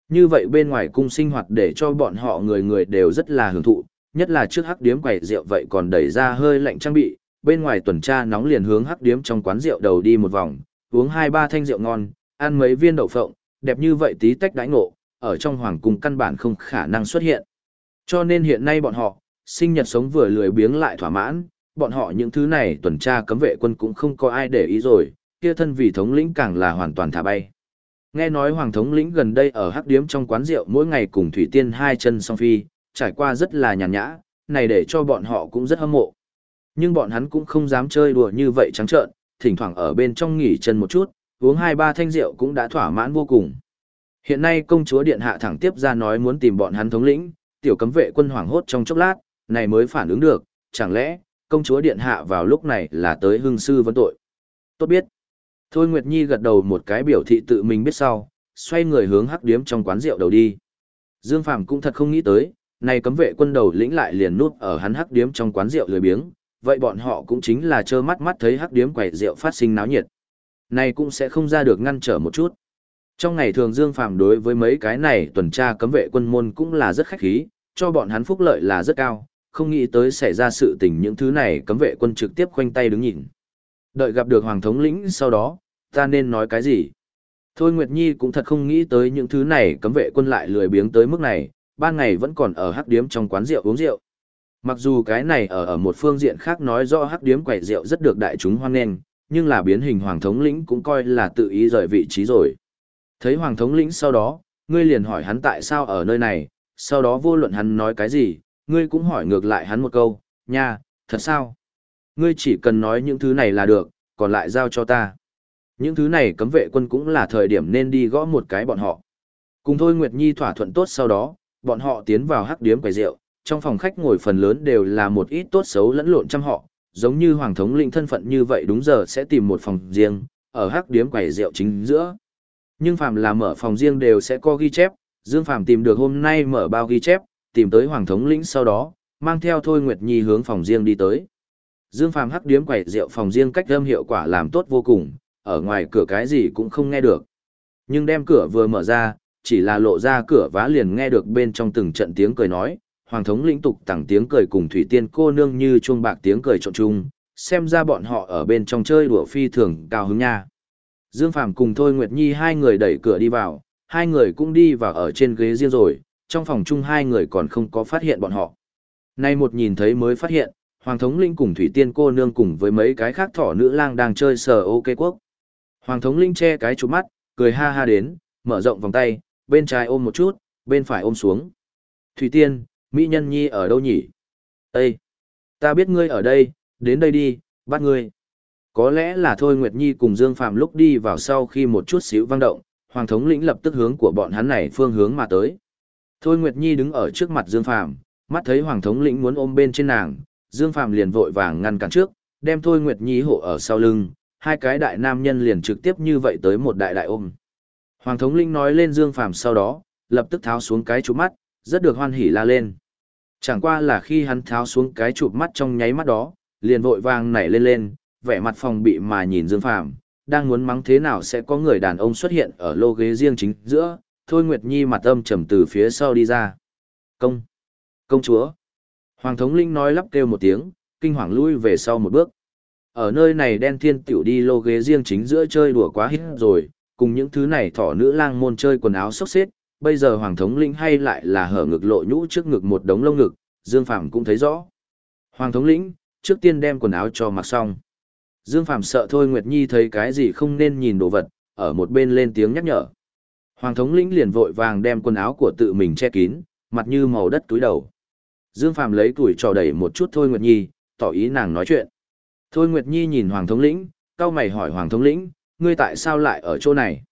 Như vậy bên ngoài cung sinh hoạt để cho bọn họ người người đều rất là hưởng thụ, nhất là trước hắc điếm quẩy rượu vậy còn đẩy ra hơi lạnh trang bị, bên ngoài tuần tra nóng liền hướng hắc điếm trong quán rượu đầu đi một vòng, uống hai ba thanh rượu ngon, ăn mấy viên đậu phộng, đẹp như vậy tí tách đãi ngộ, ở trong hoàng cung căn bản không khả năng xuất hiện. Cho nên hiện nay bọn họ, sinh nhật sống vừa lười biếng lại thỏa mãn, bọn họ những thứ này tuần tra cấm vệ quân cũng không có ai để ý rồi, kia thân vị thống lĩnh càng là hoàn toàn thả bay. Nghe nói hoàng thống lĩnh gần đây ở hắc điếm trong quán rượu mỗi ngày cùng thủy tiên hai chân song phi, trải qua rất là nhàn nhã, này để cho bọn họ cũng rất hâm mộ. Nhưng bọn hắn cũng không dám chơi đùa như vậy trắng trợn, thỉnh thoảng ở bên trong nghỉ chân một chút, uống hai ba thanh rượu cũng đã thỏa mãn vô cùng. Hiện nay công chúa điện hạ thẳng tiếp ra nói muốn tìm bọn hắn thống lĩnh, tiểu cấm vệ quân hoảng hốt trong chốc lát, này mới phản ứng được, chẳng lẽ công chúa điện hạ vào lúc này là tới hưng sư vấn tội. Tốt biết. Thôi Nguyệt Nhi gật đầu một cái biểu thị tự mình biết sau, xoay người hướng hắc điếm trong quán rượu đầu đi. Dương Phàm cũng thật không nghĩ tới, này cấm vệ quân đầu lĩnh lại liền nút ở hắn hắc điếm trong quán rượu lười biếng, vậy bọn họ cũng chính là trơ mắt mắt thấy hắc điếm quầy rượu phát sinh náo nhiệt. Này cũng sẽ không ra được ngăn trở một chút. Trong ngày thường Dương Phàm đối với mấy cái này tuần tra cấm vệ quân môn cũng là rất khách khí, cho bọn hắn phúc lợi là rất cao, không nghĩ tới xảy ra sự tình những thứ này cấm vệ quân trực tiếp khoanh tay đứng nhìn. Đợi gặp được Hoàng thống lĩnh sau đó, ta nên nói cái gì? Thôi Nguyệt Nhi cũng thật không nghĩ tới những thứ này cấm vệ quân lại lười biếng tới mức này, ban ngày vẫn còn ở hắc điếm trong quán rượu uống rượu. Mặc dù cái này ở ở một phương diện khác nói rõ hắc điếm quẩy rượu rất được đại chúng hoan nghênh, nhưng là biến hình hoàng thống lĩnh cũng coi là tự ý rời vị trí rồi. Thấy hoàng thống lĩnh sau đó, ngươi liền hỏi hắn tại sao ở nơi này, sau đó vô luận hắn nói cái gì, ngươi cũng hỏi ngược lại hắn một câu, nha, thật sao? Ngươi chỉ cần nói những thứ này là được, còn lại giao cho ta. Những thứ này cấm vệ quân cũng là thời điểm nên đi gõ một cái bọn họ. Cùng thôi Nguyệt Nhi thỏa thuận tốt sau đó, bọn họ tiến vào hắc điếm quầy rượu, trong phòng khách ngồi phần lớn đều là một ít tốt xấu lẫn lộn trăm họ, giống như hoàng thống lĩnh thân phận như vậy đúng giờ sẽ tìm một phòng riêng, ở hắc điếm quầy rượu chính giữa. Nhưng phàm là mở phòng riêng đều sẽ có ghi chép, Dương Phàm tìm được hôm nay mở bao ghi chép, tìm tới hoàng thống lĩnh sau đó, mang theo Thôi Nguyệt Nhi hướng phòng riêng đi tới. Dương Phàm hắc điếm quậy rượu phòng riêng cách âm hiệu quả làm tốt vô cùng, ở ngoài cửa cái gì cũng không nghe được. Nhưng đem cửa vừa mở ra, chỉ là lộ ra cửa vá liền nghe được bên trong từng trận tiếng cười nói, hoàng thống lĩnh tục tặng tiếng cười cùng thủy tiên cô nương như chuông bạc tiếng cười trộn chung, xem ra bọn họ ở bên trong chơi đùa phi thường cao hứng nha. Dương Phàm cùng Thôi Nguyệt Nhi hai người đẩy cửa đi vào, hai người cũng đi vào ở trên ghế riêng rồi, trong phòng chung hai người còn không có phát hiện bọn họ. Nay một nhìn thấy mới phát hiện, Hoàng thống linh cùng Thủy Tiên cô nương cùng với mấy cái khác thỏ nữ lang đang chơi sờ ok quốc. Hoàng thống linh che cái chụp mắt, cười ha ha đến, mở rộng vòng tay, bên trái ôm một chút, bên phải ôm xuống. Thủy Tiên, Mỹ Nhân Nhi ở đâu nhỉ? Ê! Ta biết ngươi ở đây, đến đây đi, bắt ngươi. Có lẽ là thôi Nguyệt Nhi cùng Dương Phạm lúc đi vào sau khi một chút xíu vang động, Hoàng thống lĩnh lập tức hướng của bọn hắn này phương hướng mà tới. Thôi Nguyệt Nhi đứng ở trước mặt Dương Phạm, mắt thấy Hoàng thống lĩnh muốn ôm bên trên nàng, Dương Phạm liền vội vàng ngăn cản trước, đem Thôi Nguyệt Nhi hộ ở sau lưng, hai cái đại nam nhân liền trực tiếp như vậy tới một đại đại ôm. Hoàng thống lĩnh nói lên Dương Phạm sau đó, lập tức tháo xuống cái chụp mắt, rất được hoan hỉ la lên. Chẳng qua là khi hắn tháo xuống cái chụp mắt trong nháy mắt đó, liền vội vàng nảy lên lên, vẻ mặt phòng bị mà nhìn Dương Phạm, đang muốn mắng thế nào sẽ có người đàn ông xuất hiện ở lô ghế riêng chính giữa, Thôi Nguyệt Nhi mặt âm trầm từ phía sau đi ra. Công! Công chúa! Hoàng thống linh nói lắp kêu một tiếng, kinh hoàng lui về sau một bước. Ở nơi này đen thiên tiểu đi lô ghế riêng chính giữa chơi đùa quá hít rồi, cùng những thứ này thỏ nữ lang môn chơi quần áo xốc xếp, bây giờ Hoàng thống linh hay lại là hở ngực lộ nhũ trước ngực một đống lông ngực, Dương Phàm cũng thấy rõ. Hoàng thống lĩnh, trước tiên đem quần áo cho mặc xong. Dương Phàm sợ Thôi Nguyệt Nhi thấy cái gì không nên nhìn đồ vật, ở một bên lên tiếng nhắc nhở. Hoàng thống lĩnh liền vội vàng đem quần áo của tự mình che kín, mặt như màu đất túi đầu. Dương Phàm lấy tuổi trò đẩy một chút Thôi Nguyệt Nhi, tỏ ý nàng nói chuyện. Thôi Nguyệt Nhi nhìn Hoàng thống lĩnh, cao mày hỏi Hoàng thống lĩnh, ngươi tại sao lại ở chỗ này?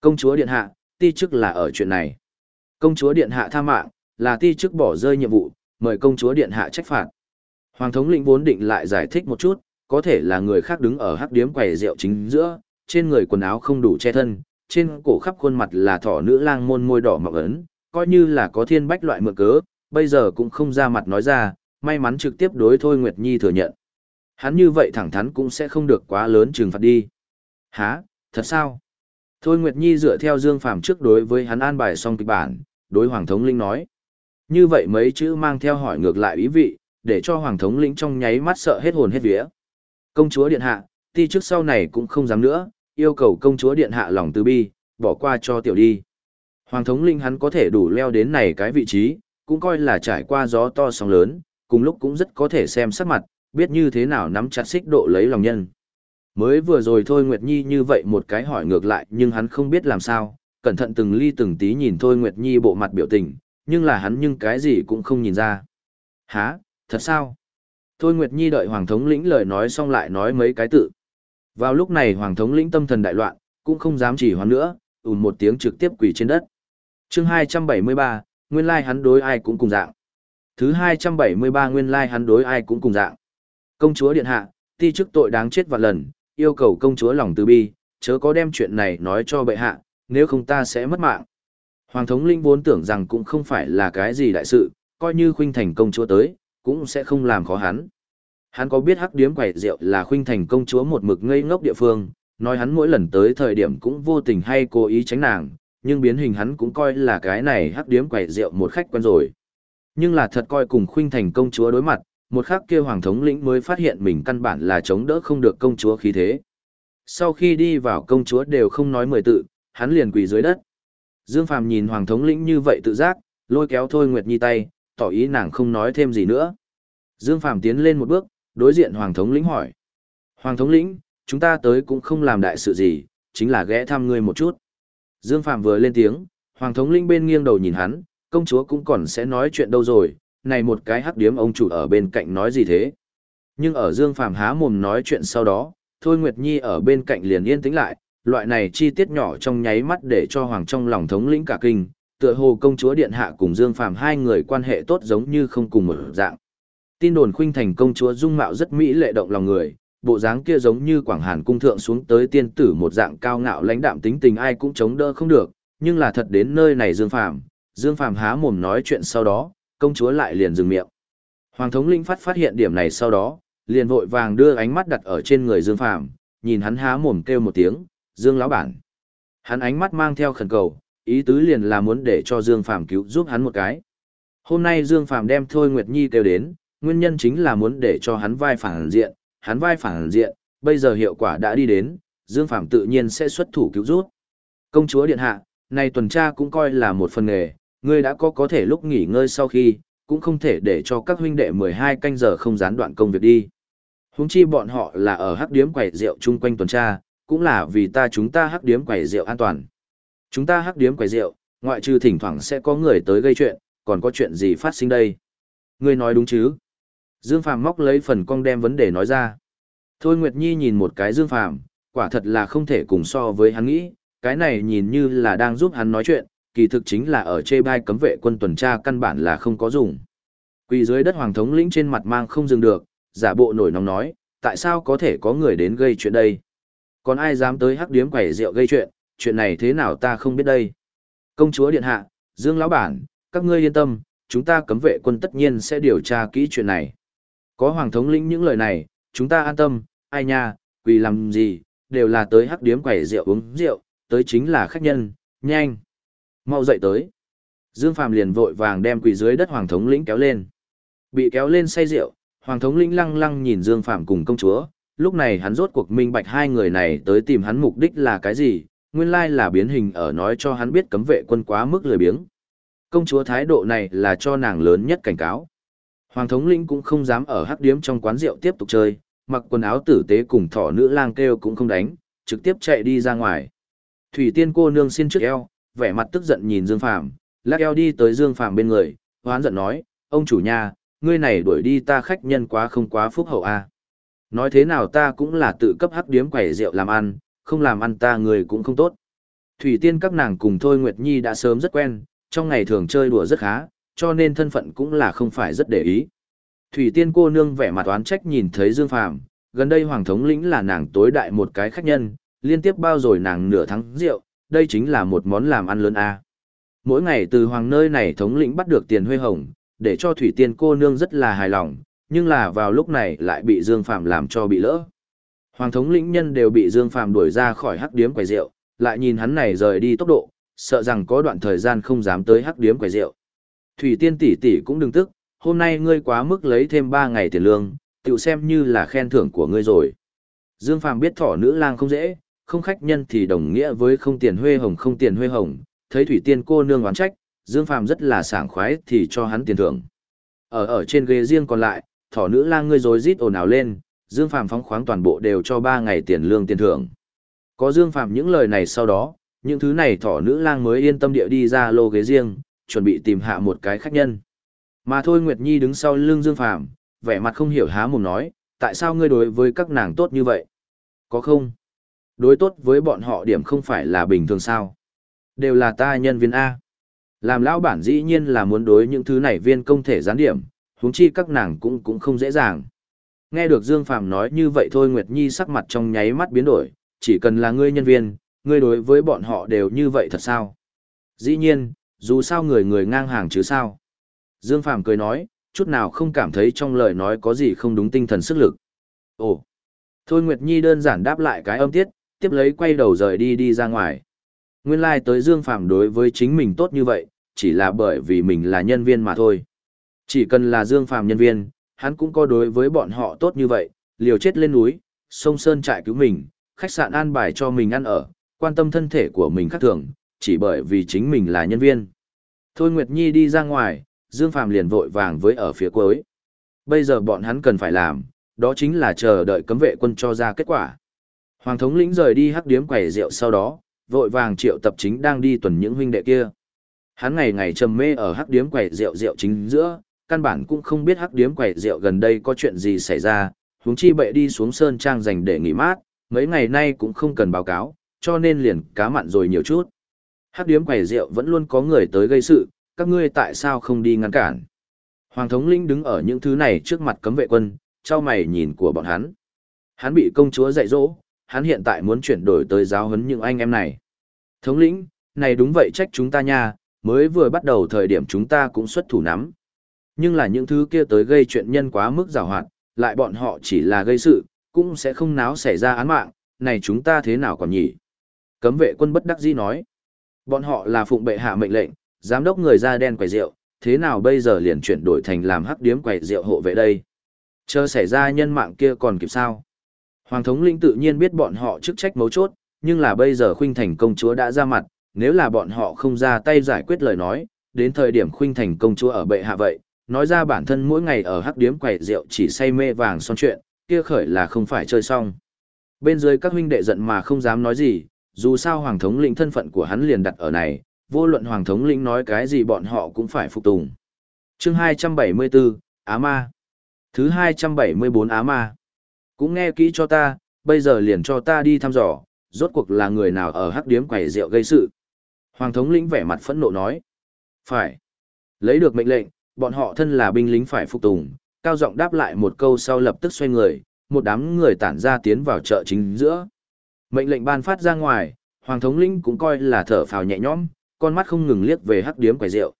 Công chúa điện hạ, ti chức là ở chuyện này. Công chúa điện hạ tha mạng, là ti chức bỏ rơi nhiệm vụ, mời công chúa điện hạ trách phạt. Hoàng thống lĩnh vốn định lại giải thích một chút, có thể là người khác đứng ở hắc điếm quầy rượu chính giữa, trên người quần áo không đủ che thân, trên cổ khắp khuôn mặt là thỏ nữ lang môn môi đỏ mọng ấn, coi như là có thiên bách loại mượn cớ, bây giờ cũng không ra mặt nói ra, may mắn trực tiếp đối Thôi Nguyệt Nhi thừa nhận. Hắn như vậy thẳng thắn cũng sẽ không được quá lớn trừng phạt đi. Hả, thật sao? Thôi Nguyệt Nhi dựa theo Dương Phàm trước đối với hắn an bài xong kịch bản, đối Hoàng thống linh nói. Như vậy mấy chữ mang theo hỏi ngược lại ý vị, để cho Hoàng thống Linh trong nháy mắt sợ hết hồn hết vía. Công chúa điện hạ, ti trước sau này cũng không dám nữa, yêu cầu công chúa điện hạ lòng từ bi, bỏ qua cho tiểu đi. Hoàng thống linh hắn có thể đủ leo đến này cái vị trí, cũng coi là trải qua gió to sóng lớn, cùng lúc cũng rất có thể xem sắc mặt, biết như thế nào nắm chặt xích độ lấy lòng nhân. Mới vừa rồi thôi Nguyệt Nhi như vậy một cái hỏi ngược lại nhưng hắn không biết làm sao, cẩn thận từng ly từng tí nhìn thôi Nguyệt Nhi bộ mặt biểu tình, nhưng là hắn nhưng cái gì cũng không nhìn ra. Hả, thật sao? Thôi Nguyệt Nhi đợi Hoàng thống lĩnh lời nói xong lại nói mấy cái tự. Vào lúc này Hoàng thống lĩnh tâm thần đại loạn, cũng không dám chỉ hoãn nữa, ùn một tiếng trực tiếp quỳ trên đất. chương 273, nguyên lai hắn đối ai cũng cùng dạng. Thứ 273 nguyên lai hắn đối ai cũng cùng dạng. Công chúa điện hạ, ti chức tội đáng chết vạn lần, yêu cầu công chúa lòng từ bi, chớ có đem chuyện này nói cho bệ hạ, nếu không ta sẽ mất mạng. Hoàng thống linh vốn tưởng rằng cũng không phải là cái gì đại sự, coi như khuynh thành công chúa tới, cũng sẽ không làm khó hắn. Hắn có biết hắc điếm quẩy rượu là khuynh thành công chúa một mực ngây ngốc địa phương, nói hắn mỗi lần tới thời điểm cũng vô tình hay cố ý tránh nàng, nhưng biến hình hắn cũng coi là cái này hắc điếm quẩy rượu một khách quen rồi. Nhưng là thật coi cùng khuynh thành công chúa đối mặt, một khắc kia hoàng thống lĩnh mới phát hiện mình căn bản là chống đỡ không được công chúa khí thế. Sau khi đi vào công chúa đều không nói mười tự, hắn liền quỳ dưới đất. Dương Phàm nhìn hoàng thống lĩnh như vậy tự giác, lôi kéo Thôi Nguyệt Nhi tay, tỏ ý nàng không nói thêm gì nữa. Dương Phàm tiến lên một bước, đối diện hoàng thống lĩnh hỏi. Hoàng thống lĩnh, chúng ta tới cũng không làm đại sự gì, chính là ghé thăm ngươi một chút. Dương phạm vừa lên tiếng, hoàng thống lĩnh bên nghiêng đầu nhìn hắn, công chúa cũng còn sẽ nói chuyện đâu rồi, này một cái hắc điếm ông chủ ở bên cạnh nói gì thế. Nhưng ở Dương phạm há mồm nói chuyện sau đó, Thôi Nguyệt Nhi ở bên cạnh liền yên tĩnh lại, loại này chi tiết nhỏ trong nháy mắt để cho hoàng trong lòng thống lĩnh cả kinh, tựa hồ công chúa điện hạ cùng Dương Phàm hai người quan hệ tốt giống như không cùng một dạng. Tin đồn khuynh thành công chúa dung mạo rất mỹ lệ động lòng người, bộ dáng kia giống như Quảng Hàn cung thượng xuống tới tiên tử một dạng cao ngạo lãnh đạm tính tình ai cũng chống đỡ không được, nhưng là thật đến nơi này Dương Phàm, Dương Phàm há mồm nói chuyện sau đó, công chúa lại liền dừng miệng. Hoàng thống linh phát phát hiện điểm này sau đó, liền vội vàng đưa ánh mắt đặt ở trên người Dương Phàm, nhìn hắn há mồm kêu một tiếng, "Dương lão bản." Hắn ánh mắt mang theo khẩn cầu, ý tứ liền là muốn để cho Dương Phàm cứu giúp hắn một cái. Hôm nay Dương Phàm đem Thôi Nguyệt Nhi kêu đến, nguyên nhân chính là muốn để cho hắn vai phản diện, hắn vai phản diện, bây giờ hiệu quả đã đi đến, Dương Phàm tự nhiên sẽ xuất thủ cứu rút. Công chúa điện hạ, này tuần tra cũng coi là một phần nghề, ngươi đã có có thể lúc nghỉ ngơi sau khi, cũng không thể để cho các huynh đệ 12 canh giờ không gián đoạn công việc đi. Húng chi bọn họ là ở hắc điếm quẩy rượu chung quanh tuần tra, cũng là vì ta chúng ta hắc điếm quẩy rượu an toàn. Chúng ta hắc điếm quẩy rượu, ngoại trừ thỉnh thoảng sẽ có người tới gây chuyện, còn có chuyện gì phát sinh đây? Ngươi nói đúng chứ? Dương Phàm móc lấy phần cong đem vấn đề nói ra. Thôi Nguyệt Nhi nhìn một cái Dương Phàm, quả thật là không thể cùng so với hắn nghĩ, cái này nhìn như là đang giúp hắn nói chuyện, kỳ thực chính là ở chê bai cấm vệ quân tuần tra căn bản là không có dùng. Quỳ dưới đất hoàng thống lĩnh trên mặt mang không dừng được, giả bộ nổi nóng nói, tại sao có thể có người đến gây chuyện đây? Còn ai dám tới hắc điếm quẩy rượu gây chuyện, chuyện này thế nào ta không biết đây? Công chúa điện hạ, Dương lão bản, các ngươi yên tâm, chúng ta cấm vệ quân tất nhiên sẽ điều tra kỹ chuyện này. Có hoàng thống lĩnh những lời này, chúng ta an tâm, ai nha, quỳ làm gì, đều là tới hắc điếm quẩy rượu uống rượu, tới chính là khách nhân, nhanh. Mau dậy tới. Dương phàm liền vội vàng đem quỳ dưới đất hoàng thống lĩnh kéo lên. Bị kéo lên say rượu hoàng thống lĩnh lăng lăng nhìn dương phàm cùng công chúa lúc này hắn rốt cuộc minh bạch hai người này tới tìm hắn mục đích là cái gì nguyên lai là biến hình ở nói cho hắn biết cấm vệ quân quá mức lười biếng. Công chúa thái độ này là cho nàng lớn nhất cảnh cáo. Hoàng thống lĩnh cũng không dám ở hắc điếm trong quán rượu tiếp tục chơi, mặc quần áo tử tế cùng thỏ nữ lang kêu cũng không đánh, trực tiếp chạy đi ra ngoài. Thủy tiên cô nương xin trước eo, vẻ mặt tức giận nhìn Dương Phàm, lắc eo đi tới Dương Phàm bên người, hoán giận nói, ông chủ nhà, ngươi này đuổi đi ta khách nhân quá không quá phúc hậu a. À. Nói thế nào ta cũng là tự cấp hắc điếm quẩy rượu làm ăn, không làm ăn ta người cũng không tốt. Thủy tiên các nàng cùng Thôi Nguyệt Nhi đã sớm rất quen, trong ngày thường chơi đùa rất khá, cho nên thân phận cũng là không phải rất để ý. Thủy tiên cô nương vẻ mặt oán trách nhìn thấy Dương Phàm, gần đây Hoàng thống lĩnh là nàng tối đại một cái khách nhân, liên tiếp bao rồi nàng nửa tháng rượu, đây chính là một món làm ăn lớn a. Mỗi ngày từ Hoàng nơi này thống lĩnh bắt được tiền huê hồng, để cho Thủy tiên cô nương rất là hài lòng, nhưng là vào lúc này lại bị Dương Phàm làm cho bị lỡ. Hoàng thống lĩnh nhân đều bị Dương Phàm đuổi ra khỏi hắc điếm quầy rượu, lại nhìn hắn này rời đi tốc độ, sợ rằng có đoạn thời gian không dám tới hắc điếm quầy rượu. Thủy Tiên tỷ tỷ cũng đừng tức, hôm nay ngươi quá mức lấy thêm 3 ngày tiền lương, tiểu xem như là khen thưởng của ngươi rồi. Dương Phàm biết thỏ nữ lang không dễ, không khách nhân thì đồng nghĩa với không tiền huê hồng không tiền huê hồng, thấy Thủy Tiên cô nương oán trách, Dương Phàm rất là sảng khoái thì cho hắn tiền thưởng. Ở ở trên ghế riêng còn lại, thỏ nữ lang ngươi rối rít ồn ào lên, Dương Phàm phóng khoáng toàn bộ đều cho 3 ngày tiền lương tiền thưởng. Có Dương Phàm những lời này sau đó, những thứ này thỏ nữ lang mới yên tâm địa đi ra lô ghế riêng, chuẩn bị tìm hạ một cái khách nhân. Mà thôi Nguyệt Nhi đứng sau lưng Dương Phàm, vẻ mặt không hiểu há mồm nói, tại sao ngươi đối với các nàng tốt như vậy? Có không? Đối tốt với bọn họ điểm không phải là bình thường sao? Đều là ta nhân viên A. Làm lão bản dĩ nhiên là muốn đối những thứ này viên công thể gián điểm, huống chi các nàng cũng cũng không dễ dàng. Nghe được Dương Phàm nói như vậy thôi Nguyệt Nhi sắc mặt trong nháy mắt biến đổi, chỉ cần là ngươi nhân viên, ngươi đối với bọn họ đều như vậy thật sao? Dĩ nhiên, dù sao người người ngang hàng chứ sao? Dương Phàm cười nói, chút nào không cảm thấy trong lời nói có gì không đúng tinh thần sức lực. Ồ! Thôi Nguyệt Nhi đơn giản đáp lại cái âm tiết, tiếp lấy quay đầu rời đi đi ra ngoài. Nguyên lai like tới Dương Phàm đối với chính mình tốt như vậy, chỉ là bởi vì mình là nhân viên mà thôi. Chỉ cần là Dương Phàm nhân viên, hắn cũng có đối với bọn họ tốt như vậy, liều chết lên núi, sông Sơn trại cứu mình, khách sạn an bài cho mình ăn ở, quan tâm thân thể của mình khác thường, chỉ bởi vì chính mình là nhân viên. Thôi Nguyệt Nhi đi ra ngoài, Dương Phàm liền vội vàng với ở phía cuối. Bây giờ bọn hắn cần phải làm, đó chính là chờ đợi cấm vệ quân cho ra kết quả. Hoàng thống lĩnh rời đi hắc điếm quẩy rượu sau đó, vội vàng triệu tập chính đang đi tuần những huynh đệ kia. Hắn ngày ngày trầm mê ở hắc điếm quẩy rượu rượu chính giữa, căn bản cũng không biết hắc điếm quẩy rượu gần đây có chuyện gì xảy ra, huống chi bệ đi xuống sơn trang dành để nghỉ mát, mấy ngày nay cũng không cần báo cáo, cho nên liền cá mặn rồi nhiều chút. Hắc điếm quầy rượu vẫn luôn có người tới gây sự, các ngươi tại sao không đi ngăn cản? Hoàng thống lĩnh đứng ở những thứ này trước mặt cấm vệ quân, trao mày nhìn của bọn hắn. Hắn bị công chúa dạy dỗ, hắn hiện tại muốn chuyển đổi tới giáo huấn những anh em này. Thống lĩnh, này đúng vậy trách chúng ta nha, mới vừa bắt đầu thời điểm chúng ta cũng xuất thủ nắm. Nhưng là những thứ kia tới gây chuyện nhân quá mức rào hoạt, lại bọn họ chỉ là gây sự, cũng sẽ không náo xảy ra án mạng, này chúng ta thế nào còn nhỉ? Cấm vệ quân bất đắc dĩ nói. Bọn họ là phụng bệ hạ mệnh lệnh, giám đốc người da đen quầy rượu, thế nào bây giờ liền chuyển đổi thành làm hắc điếm quầy rượu hộ vệ đây? Chờ xảy ra nhân mạng kia còn kịp sao? Hoàng thống lĩnh tự nhiên biết bọn họ chức trách mấu chốt, nhưng là bây giờ khuynh thành công chúa đã ra mặt, nếu là bọn họ không ra tay giải quyết lời nói, đến thời điểm khuynh thành công chúa ở bệ hạ vậy, nói ra bản thân mỗi ngày ở hắc điếm quầy rượu chỉ say mê vàng son chuyện, kia khởi là không phải chơi xong. Bên dưới các huynh đệ giận mà không dám nói gì, dù sao hoàng thống lĩnh thân phận của hắn liền đặt ở này, vô luận hoàng thống lĩnh nói cái gì bọn họ cũng phải phục tùng. Chương 274, Á Ma Thứ 274 Á Ma Cũng nghe kỹ cho ta, bây giờ liền cho ta đi thăm dò, rốt cuộc là người nào ở hắc điếm quầy rượu gây sự. Hoàng thống lĩnh vẻ mặt phẫn nộ nói. Phải. Lấy được mệnh lệnh, bọn họ thân là binh lính phải phục tùng, cao giọng đáp lại một câu sau lập tức xoay người, một đám người tản ra tiến vào chợ chính giữa. Mệnh lệnh ban phát ra ngoài, Hoàng thống lĩnh cũng coi là thở phào nhẹ nhõm, con mắt không ngừng liếc về hắc điếm quầy rượu.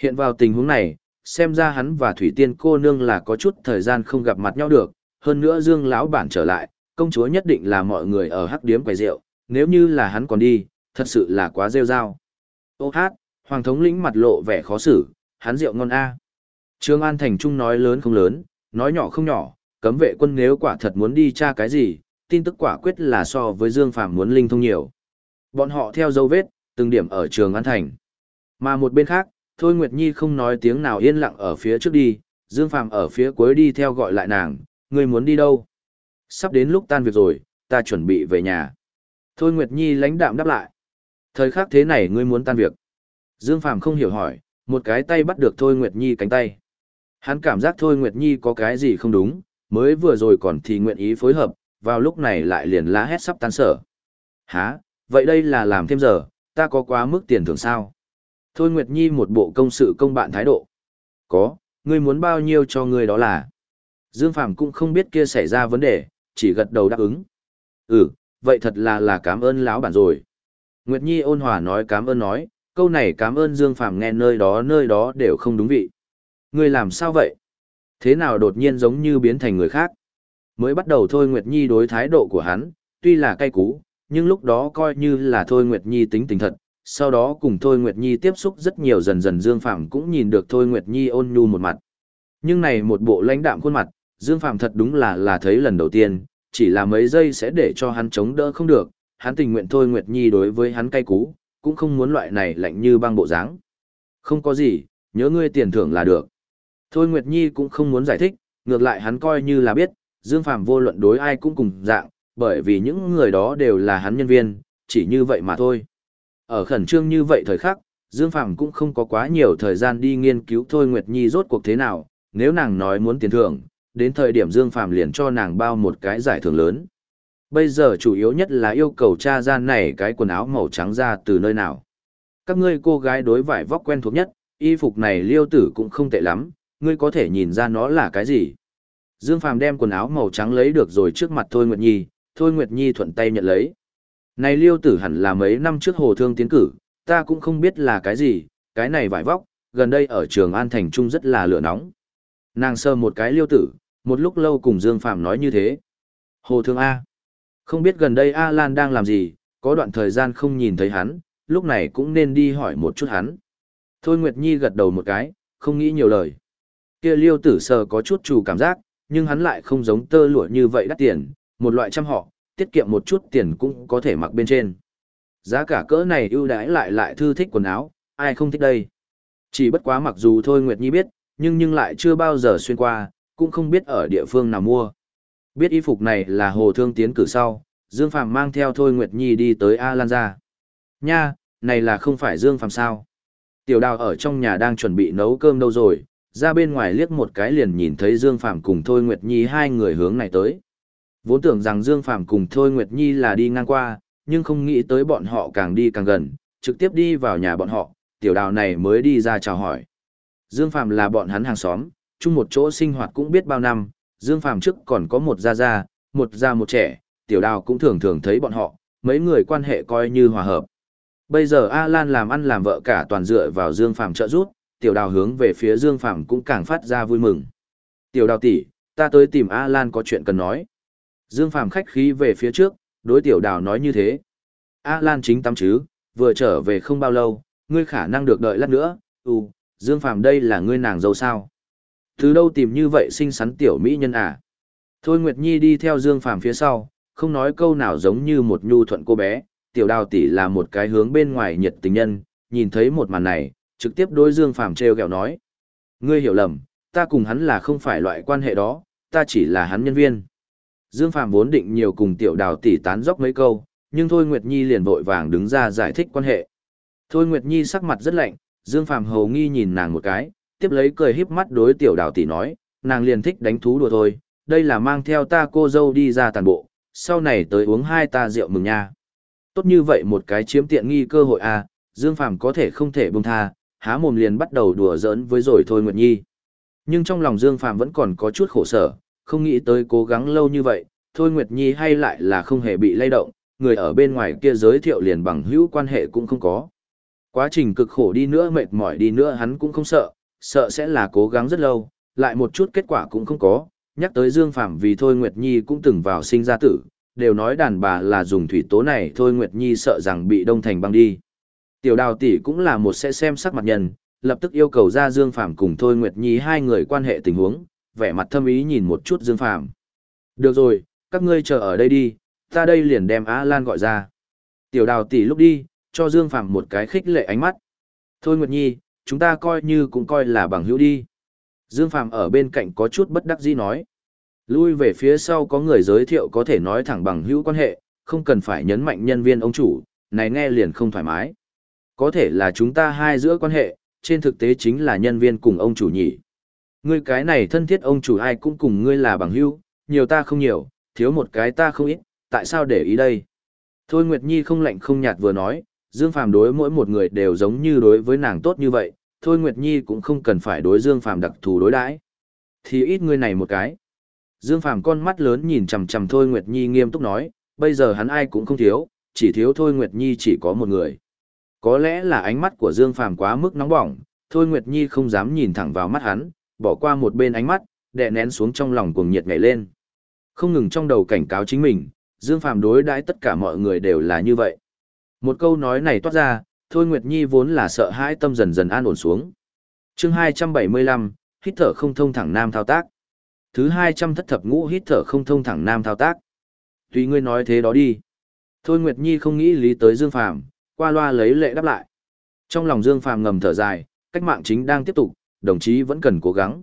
Hiện vào tình huống này, xem ra hắn và Thủy Tiên cô nương là có chút thời gian không gặp mặt nhau được, hơn nữa Dương lão bản trở lại, công chúa nhất định là mọi người ở hắc điếm quầy rượu, nếu như là hắn còn đi, thật sự là quá rêu rao. Ô hát, Hoàng thống lĩnh mặt lộ vẻ khó xử, hắn rượu ngon a. Trương An Thành Trung nói lớn không lớn, nói nhỏ không nhỏ, cấm vệ quân nếu quả thật muốn đi tra cái gì, tin tức quả quyết là so với Dương Phàm muốn linh thông nhiều. Bọn họ theo dấu vết, từng điểm ở trường An Thành. Mà một bên khác, Thôi Nguyệt Nhi không nói tiếng nào yên lặng ở phía trước đi, Dương Phàm ở phía cuối đi theo gọi lại nàng, ngươi muốn đi đâu? Sắp đến lúc tan việc rồi, ta chuẩn bị về nhà. Thôi Nguyệt Nhi lãnh đạm đáp lại. Thời khắc thế này ngươi muốn tan việc. Dương Phàm không hiểu hỏi, một cái tay bắt được Thôi Nguyệt Nhi cánh tay. Hắn cảm giác Thôi Nguyệt Nhi có cái gì không đúng, mới vừa rồi còn thì nguyện ý phối hợp, vào lúc này lại liền lá hét sắp tan sở. Hả, vậy đây là làm thêm giờ, ta có quá mức tiền thưởng sao? Thôi Nguyệt Nhi một bộ công sự công bạn thái độ. Có, ngươi muốn bao nhiêu cho ngươi đó là. Dương Phàm cũng không biết kia xảy ra vấn đề, chỉ gật đầu đáp ứng. Ừ, vậy thật là là cảm ơn lão bản rồi. Nguyệt Nhi ôn hòa nói cảm ơn nói, câu này cảm ơn Dương Phàm nghe nơi đó nơi đó đều không đúng vị. Ngươi làm sao vậy? Thế nào đột nhiên giống như biến thành người khác? Mới bắt đầu thôi Nguyệt Nhi đối thái độ của hắn, tuy là cay cú, nhưng lúc đó coi như là thôi Nguyệt Nhi tính tình thật, sau đó cùng Thôi Nguyệt Nhi tiếp xúc rất nhiều dần dần Dương Phạm cũng nhìn được Thôi Nguyệt Nhi ôn nhu một mặt. Nhưng này một bộ lãnh đạm khuôn mặt, Dương Phạm thật đúng là là thấy lần đầu tiên, chỉ là mấy giây sẽ để cho hắn chống đỡ không được, hắn tình nguyện Thôi Nguyệt Nhi đối với hắn cay cú, cũng không muốn loại này lạnh như băng bộ dáng. Không có gì, nhớ ngươi tiền thưởng là được. Thôi Nguyệt Nhi cũng không muốn giải thích, ngược lại hắn coi như là biết, Dương Phạm vô luận đối ai cũng cùng dạng, bởi vì những người đó đều là hắn nhân viên, chỉ như vậy mà thôi. Ở khẩn trương như vậy thời khắc, Dương Phàm cũng không có quá nhiều thời gian đi nghiên cứu Thôi Nguyệt Nhi rốt cuộc thế nào, nếu nàng nói muốn tiền thưởng, đến thời điểm Dương Phàm liền cho nàng bao một cái giải thưởng lớn. Bây giờ chủ yếu nhất là yêu cầu cha gian này cái quần áo màu trắng ra từ nơi nào. Các ngươi cô gái đối vải vóc quen thuộc nhất, y phục này liêu tử cũng không tệ lắm, ngươi có thể nhìn ra nó là cái gì. Dương Phàm đem quần áo màu trắng lấy được rồi trước mặt Thôi Nguyệt Nhi, Thôi Nguyệt Nhi thuận tay nhận lấy. Này liêu tử hẳn là mấy năm trước hồ thương tiến cử, ta cũng không biết là cái gì, cái này vải vóc, gần đây ở trường An Thành Trung rất là lửa nóng. Nàng sơ một cái liêu tử, một lúc lâu cùng Dương Phàm nói như thế. Hồ thương A. Không biết gần đây A Lan đang làm gì, có đoạn thời gian không nhìn thấy hắn, lúc này cũng nên đi hỏi một chút hắn. Thôi Nguyệt Nhi gật đầu một cái, không nghĩ nhiều lời. Kia liêu tử sờ có chút chủ cảm giác, nhưng hắn lại không giống tơ lụa như vậy đắt tiền, một loại trăm họ, tiết kiệm một chút tiền cũng có thể mặc bên trên. Giá cả cỡ này ưu đãi lại lại thư thích quần áo, ai không thích đây. Chỉ bất quá mặc dù thôi Nguyệt Nhi biết, nhưng nhưng lại chưa bao giờ xuyên qua, cũng không biết ở địa phương nào mua. Biết y phục này là hồ thương tiến cử sau, Dương Phàm mang theo thôi Nguyệt Nhi đi tới A Lan gia. Nha, này là không phải Dương Phàm sao? Tiểu đào ở trong nhà đang chuẩn bị nấu cơm đâu rồi, ra bên ngoài liếc một cái liền nhìn thấy Dương Phàm cùng Thôi Nguyệt Nhi hai người hướng này tới. Vốn tưởng rằng Dương Phàm cùng Thôi Nguyệt Nhi là đi ngang qua, nhưng không nghĩ tới bọn họ càng đi càng gần, trực tiếp đi vào nhà bọn họ, tiểu đào này mới đi ra chào hỏi. Dương Phàm là bọn hắn hàng xóm, chung một chỗ sinh hoạt cũng biết bao năm, Dương Phàm trước còn có một gia gia, một gia một trẻ, tiểu đào cũng thường thường thấy bọn họ, mấy người quan hệ coi như hòa hợp. Bây giờ A Lan làm ăn làm vợ cả toàn dựa vào Dương Phàm trợ giúp, tiểu đào hướng về phía Dương Phàm cũng càng phát ra vui mừng. Tiểu đào tỷ, ta tới tìm A Lan có chuyện cần nói. Dương Phàm khách khí về phía trước, đối tiểu đào nói như thế. A Lan chính tắm chứ, vừa trở về không bao lâu, ngươi khả năng được đợi lát nữa, ừ, Dương Phàm đây là ngươi nàng dâu sao. Từ đâu tìm như vậy xinh xắn tiểu mỹ nhân à? Thôi Nguyệt Nhi đi theo Dương Phàm phía sau, không nói câu nào giống như một nhu thuận cô bé, tiểu đào tỷ là một cái hướng bên ngoài nhiệt tình nhân, nhìn thấy một màn này, trực tiếp đối Dương Phàm treo gẹo nói. Ngươi hiểu lầm, ta cùng hắn là không phải loại quan hệ đó, ta chỉ là hắn nhân viên. Dương Phàm vốn định nhiều cùng tiểu đào tỷ tán dốc mấy câu, nhưng Thôi Nguyệt Nhi liền vội vàng đứng ra giải thích quan hệ. Thôi Nguyệt Nhi sắc mặt rất lạnh, Dương Phàm hầu nghi nhìn nàng một cái, tiếp lấy cười híp mắt đối tiểu đào tỷ nói, nàng liền thích đánh thú đùa thôi, đây là mang theo ta cô dâu đi ra tàn bộ, sau này tới uống hai ta rượu mừng nha. Tốt như vậy một cái chiếm tiện nghi cơ hội à, Dương Phàm có thể không thể buông tha, há mồm liền bắt đầu đùa giỡn với rồi Thôi Nguyệt Nhi. Nhưng trong lòng Dương Phạm vẫn còn có chút khổ sở, không nghĩ tới cố gắng lâu như vậy, Thôi Nguyệt Nhi hay lại là không hề bị lay động, người ở bên ngoài kia giới thiệu liền bằng hữu quan hệ cũng không có. Quá trình cực khổ đi nữa mệt mỏi đi nữa hắn cũng không sợ, sợ sẽ là cố gắng rất lâu, lại một chút kết quả cũng không có, nhắc tới Dương Phạm vì Thôi Nguyệt Nhi cũng từng vào sinh ra tử, đều nói đàn bà là dùng thủy tố này Thôi Nguyệt Nhi sợ rằng bị đông thành băng đi. Tiểu đào tỷ cũng là một sẽ xem sắc mặt nhân, lập tức yêu cầu ra Dương Phạm cùng Thôi Nguyệt Nhi hai người quan hệ tình huống, vẻ mặt thâm ý nhìn một chút Dương Phàm. Được rồi, các ngươi chờ ở đây đi, ta đây liền đem Á Lan gọi ra. Tiểu đào tỷ lúc đi, cho Dương Phàm một cái khích lệ ánh mắt. Thôi Nguyệt Nhi, chúng ta coi như cũng coi là bằng hữu đi. Dương Phàm ở bên cạnh có chút bất đắc dĩ nói. Lui về phía sau có người giới thiệu có thể nói thẳng bằng hữu quan hệ, không cần phải nhấn mạnh nhân viên ông chủ, này nghe liền không thoải mái. Có thể là chúng ta hai giữa quan hệ, trên thực tế chính là nhân viên cùng ông chủ nhỉ. Ngươi cái này thân thiết ông chủ ai cũng cùng ngươi là bằng hữu, nhiều ta không nhiều, thiếu một cái ta không ít, tại sao để ý đây? Thôi Nguyệt Nhi không lạnh không nhạt vừa nói, Dương Phàm đối mỗi một người đều giống như đối với nàng tốt như vậy, Thôi Nguyệt Nhi cũng không cần phải đối Dương Phàm đặc thù đối đãi. Thì ít ngươi này một cái. Dương Phàm con mắt lớn nhìn chằm chằm Thôi Nguyệt Nhi nghiêm túc nói, bây giờ hắn ai cũng không thiếu, chỉ thiếu Thôi Nguyệt Nhi chỉ có một người. Có lẽ là ánh mắt của Dương Phàm quá mức nóng bỏng, Thôi Nguyệt Nhi không dám nhìn thẳng vào mắt hắn, bỏ qua một bên ánh mắt, đè nén xuống trong lòng cuồng nhiệt nhảy lên. Không ngừng trong đầu cảnh cáo chính mình, Dương Phàm đối đãi tất cả mọi người đều là như vậy. Một câu nói này toát ra, Thôi Nguyệt Nhi vốn là sợ hãi tâm dần dần an ổn xuống. Chương 275, hít thở không thông thẳng nam thao tác. Thứ 200 thất thập ngũ hít thở không thông thẳng nam thao tác. Tùy ngươi nói thế đó đi. Thôi Nguyệt Nhi không nghĩ lý tới Dương Phàm, qua loa lấy lệ đáp lại. Trong lòng Dương Phàm ngầm thở dài, cách mạng chính đang tiếp tục, đồng chí vẫn cần cố gắng.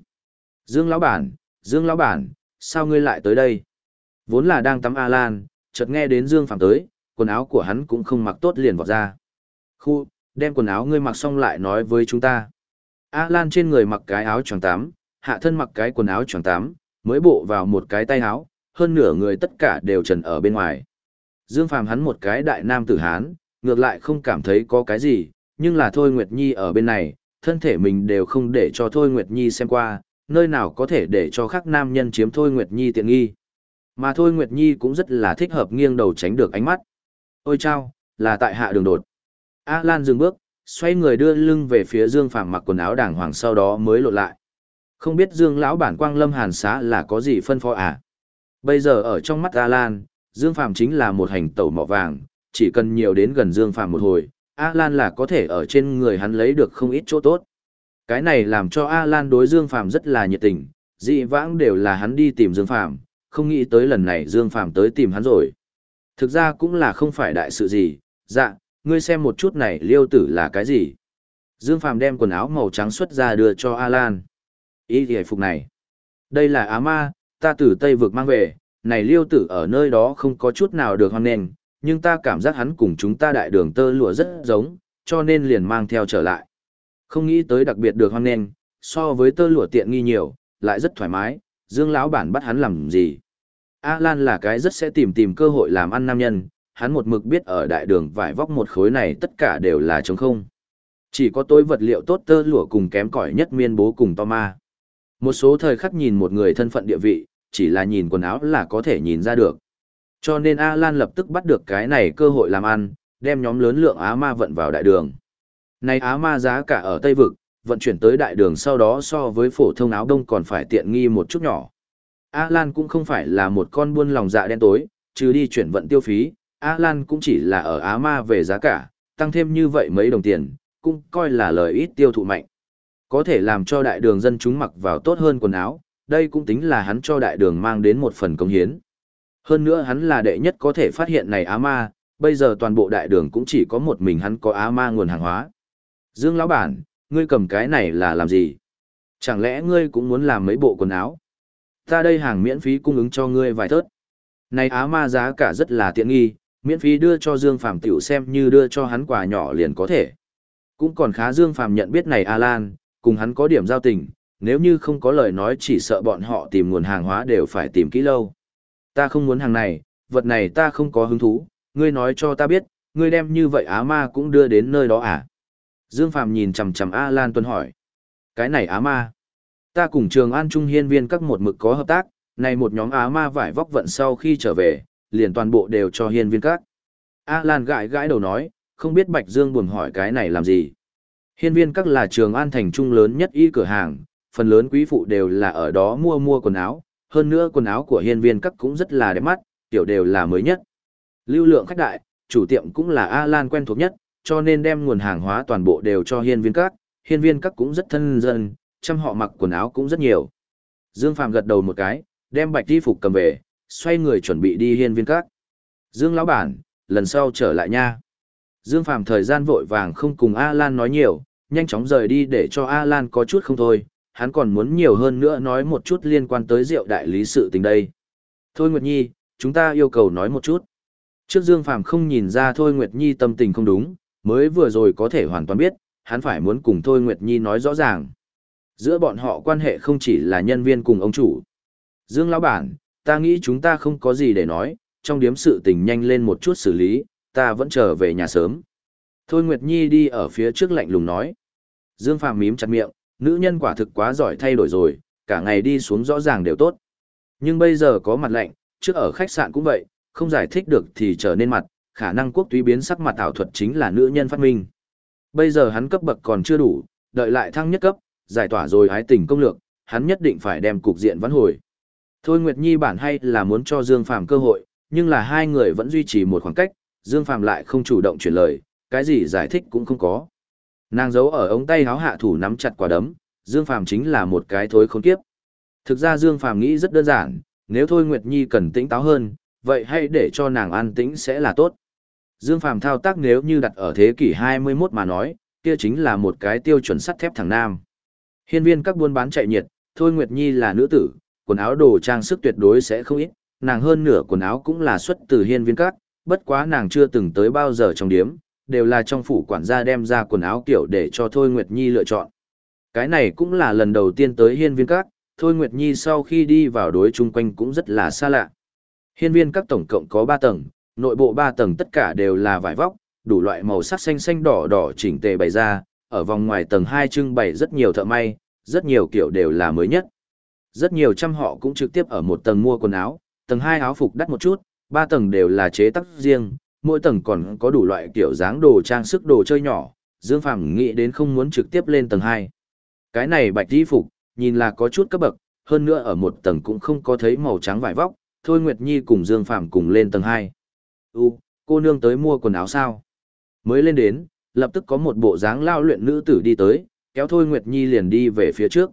Dương lão bản, Dương lão bản, sao ngươi lại tới đây? Vốn là đang tắm A-Lan, chợt nghe đến Dương Phàm tới, quần áo của hắn cũng không mặc tốt liền vọt ra. Khu, đem quần áo ngươi mặc xong lại nói với chúng ta. A-Lan trên người mặc cái áo choàng tắm, hạ thân mặc cái quần áo choàng tắm, mới bộ vào một cái tay áo, hơn nửa người tất cả đều trần ở bên ngoài. Dương Phàm hắn một cái đại nam tử hán, ngược lại không cảm thấy có cái gì, nhưng là Thôi Nguyệt Nhi ở bên này, thân thể mình đều không để cho Thôi Nguyệt Nhi xem qua, nơi nào có thể để cho khác nam nhân chiếm Thôi Nguyệt Nhi tiện nghi. Mà Thôi Nguyệt Nhi cũng rất là thích hợp nghiêng đầu tránh được ánh mắt. Ôi chao, là tại hạ đường đột. A Lan dừng bước, xoay người đưa lưng về phía Dương Phàm mặc quần áo đàng hoàng sau đó mới lộ lại. Không biết Dương lão bản Quang Lâm Hàn xá là có gì phân phó à? Bây giờ ở trong mắt A Lan, Dương Phàm chính là một hành tẩu mỏ vàng, chỉ cần nhiều đến gần Dương Phàm một hồi, A Lan là có thể ở trên người hắn lấy được không ít chỗ tốt. Cái này làm cho A Lan đối Dương Phàm rất là nhiệt tình, dị vãng đều là hắn đi tìm Dương Phàm, không nghĩ tới lần này Dương Phàm tới tìm hắn rồi. Thực ra cũng là không phải đại sự gì, dạ, ngươi xem một chút này liêu tử là cái gì. Dương Phàm đem quần áo màu trắng xuất ra đưa cho A Lan. Ý thì phục này. Đây là Á Ma, ta từ Tây vực mang về, này liêu tử ở nơi đó không có chút nào được hoan nền, nhưng ta cảm giác hắn cùng chúng ta đại đường tơ lụa rất giống, cho nên liền mang theo trở lại. Không nghĩ tới đặc biệt được hoan nghênh, so với tơ lụa tiện nghi nhiều, lại rất thoải mái, Dương lão bản bắt hắn làm gì? A Lan là cái rất sẽ tìm tìm cơ hội làm ăn nam nhân, hắn một mực biết ở đại đường vải vóc một khối này tất cả đều là trống không. Chỉ có tôi vật liệu tốt tơ lụa cùng kém cỏi nhất miên bố cùng to ma. Một số thời khắc nhìn một người thân phận địa vị, chỉ là nhìn quần áo là có thể nhìn ra được. Cho nên A Lan lập tức bắt được cái này cơ hội làm ăn, đem nhóm lớn lượng Á ma vận vào đại đường. Này Á ma giá cả ở Tây Vực, vận chuyển tới đại đường sau đó so với phổ thông áo đông còn phải tiện nghi một chút nhỏ. A Lan cũng không phải là một con buôn lòng dạ đen tối, trừ đi chuyển vận tiêu phí, A Lan cũng chỉ là ở Á ma về giá cả, tăng thêm như vậy mấy đồng tiền, cũng coi là lời ít tiêu thụ mạnh. Có thể làm cho đại đường dân chúng mặc vào tốt hơn quần áo, đây cũng tính là hắn cho đại đường mang đến một phần công hiến. Hơn nữa hắn là đệ nhất có thể phát hiện này á ma, bây giờ toàn bộ đại đường cũng chỉ có một mình hắn có á ma nguồn hàng hóa. Dương lão bản, ngươi cầm cái này là làm gì? Chẳng lẽ ngươi cũng muốn làm mấy bộ quần áo? Ta đây hàng miễn phí cung ứng cho ngươi vài thớt. Này á ma giá cả rất là tiện nghi, miễn phí đưa cho Dương Phàm tiểu xem như đưa cho hắn quà nhỏ liền có thể. Cũng còn khá Dương Phàm nhận biết này Alan, cùng hắn có điểm giao tình, nếu như không có lời nói chỉ sợ bọn họ tìm nguồn hàng hóa đều phải tìm kỹ lâu. Ta không muốn hàng này, vật này ta không có hứng thú, ngươi nói cho ta biết, ngươi đem như vậy Á Ma cũng đưa đến nơi đó à? Dương Phạm nhìn chầm chầm A Lan Tuân hỏi. Cái này Á Ma. Ta cùng trường An Trung Hiên viên các một mực có hợp tác, này một nhóm Á Ma vải vóc vận sau khi trở về, liền toàn bộ đều cho hiên viên các. A Lan gãi gãi đầu nói, không biết Bạch Dương buồn hỏi cái này làm gì. Hiên viên các là trường An thành trung lớn nhất y cửa hàng, phần lớn quý phụ đều là ở đó mua mua quần áo, hơn nữa quần áo của hiên viên các cũng rất là đẹp mắt, tiểu đều là mới nhất. Lưu lượng khách đại, chủ tiệm cũng là A Lan quen thuộc nhất, cho nên đem nguồn hàng hóa toàn bộ đều cho hiên viên các, hiên viên các cũng rất thân dân, chăm họ mặc quần áo cũng rất nhiều. Dương Phạm gật đầu một cái, đem bạch đi phục cầm về, xoay người chuẩn bị đi hiên viên các. Dương lão bản, lần sau trở lại nha. Dương Phạm thời gian vội vàng không cùng A Lan nói nhiều, nhanh chóng rời đi để cho A Lan có chút không thôi, hắn còn muốn nhiều hơn nữa nói một chút liên quan tới rượu đại lý sự tình đây. Thôi Nguyệt Nhi, chúng ta yêu cầu nói một chút. Trước Dương Phàm không nhìn ra Thôi Nguyệt Nhi tâm tình không đúng, mới vừa rồi có thể hoàn toàn biết, hắn phải muốn cùng Thôi Nguyệt Nhi nói rõ ràng. Giữa bọn họ quan hệ không chỉ là nhân viên cùng ông chủ. Dương Lão Bản, ta nghĩ chúng ta không có gì để nói, trong điếm sự tình nhanh lên một chút xử lý, ta vẫn trở về nhà sớm. Thôi Nguyệt Nhi đi ở phía trước lạnh lùng nói. Dương Phàm mím chặt miệng, nữ nhân quả thực quá giỏi thay đổi rồi, cả ngày đi xuống rõ ràng đều tốt. Nhưng bây giờ có mặt lạnh, trước ở khách sạn cũng vậy, không giải thích được thì trở nên mặt, khả năng quốc túy biến sắc mặt ảo thuật chính là nữ nhân phát minh. Bây giờ hắn cấp bậc còn chưa đủ, đợi lại thăng nhất cấp, giải tỏa rồi hái tình công lược, hắn nhất định phải đem cục diện vãn hồi. Thôi Nguyệt Nhi bản hay là muốn cho Dương Phàm cơ hội, nhưng là hai người vẫn duy trì một khoảng cách, Dương Phàm lại không chủ động chuyển lời, cái gì giải thích cũng không có. Nàng giấu ở ống tay háo hạ thủ nắm chặt quả đấm, Dương Phàm chính là một cái thối khốn kiếp. Thực ra Dương Phàm nghĩ rất đơn giản, nếu Thôi Nguyệt Nhi cần tĩnh táo hơn, vậy hãy để cho nàng an tĩnh sẽ là tốt. Dương Phàm thao tác nếu như đặt ở thế kỷ 21 mà nói, kia chính là một cái tiêu chuẩn sắt thép thẳng nam. Hiên viên các buôn bán chạy nhiệt, Thôi Nguyệt Nhi là nữ tử, quần áo đồ trang sức tuyệt đối sẽ không ít, nàng hơn nửa quần áo cũng là xuất từ hiên viên các, bất quá nàng chưa từng tới bao giờ trong điếm, đều là trong phủ quản gia đem ra quần áo kiểu để cho Thôi Nguyệt Nhi lựa chọn. Cái này cũng là lần đầu tiên tới hiên viên các, Thôi Nguyệt Nhi sau khi đi vào đối chung quanh cũng rất là xa lạ. Hiên viên các tổng cộng có 3 tầng, nội bộ 3 tầng tất cả đều là vải vóc, đủ loại màu sắc xanh xanh đỏ đỏ chỉnh tề bày ra, ở vòng ngoài tầng 2 trưng bày rất nhiều thợ may, rất nhiều kiểu đều là mới nhất. Rất nhiều trăm họ cũng trực tiếp ở một tầng mua quần áo, tầng 2 áo phục đắt một chút, 3 tầng đều là chế tác riêng, mỗi tầng còn có đủ loại kiểu dáng đồ trang sức đồ chơi nhỏ, Dương Phàm nghĩ đến không muốn trực tiếp lên tầng 2. Cái này bạch y phục, nhìn là có chút cấp bậc, hơn nữa ở một tầng cũng không có thấy màu trắng vải vóc, Thôi Nguyệt Nhi cùng Dương Phàm cùng lên tầng 2. U, cô nương tới mua quần áo sao? Mới lên đến, lập tức có một bộ dáng lao luyện nữ tử đi tới, kéo Thôi Nguyệt Nhi liền đi về phía trước.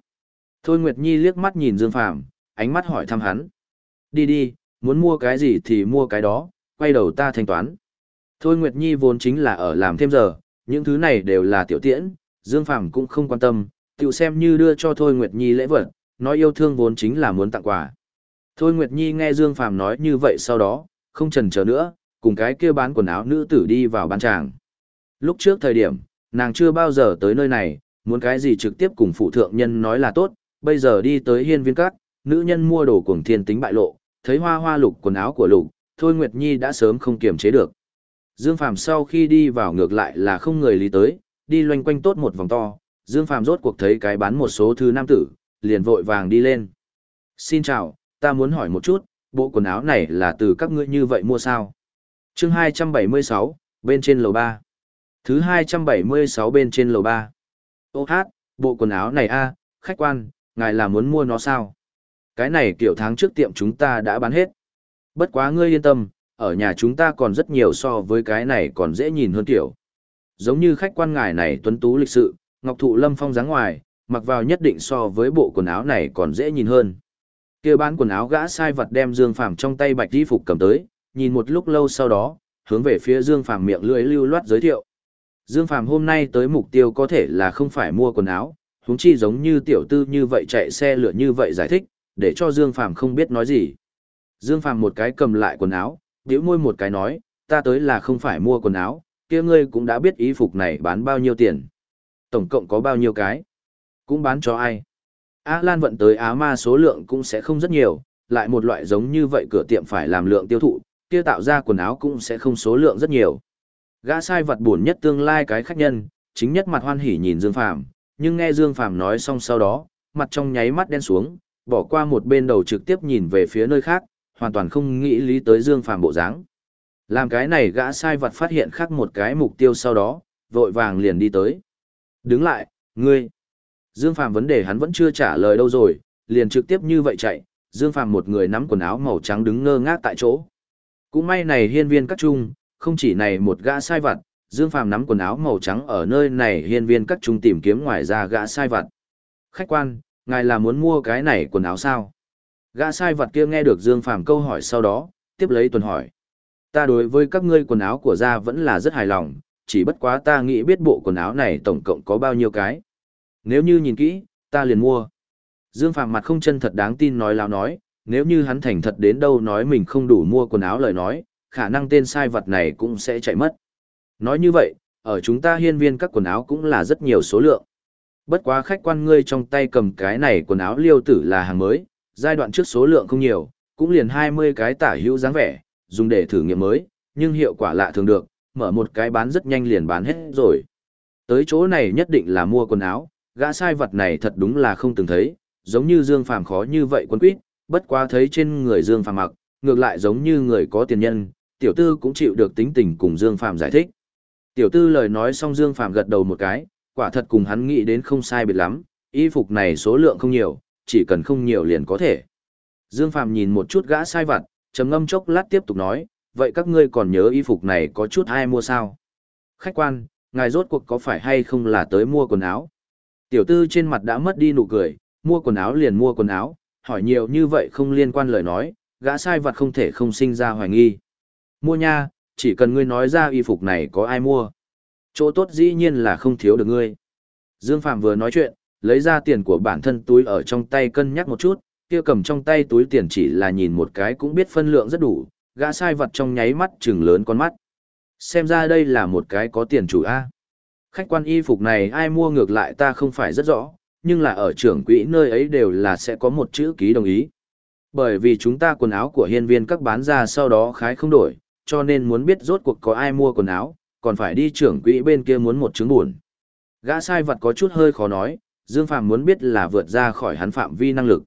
Thôi Nguyệt Nhi liếc mắt nhìn Dương Phàm, ánh mắt hỏi thăm hắn. Đi đi, muốn mua cái gì thì mua cái đó, quay đầu ta thanh toán. Thôi Nguyệt Nhi vốn chính là ở làm thêm giờ, những thứ này đều là tiểu tiễn, Dương Phàm cũng không quan tâm, tiểu xem như đưa cho Thôi Nguyệt Nhi lễ vật, nói yêu thương vốn chính là muốn tặng quà. Thôi Nguyệt Nhi nghe Dương Phàm nói như vậy sau đó, không chần chờ nữa, cùng cái kia bán quần áo nữ tử đi vào bán tràng. Lúc trước thời điểm, nàng chưa bao giờ tới nơi này, muốn cái gì trực tiếp cùng phụ thượng nhân nói là tốt, bây giờ đi tới hiên viên cát, nữ nhân mua đồ cuồng thiên tính bại lộ, thấy hoa hoa lục quần áo của lục, Thôi Nguyệt Nhi đã sớm không kiềm chế được. Dương Phàm sau khi đi vào ngược lại là không người lý tới, đi loanh quanh tốt một vòng to, Dương Phàm rốt cuộc thấy cái bán một số thứ nam tử, liền vội vàng đi lên. Xin chào, ta muốn hỏi một chút, bộ quần áo này là từ các ngươi như vậy mua sao? chương 276, bên trên lầu 3. Thứ 276 bên trên lầu 3. Ô hát, bộ quần áo này a khách quan, ngài là muốn mua nó sao? Cái này kiểu tháng trước tiệm chúng ta đã bán hết. Bất quá ngươi yên tâm, ở nhà chúng ta còn rất nhiều so với cái này còn dễ nhìn hơn tiểu Giống như khách quan ngài này tuấn tú lịch sự, ngọc thụ lâm phong dáng ngoài, mặc vào nhất định so với bộ quần áo này còn dễ nhìn hơn. kia bán quần áo gã sai vật đem Dương Phàm trong tay bạch y phục cầm tới, nhìn một lúc lâu sau đó, hướng về phía Dương Phàm miệng lưỡi lưu loát giới thiệu. Dương Phàm hôm nay tới mục tiêu có thể là không phải mua quần áo, huống chi giống như tiểu tư như vậy chạy xe lửa như vậy giải thích, để cho Dương Phàm không biết nói gì. Dương Phàm một cái cầm lại quần áo, bĩu môi một cái nói, ta tới là không phải mua quần áo, kia ngươi cũng đã biết ý phục này bán bao nhiêu tiền. Tổng cộng có bao nhiêu cái? Cũng bán cho ai? Á Lan vận tới Á Ma số lượng cũng sẽ không rất nhiều, lại một loại giống như vậy cửa tiệm phải làm lượng tiêu thụ, kia tạo ra quần áo cũng sẽ không số lượng rất nhiều. Gã sai vật buồn nhất tương lai cái khách nhân, chính nhất mặt hoan hỉ nhìn Dương Phàm, nhưng nghe Dương Phàm nói xong sau đó, mặt trong nháy mắt đen xuống, bỏ qua một bên đầu trực tiếp nhìn về phía nơi khác, hoàn toàn không nghĩ lý tới Dương Phàm bộ dáng. Làm cái này gã sai vật phát hiện khác một cái mục tiêu sau đó, vội vàng liền đi tới. Đứng lại, ngươi. Dương Phàm vấn đề hắn vẫn chưa trả lời đâu rồi, liền trực tiếp như vậy chạy, Dương Phàm một người nắm quần áo màu trắng đứng ngơ ngác tại chỗ. Cũng may này hiên viên các trung, không chỉ này một gã sai vặt, Dương Phàm nắm quần áo màu trắng ở nơi này hiên viên các trung tìm kiếm ngoài ra gã sai vặt. Khách quan, ngài là muốn mua cái này quần áo sao? Gã sai vật kia nghe được Dương Phàm câu hỏi sau đó, tiếp lấy tuần hỏi. Ta đối với các ngươi quần áo của gia vẫn là rất hài lòng, chỉ bất quá ta nghĩ biết bộ quần áo này tổng cộng có bao nhiêu cái. Nếu như nhìn kỹ, ta liền mua. Dương Phàm mặt không chân thật đáng tin nói láo nói, nếu như hắn thành thật đến đâu nói mình không đủ mua quần áo lời nói, khả năng tên sai vật này cũng sẽ chạy mất. Nói như vậy, ở chúng ta hiên viên các quần áo cũng là rất nhiều số lượng. Bất quá khách quan ngươi trong tay cầm cái này quần áo liêu tử là hàng mới, giai đoạn trước số lượng không nhiều, cũng liền 20 cái tả hữu dáng vẻ, dùng để thử nghiệm mới, nhưng hiệu quả lạ thường được, mở một cái bán rất nhanh liền bán hết rồi. Tới chỗ này nhất định là mua quần áo, gã sai vật này thật đúng là không từng thấy, giống như Dương Phàm khó như vậy quân quýt, bất quá thấy trên người Dương Phàm mặc, ngược lại giống như người có tiền nhân, tiểu tư cũng chịu được tính tình cùng Dương Phàm giải thích. Tiểu tư lời nói xong Dương Phàm gật đầu một cái, quả thật cùng hắn nghĩ đến không sai biệt lắm, y phục này số lượng không nhiều, chỉ cần không nhiều liền có thể. Dương Phạm nhìn một chút gã sai vặt, trầm ngâm chốc lát tiếp tục nói, vậy các ngươi còn nhớ y phục này có chút ai mua sao? Khách quan, ngài rốt cuộc có phải hay không là tới mua quần áo? Tiểu tư trên mặt đã mất đi nụ cười, mua quần áo liền mua quần áo, hỏi nhiều như vậy không liên quan lời nói, gã sai vặt không thể không sinh ra hoài nghi. Mua nha, chỉ cần ngươi nói ra y phục này có ai mua. Chỗ tốt dĩ nhiên là không thiếu được ngươi. Dương Phạm vừa nói chuyện, lấy ra tiền của bản thân túi ở trong tay cân nhắc một chút, kia cầm trong tay túi tiền chỉ là nhìn một cái cũng biết phân lượng rất đủ, gã sai vật trong nháy mắt trừng lớn con mắt. Xem ra đây là một cái có tiền chủ A. Khách quan y phục này ai mua ngược lại ta không phải rất rõ, nhưng là ở trưởng quỹ nơi ấy đều là sẽ có một chữ ký đồng ý. Bởi vì chúng ta quần áo của hiên viên các bán ra sau đó khái không đổi, cho nên muốn biết rốt cuộc có ai mua quần áo, còn phải đi trưởng quỹ bên kia muốn một chứng buồn. Gã sai vật có chút hơi khó nói, Dương Phạm muốn biết là vượt ra khỏi hắn phạm vi năng lực.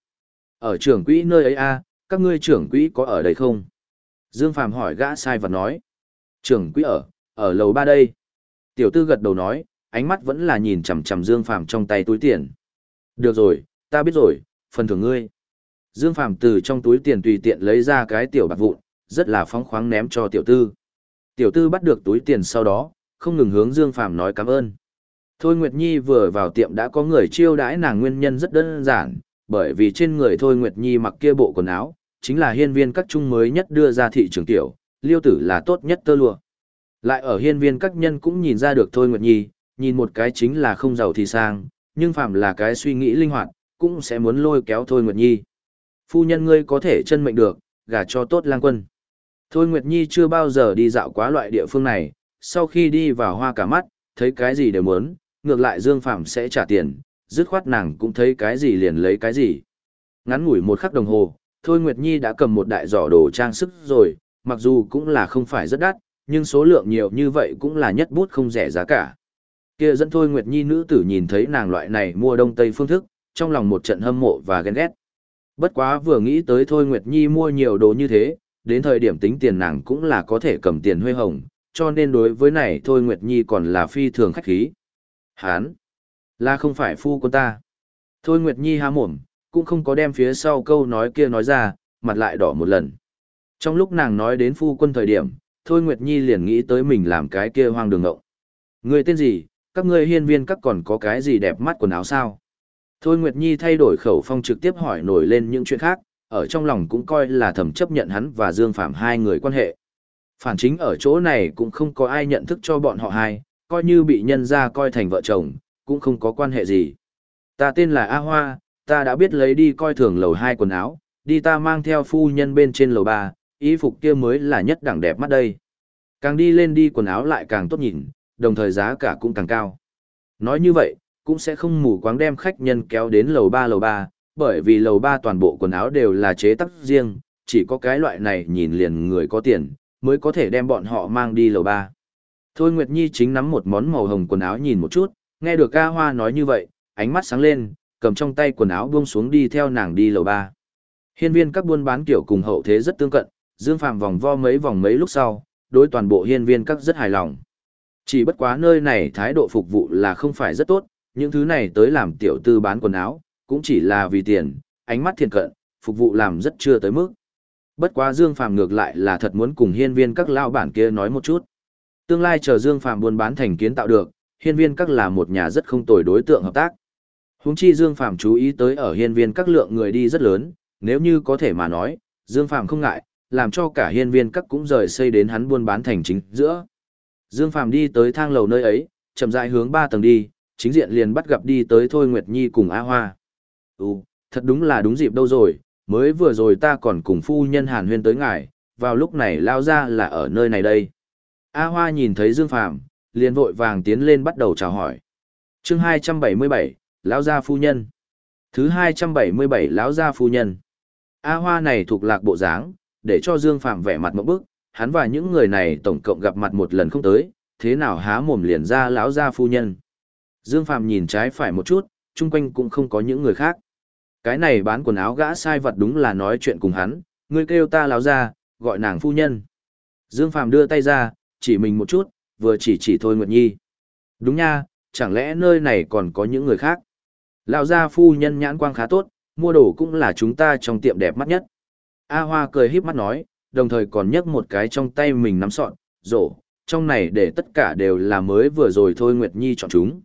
Ở trưởng quỹ nơi ấy a, các ngươi trưởng quỹ có ở đây không? Dương Phạm hỏi gã sai vật nói. Trưởng quỹ ở, ở lầu ba đây. Tiểu tư gật đầu nói, ánh mắt vẫn là nhìn chằm chằm Dương Phạm trong tay túi tiền. Được rồi, ta biết rồi, phần thưởng ngươi. Dương Phạm từ trong túi tiền tùy tiện lấy ra cái tiểu bạc vụn, rất là phóng khoáng ném cho tiểu tư. Tiểu tư bắt được túi tiền sau đó, không ngừng hướng Dương Phạm nói cảm ơn. Thôi Nguyệt Nhi vừa vào tiệm đã có người chiêu đãi nàng nguyên nhân rất đơn giản, bởi vì trên người Thôi Nguyệt Nhi mặc kia bộ quần áo, chính là hiên viên các trung mới nhất đưa ra thị trường tiểu, liêu tử là tốt nhất tơ lụa. Lại ở hiên viên các nhân cũng nhìn ra được Thôi Nguyệt Nhi, nhìn một cái chính là không giàu thì sang, nhưng phạm là cái suy nghĩ linh hoạt, cũng sẽ muốn lôi kéo Thôi Nguyệt Nhi. Phu nhân ngươi có thể chân mệnh được, gả cho tốt lang quân. Thôi Nguyệt Nhi chưa bao giờ đi dạo quá loại địa phương này, sau khi đi vào hoa cả mắt, thấy cái gì đều muốn, ngược lại Dương Phạm sẽ trả tiền, dứt khoát nàng cũng thấy cái gì liền lấy cái gì. Ngắn ngủi một khắc đồng hồ, Thôi Nguyệt Nhi đã cầm một đại giỏ đồ trang sức rồi, mặc dù cũng là không phải rất đắt, nhưng số lượng nhiều như vậy cũng là nhất bút không rẻ giá cả. Kia dẫn Thôi Nguyệt Nhi nữ tử nhìn thấy nàng loại này mua đông tây phương thức, trong lòng một trận hâm mộ và ghen ghét. Bất quá vừa nghĩ tới Thôi Nguyệt Nhi mua nhiều đồ như thế, đến thời điểm tính tiền nàng cũng là có thể cầm tiền huê hồng, cho nên đối với này Thôi Nguyệt Nhi còn là phi thường khách khí. Hán, là không phải phu quân ta. Thôi Nguyệt Nhi há mồm, cũng không có đem phía sau câu nói kia nói ra, mặt lại đỏ một lần. Trong lúc nàng nói đến phu quân thời điểm, Thôi Nguyệt Nhi liền nghĩ tới mình làm cái kia hoang đường ngậu. Người tên gì, các ngươi hiên viên các còn có cái gì đẹp mắt quần áo sao? Thôi Nguyệt Nhi thay đổi khẩu phong trực tiếp hỏi nổi lên những chuyện khác, ở trong lòng cũng coi là thầm chấp nhận hắn và Dương Phạm hai người quan hệ. Phản chính ở chỗ này cũng không có ai nhận thức cho bọn họ hai, coi như bị nhân ra coi thành vợ chồng, cũng không có quan hệ gì. Ta tên là A Hoa, ta đã biết lấy đi coi thường lầu hai quần áo, đi ta mang theo phu nhân bên trên lầu ba, y phục kia mới là nhất đẳng đẹp mắt đây. Càng đi lên đi quần áo lại càng tốt nhìn, đồng thời giá cả cũng càng cao. Nói như vậy, cũng sẽ không mù quáng đem khách nhân kéo đến lầu ba lầu ba, bởi vì lầu ba toàn bộ quần áo đều là chế tác riêng, chỉ có cái loại này nhìn liền người có tiền, mới có thể đem bọn họ mang đi lầu ba. Thôi Nguyệt Nhi chính nắm một món màu hồng quần áo nhìn một chút, nghe được ca hoa nói như vậy, ánh mắt sáng lên, cầm trong tay quần áo buông xuống đi theo nàng đi lầu ba. Hiên viên các buôn bán kiểu cùng hậu thế rất tương cận, Dương Phạm vòng vo mấy vòng mấy lúc sau, đối toàn bộ hiên viên các rất hài lòng. Chỉ bất quá nơi này thái độ phục vụ là không phải rất tốt, những thứ này tới làm tiểu tư bán quần áo, cũng chỉ là vì tiền, ánh mắt thiện cận, phục vụ làm rất chưa tới mức. Bất quá Dương Phàm ngược lại là thật muốn cùng hiên viên các lao bản kia nói một chút. Tương lai chờ Dương Phàm buôn bán thành kiến tạo được, hiên viên các là một nhà rất không tồi đối tượng hợp tác. Huống chi Dương Phàm chú ý tới ở hiên viên các lượng người đi rất lớn, nếu như có thể mà nói, Dương Phàm không ngại, làm cho cả hiên viên các cũng rời xây đến hắn buôn bán thành chính giữa. Dương Phàm đi tới thang lầu nơi ấy, chậm rãi hướng ba tầng đi, chính diện liền bắt gặp đi tới Thôi Nguyệt Nhi cùng A Hoa. Ừ, thật đúng là đúng dịp đâu rồi, mới vừa rồi ta còn cùng phu nhân Hàn Huyên tới ngài, vào lúc này lao ra là ở nơi này đây. A Hoa nhìn thấy Dương Phàm liền vội vàng tiến lên bắt đầu chào hỏi. chương 277, lão gia phu nhân. Thứ 277 lão gia phu nhân. A Hoa này thuộc lạc bộ dáng, để cho Dương Phạm vẻ mặt một bức, hắn và những người này tổng cộng gặp mặt một lần không tới, thế nào há mồm liền ra lão gia phu nhân. Dương Phạm nhìn trái phải một chút, chung quanh cũng không có những người khác. Cái này bán quần áo gã sai vật đúng là nói chuyện cùng hắn, ngươi kêu ta lão gia, gọi nàng phu nhân. Dương Phạm đưa tay ra, chỉ mình một chút, vừa chỉ chỉ thôi Nguyệt Nhi. Đúng nha, chẳng lẽ nơi này còn có những người khác? Lão gia phu nhân nhãn quang khá tốt, mua đồ cũng là chúng ta trong tiệm đẹp mắt nhất. A Hoa cười híp mắt nói, đồng thời còn nhấc một cái trong tay mình nắm sọn, rổ, trong này để tất cả đều là mới vừa rồi thôi Nguyệt Nhi chọn chúng.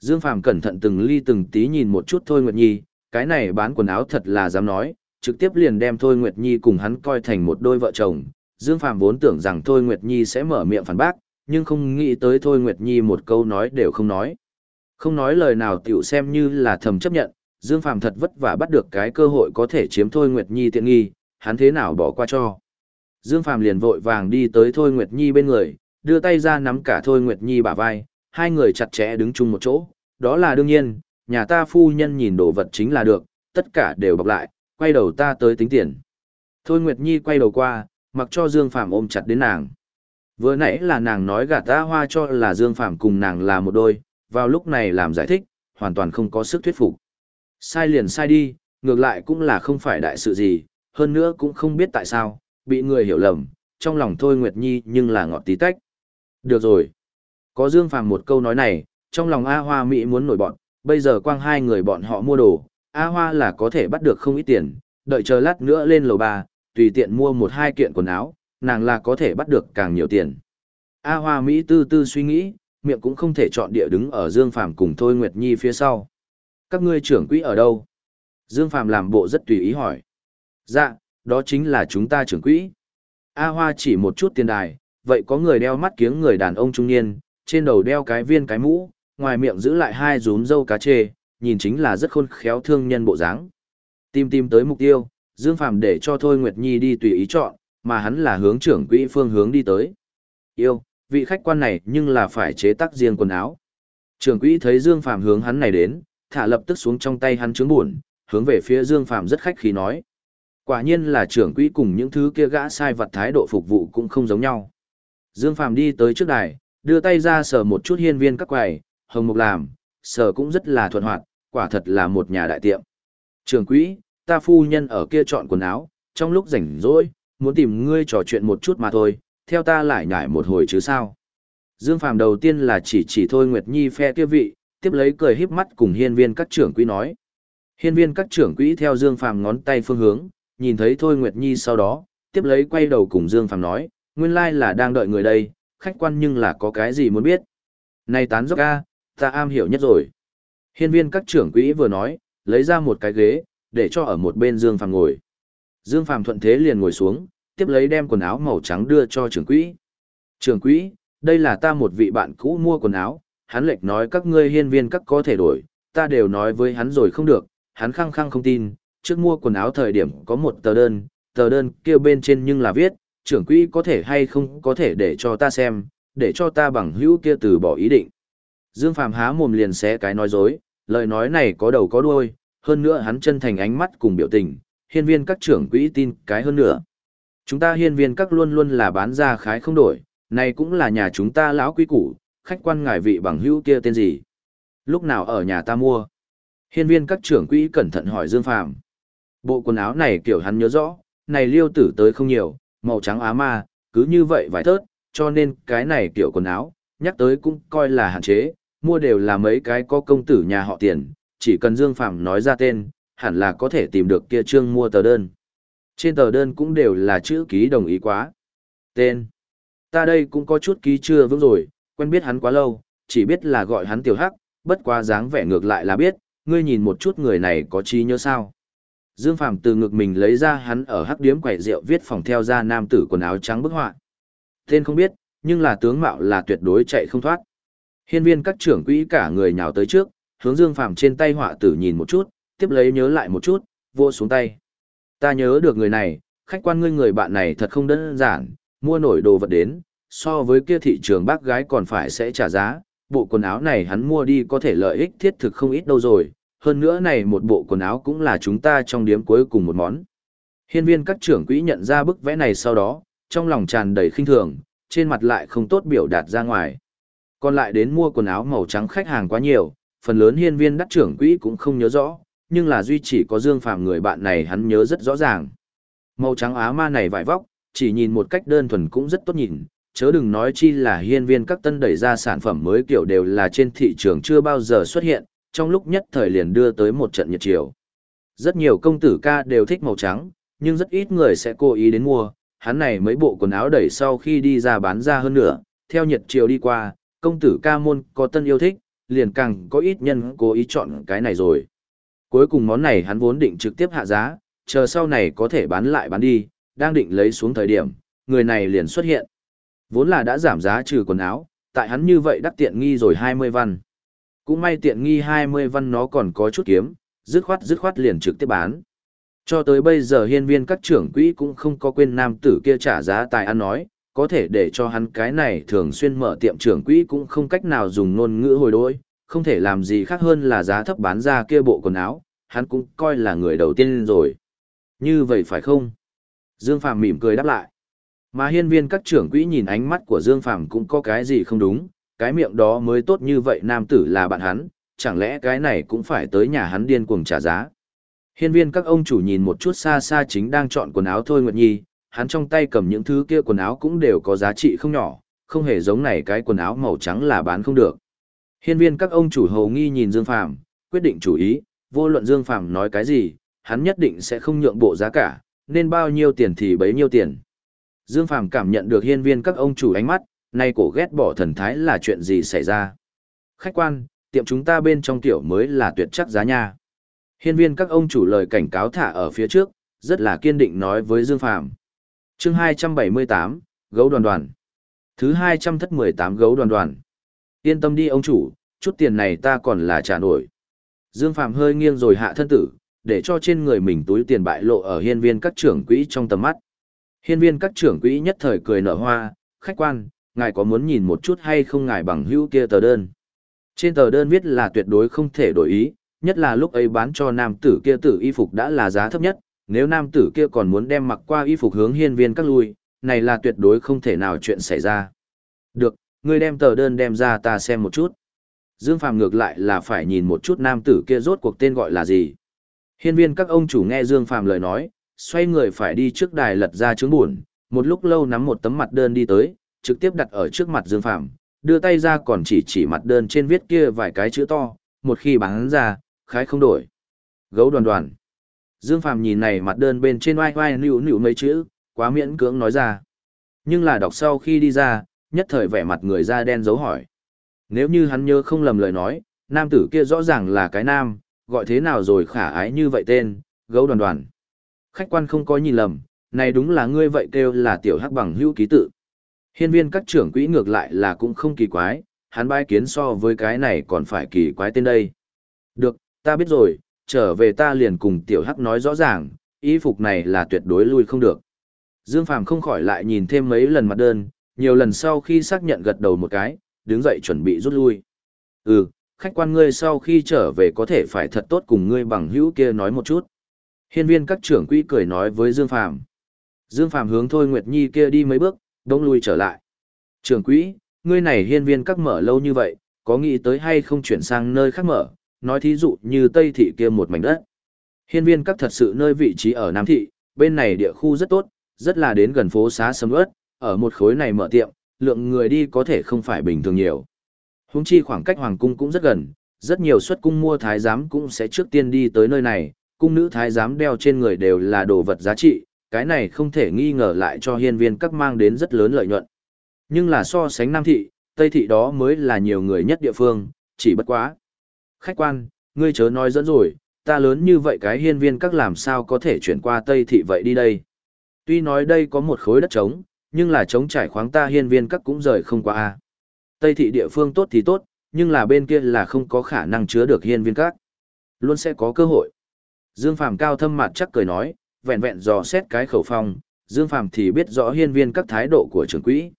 Dương Phàm cẩn thận từng ly từng tí nhìn một chút thôi Nguyệt Nhi, cái này bán quần áo thật là dám nói, trực tiếp liền đem thôi Nguyệt Nhi cùng hắn coi thành một đôi vợ chồng. Dương Phạm vốn tưởng rằng thôi Nguyệt Nhi sẽ mở miệng phản bác, nhưng không nghĩ tới thôi Nguyệt Nhi một câu nói đều không nói. Không nói lời nào tiểu xem như là thầm chấp nhận, Dương Phạm thật vất vả bắt được cái cơ hội có thể chiếm Thôi Nguyệt Nhi tiện nghi, hắn thế nào bỏ qua cho. Dương Phạm liền vội vàng đi tới Thôi Nguyệt Nhi bên người, đưa tay ra nắm cả Thôi Nguyệt Nhi bả vai, hai người chặt chẽ đứng chung một chỗ, đó là đương nhiên, nhà ta phu nhân nhìn đồ vật chính là được, tất cả đều bọc lại, quay đầu ta tới tính tiền. Thôi Nguyệt Nhi quay đầu qua, mặc cho Dương Phàm ôm chặt đến nàng. Vừa nãy là nàng nói gạt ta hoa cho là Dương Phàm cùng nàng là một đôi, vào lúc này làm giải thích, hoàn toàn không có sức thuyết phục. Sai liền sai đi, ngược lại cũng là không phải đại sự gì, hơn nữa cũng không biết tại sao, bị người hiểu lầm, trong lòng Thôi Nguyệt Nhi nhưng là ngọt tí tách. Được rồi. Có Dương Phàm một câu nói này, trong lòng A Hoa Mỹ muốn nổi bọn, bây giờ quang hai người bọn họ mua đồ, A Hoa là có thể bắt được không ít tiền, đợi chờ lát nữa lên lầu ba, tùy tiện mua một hai kiện quần áo, nàng là có thể bắt được càng nhiều tiền. A Hoa Mỹ tư tư suy nghĩ, miệng cũng không thể chọn địa đứng ở Dương Phàm cùng Thôi Nguyệt Nhi phía sau. Các ngươi trưởng quỹ ở đâu? Dương Phàm làm bộ rất tùy ý hỏi. Dạ, đó chính là chúng ta trưởng quỹ. A Hoa chỉ một chút tiền đài, vậy có người đeo mắt kiếng người đàn ông trung niên, trên đầu đeo cái viên cái mũ, ngoài miệng giữ lại hai rúm dâu cá chê, nhìn chính là rất khôn khéo thương nhân bộ dáng. Tìm tìm tới mục tiêu, Dương Phàm để cho Thôi Nguyệt Nhi đi tùy ý chọn, mà hắn là hướng trưởng quỹ phương hướng đi tới. Yêu, vị khách quan này nhưng là phải chế tác riêng quần áo. Trưởng quỹ thấy Dương Phàm hướng hắn này đến, thả lập tức xuống trong tay hắn trứng buồn, hướng về phía Dương Phàm rất khách khí nói. Quả nhiên là trưởng quỹ cùng những thứ kia gã sai vật thái độ phục vụ cũng không giống nhau. Dương Phàm đi tới trước đài, đưa tay ra sờ một chút hiên viên các quầy, hồng mục làm, sờ cũng rất là thuận hoạt, quả thật là một nhà đại tiệm. Trưởng quỹ, ta phu nhân ở kia chọn quần áo, trong lúc rảnh rỗi, muốn tìm ngươi trò chuyện một chút mà thôi, theo ta lại nhải một hồi chứ sao. Dương Phàm đầu tiên là chỉ chỉ thôi Nguyệt Nhi phe kia vị, tiếp lấy cười híp mắt cùng hiên viên các trưởng quỹ nói. Hiên viên các trưởng quỹ theo Dương Phàm ngón tay phương hướng, nhìn thấy Thôi Nguyệt Nhi sau đó, tiếp lấy quay đầu cùng Dương Phàm nói, nguyên lai là đang đợi người đây, khách quan nhưng là có cái gì muốn biết. Này tán dốc ca, ta am hiểu nhất rồi. Hiên viên các trưởng quỹ vừa nói, lấy ra một cái ghế, để cho ở một bên Dương Phàm ngồi. Dương Phàm thuận thế liền ngồi xuống, tiếp lấy đem quần áo màu trắng đưa cho trưởng quỹ. Trưởng quỹ, đây là ta một vị bạn cũ mua quần áo, hắn lệch nói các ngươi hiên viên các có thể đổi, ta đều nói với hắn rồi không được, hắn khăng khăng không tin, trước mua quần áo thời điểm có một tờ đơn, tờ đơn kia bên trên nhưng là viết, trưởng quỹ có thể hay không có thể để cho ta xem, để cho ta bằng hữu kia từ bỏ ý định. Dương Phàm há mồm liền xé cái nói dối, lời nói này có đầu có đuôi, hơn nữa hắn chân thành ánh mắt cùng biểu tình, hiên viên các trưởng quỹ tin cái hơn nữa. Chúng ta hiên viên các luôn luôn là bán ra khái không đổi, này cũng là nhà chúng ta lão quý củ, khách quan ngài vị bằng hữu kia tên gì? Lúc nào ở nhà ta mua? Hiên viên các trưởng quỹ cẩn thận hỏi Dương Phàm. Bộ quần áo này kiểu hắn nhớ rõ, này liêu tử tới không nhiều, màu trắng á ma, cứ như vậy vài thớt, cho nên cái này kiểu quần áo, nhắc tới cũng coi là hạn chế, mua đều là mấy cái có công tử nhà họ tiền, chỉ cần Dương Phạm nói ra tên, hẳn là có thể tìm được kia trương mua tờ đơn. Trên tờ đơn cũng đều là chữ ký đồng ý quá. Tên. Ta đây cũng có chút ký chưa vững rồi, quen biết hắn quá lâu, chỉ biết là gọi hắn tiểu hắc, bất quá dáng vẻ ngược lại là biết, ngươi nhìn một chút người này có trí nhớ sao. Dương Phạm từ ngực mình lấy ra hắn ở hắc điếm quẩy rượu viết phòng theo ra nam tử quần áo trắng bức họa. Tên không biết, nhưng là tướng mạo là tuyệt đối chạy không thoát. Hiên viên các trưởng quỹ cả người nhào tới trước, hướng Dương Phàm trên tay họa tử nhìn một chút, tiếp lấy nhớ lại một chút, vô xuống tay. Ta nhớ được người này, khách quan ngươi người bạn này thật không đơn giản, mua nổi đồ vật đến, so với kia thị trường bác gái còn phải sẽ trả giá, bộ quần áo này hắn mua đi có thể lợi ích thiết thực không ít đâu rồi, hơn nữa này một bộ quần áo cũng là chúng ta trong điếm cuối cùng một món. Hiên viên các trưởng quỹ nhận ra bức vẽ này sau đó, trong lòng tràn đầy khinh thường, trên mặt lại không tốt biểu đạt ra ngoài. Còn lại đến mua quần áo màu trắng khách hàng quá nhiều, phần lớn hiên viên đắc trưởng quỹ cũng không nhớ rõ, nhưng là duy chỉ có Dương Phàm người bạn này hắn nhớ rất rõ ràng. Màu trắng á ma này vải vóc, chỉ nhìn một cách đơn thuần cũng rất tốt nhìn, chớ đừng nói chi là hiên viên các tân đẩy ra sản phẩm mới kiểu đều là trên thị trường chưa bao giờ xuất hiện, trong lúc nhất thời liền đưa tới một trận nhiệt chiều. Rất nhiều công tử ca đều thích màu trắng, nhưng rất ít người sẽ cố ý đến mua, hắn này mấy bộ quần áo đẩy sau khi đi ra bán ra hơn nữa, theo nhiệt chiều đi qua, công tử ca môn có tân yêu thích, liền càng có ít nhân cố ý chọn cái này rồi. Cuối cùng món này hắn vốn định trực tiếp hạ giá, chờ sau này có thể bán lại bán đi, đang định lấy xuống thời điểm, người này liền xuất hiện. Vốn là đã giảm giá trừ quần áo, tại hắn như vậy đắc tiện nghi rồi 20 văn. Cũng may tiện nghi 20 văn nó còn có chút kiếm, dứt khoát dứt khoát liền trực tiếp bán. Cho tới bây giờ hiên viên các trưởng quỹ cũng không có quên nam tử kia trả giá tài ăn nói, có thể để cho hắn cái này thường xuyên mở tiệm trưởng quỹ cũng không cách nào dùng ngôn ngữ hồi đối, không thể làm gì khác hơn là giá thấp bán ra kia bộ quần áo, hắn cũng coi là người đầu tiên rồi. Như vậy phải không? Dương Phàm mỉm cười đáp lại. Mà hiên viên các trưởng quỹ nhìn ánh mắt của Dương Phàm cũng có cái gì không đúng, cái miệng đó mới tốt như vậy nam tử là bạn hắn, chẳng lẽ cái này cũng phải tới nhà hắn điên cuồng trả giá. Hiên viên các ông chủ nhìn một chút xa xa chính đang chọn quần áo thôi Nguyệt Nhi, hắn trong tay cầm những thứ kia quần áo cũng đều có giá trị không nhỏ, không hề giống này cái quần áo màu trắng là bán không được. Hiên viên các ông chủ hầu nghi nhìn Dương Phàm, quyết định chủ ý, vô luận Dương Phàm nói cái gì, hắn nhất định sẽ không nhượng bộ giá cả, nên bao nhiêu tiền thì bấy nhiêu tiền. Dương Phàm cảm nhận được hiên viên các ông chủ ánh mắt, nay cổ ghét bỏ thần thái là chuyện gì xảy ra. Khách quan, tiệm chúng ta bên trong tiểu mới là tuyệt chắc giá nha. Hiên viên các ông chủ lời cảnh cáo thả ở phía trước, rất là kiên định nói với Dương Phàm. Chương 278, gấu đoàn đoàn. Thứ 200 thất 18 gấu đoàn đoàn. Yên tâm đi ông chủ, chút tiền này ta còn là trả nổi. Dương Phàm hơi nghiêng rồi hạ thân tử, để cho trên người mình túi tiền bại lộ ở hiên viên các trưởng quỹ trong tầm mắt. Hiên viên các trưởng quỹ nhất thời cười nở hoa, khách quan, ngài có muốn nhìn một chút hay không ngài bằng hữu kia tờ đơn. Trên tờ đơn viết là tuyệt đối không thể đổi ý, nhất là lúc ấy bán cho nam tử kia tử y phục đã là giá thấp nhất, nếu nam tử kia còn muốn đem mặc qua y phục hướng hiên viên các lui, này là tuyệt đối không thể nào chuyện xảy ra. Được, ngươi đem tờ đơn đem ra ta xem một chút. Dương Phàm ngược lại là phải nhìn một chút nam tử kia rốt cuộc tên gọi là gì. Hiên viên các ông chủ nghe Dương Phàm lời nói, xoay người phải đi trước đài lật ra chứng buồn, một lúc lâu nắm một tấm mặt đơn đi tới, trực tiếp đặt ở trước mặt Dương Phàm, đưa tay ra còn chỉ chỉ mặt đơn trên viết kia vài cái chữ to, một khi bán ra, khái không đổi. Gấu đoàn đoàn. Dương Phàm nhìn này mặt đơn bên trên oai oai nữu nữu mấy chữ, quá miễn cưỡng nói ra. Nhưng là đọc sau khi đi ra, nhất thời vẻ mặt người da đen dấu hỏi. Nếu như hắn nhớ không lầm lời nói, nam tử kia rõ ràng là cái nam, gọi thế nào rồi khả ái như vậy tên, gấu đoàn đoàn. Khách quan không có nhìn lầm, này đúng là ngươi vậy kêu là tiểu hắc bằng hữu ký tự. Hiên viên các trưởng quỹ ngược lại là cũng không kỳ quái, hắn bái kiến so với cái này còn phải kỳ quái tên đây. Được, ta biết rồi, trở về ta liền cùng tiểu hắc nói rõ ràng, y phục này là tuyệt đối lui không được. Dương Phàm không khỏi lại nhìn thêm mấy lần mặt đơn, nhiều lần sau khi xác nhận gật đầu một cái, đứng dậy chuẩn bị rút lui. Ừ, khách quan ngươi sau khi trở về có thể phải thật tốt cùng ngươi bằng hữu kia nói một chút. Hiên viên các trưởng quỹ cười nói với Dương Phàm. Dương Phàm hướng Thôi Nguyệt Nhi kia đi mấy bước, đông lui trở lại. Trưởng quỹ, ngươi này hiên viên các mở lâu như vậy, có nghĩ tới hay không chuyển sang nơi khác mở, nói thí dụ như Tây Thị kia một mảnh đất. Hiên viên các thật sự nơi vị trí ở Nam Thị, bên này địa khu rất tốt, rất là đến gần phố xá sầm ớt, ở một khối này mở tiệm, lượng người đi có thể không phải bình thường nhiều. Húng chi khoảng cách Hoàng Cung cũng rất gần, rất nhiều xuất cung mua thái giám cũng sẽ trước tiên đi tới nơi này, cung nữ thái giám đeo trên người đều là đồ vật giá trị, cái này không thể nghi ngờ lại cho hiên viên các mang đến rất lớn lợi nhuận. Nhưng là so sánh Nam Thị, Tây Thị đó mới là nhiều người nhất địa phương, chỉ bất quá. Khách quan, ngươi chớ nói dẫn rồi, ta lớn như vậy cái hiên viên các làm sao có thể chuyển qua Tây Thị vậy đi đây. Tuy nói đây có một khối đất trống, nhưng là trống trải khoáng ta hiên viên các cũng rời không qua a. Tây Thị địa phương tốt thì tốt, nhưng là bên kia là không có khả năng chứa được hiên viên các. Luôn sẽ có cơ hội. Dương Phàm cao thâm mặt chắc cười nói, vẹn vẹn dò xét cái khẩu phong, Dương Phàm thì biết rõ hiên viên các thái độ của trưởng quỹ.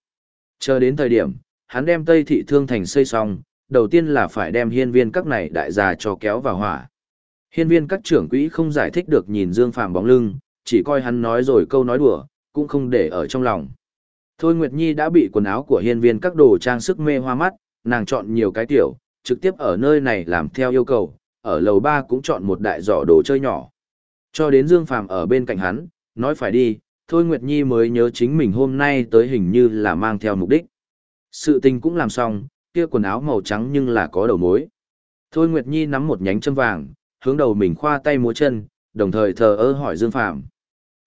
Chờ đến thời điểm, hắn đem Tây Thị Thương Thành xây xong, đầu tiên là phải đem hiên viên các này đại già cho kéo vào hỏa. Hiên viên các trưởng quỹ không giải thích được nhìn Dương Phàm bóng lưng, chỉ coi hắn nói rồi câu nói đùa, cũng không để ở trong lòng. Thôi Nguyệt Nhi đã bị quần áo của hiên viên các đồ trang sức mê hoa mắt, nàng chọn nhiều cái tiểu, trực tiếp ở nơi này làm theo yêu cầu, ở lầu ba cũng chọn một đại giỏ đồ chơi nhỏ. Cho đến Dương Phàm ở bên cạnh hắn, nói phải đi, Thôi Nguyệt Nhi mới nhớ chính mình hôm nay tới hình như là mang theo mục đích. Sự tình cũng làm xong, kia quần áo màu trắng nhưng là có đầu mối. Thôi Nguyệt Nhi nắm một nhánh châm vàng, hướng đầu mình khoa tay múa chân, đồng thời thờ ơ hỏi Dương Phàm.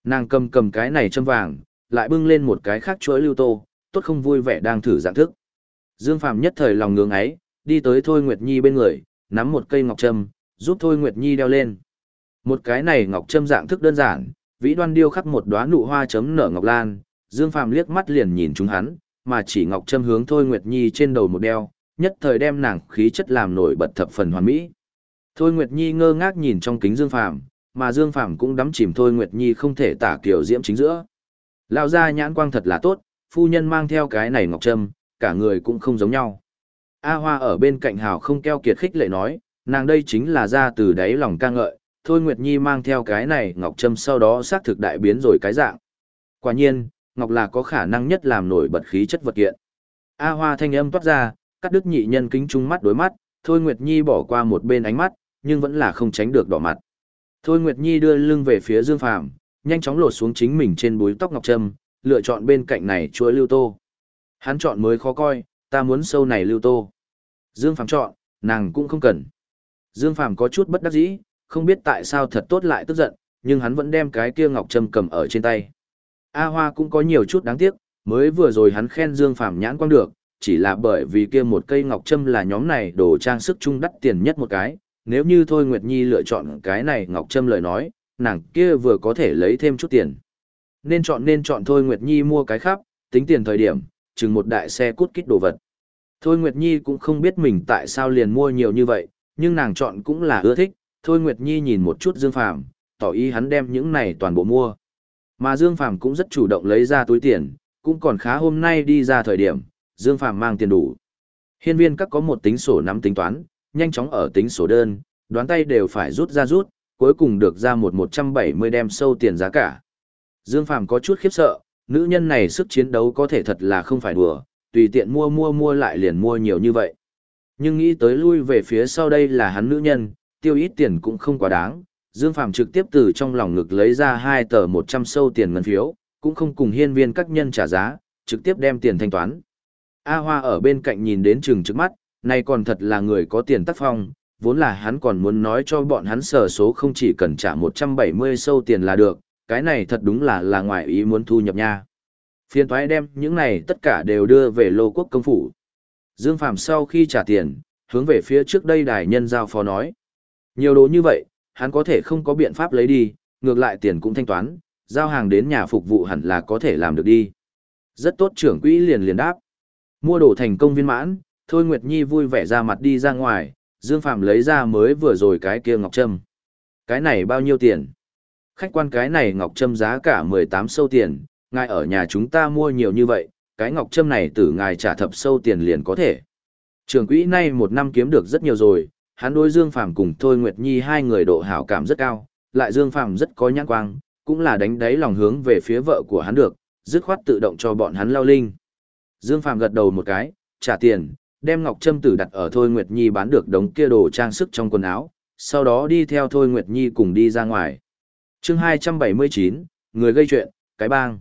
Nàng cầm cầm cái này châm vàng, lại bưng lên một cái khác chuỗi lưu tô, tốt không vui vẻ đang thử dạng thức. Dương Phàm nhất thời lòng ngưỡng ấy, đi tới Thôi Nguyệt Nhi bên người, nắm một cây ngọc trâm, giúp Thôi Nguyệt Nhi đeo lên. Một cái này ngọc trâm dạng thức đơn giản, vĩ đoan điêu khắc một đóa nụ hoa chấm nở ngọc lan, Dương Phàm liếc mắt liền nhìn chúng hắn, mà chỉ ngọc trâm hướng Thôi Nguyệt Nhi trên đầu một đeo, nhất thời đem nàng khí chất làm nổi bật thập phần hoàn mỹ. Thôi Nguyệt Nhi ngơ ngác nhìn trong kính Dương Phàm, mà Dương Phàm cũng đắm chìm Thôi Nguyệt Nhi không thể tả kiểu diễm chính giữa. Lão gia nhãn quang thật là tốt, phu nhân mang theo cái này ngọc trâm, cả người cũng không giống nhau. A Hoa ở bên cạnh Hào không keo kiệt khích lệ nói, nàng đây chính là ra từ đáy lòng ca ngợi, Thôi Nguyệt Nhi mang theo cái này Ngọc Trâm sau đó xác thực đại biến rồi cái dạng. Quả nhiên, Ngọc là có khả năng nhất làm nổi bật khí chất vật kiện. A Hoa thanh âm toát ra, cắt đứt nhị nhân kính trung mắt đối mắt, Thôi Nguyệt Nhi bỏ qua một bên ánh mắt, nhưng vẫn là không tránh được đỏ mặt. Thôi Nguyệt Nhi đưa lưng về phía Dương Phàm, nhanh chóng lột xuống chính mình trên búi tóc ngọc trâm, lựa chọn bên cạnh này chuỗi lưu tô. Hắn chọn mới khó coi, ta muốn sâu này lưu tô. Dương Phàm chọn, nàng cũng không cần. Dương Phàm có chút bất đắc dĩ, không biết tại sao thật tốt lại tức giận, nhưng hắn vẫn đem cái kia ngọc trâm cầm ở trên tay. A Hoa cũng có nhiều chút đáng tiếc, mới vừa rồi hắn khen Dương Phàm nhãn quang được, chỉ là bởi vì kia một cây ngọc trâm là nhóm này đồ trang sức chung đắt tiền nhất một cái, nếu như thôi Nguyệt Nhi lựa chọn cái này ngọc trâm lời nói, nàng kia vừa có thể lấy thêm chút tiền. Nên chọn nên chọn thôi Nguyệt Nhi mua cái khác, tính tiền thời điểm, chừng một đại xe cút kít đồ vật. Thôi Nguyệt Nhi cũng không biết mình tại sao liền mua nhiều như vậy, nhưng nàng chọn cũng là ưa thích, Thôi Nguyệt Nhi nhìn một chút Dương Phàm, tỏ ý hắn đem những này toàn bộ mua. Mà Dương Phàm cũng rất chủ động lấy ra túi tiền, cũng còn khá hôm nay đi ra thời điểm, Dương Phàm mang tiền đủ. Hiên viên các có một tính sổ nắm tính toán, nhanh chóng ở tính sổ đơn, đoán tay đều phải rút ra rút, cuối cùng được ra một 170 đem sâu tiền giá cả. Dương Phàm có chút khiếp sợ, nữ nhân này sức chiến đấu có thể thật là không phải đùa, tùy tiện mua mua mua lại liền mua nhiều như vậy. Nhưng nghĩ tới lui về phía sau đây là hắn nữ nhân, tiêu ít tiền cũng không quá đáng. Dương Phàm trực tiếp từ trong lòng ngực lấy ra hai tờ 100 sâu tiền ngân phiếu, cũng không cùng hiên viên các nhân trả giá, trực tiếp đem tiền thanh toán. A Hoa ở bên cạnh nhìn đến chừng trước mắt, này còn thật là người có tiền tác phong, vốn là hắn còn muốn nói cho bọn hắn sở số không chỉ cần trả 170 sâu tiền là được, cái này thật đúng là là ngoài ý muốn thu nhập nha. Phiên thoái đem những này tất cả đều đưa về lô quốc công phủ. Dương Phàm sau khi trả tiền, hướng về phía trước đây đài nhân giao phó nói. Nhiều đồ như vậy, hắn có thể không có biện pháp lấy đi, ngược lại tiền cũng thanh toán, giao hàng đến nhà phục vụ hẳn là có thể làm được đi. Rất tốt trưởng quỹ liền liền đáp. Mua đồ thành công viên mãn, Thôi Nguyệt Nhi vui vẻ ra mặt đi ra ngoài, Dương Phạm lấy ra mới vừa rồi cái kia ngọc trâm. Cái này bao nhiêu tiền? Khách quan cái này ngọc trâm giá cả 18 sâu tiền, ngài ở nhà chúng ta mua nhiều như vậy, cái ngọc trâm này từ ngài trả thập sâu tiền liền có thể. Trường quỹ nay một năm kiếm được rất nhiều rồi, hắn đối Dương Phàm cùng Thôi Nguyệt Nhi hai người độ hảo cảm rất cao, lại Dương Phàm rất có nhãn quang, cũng là đánh đáy lòng hướng về phía vợ của hắn được, dứt khoát tự động cho bọn hắn lao linh. Dương Phàm gật đầu một cái, trả tiền, đem ngọc trâm tử đặt ở Thôi Nguyệt Nhi bán được đống kia đồ trang sức trong quần áo, sau đó đi theo Thôi Nguyệt Nhi cùng đi ra ngoài. Chương 279, người gây chuyện, cái bang.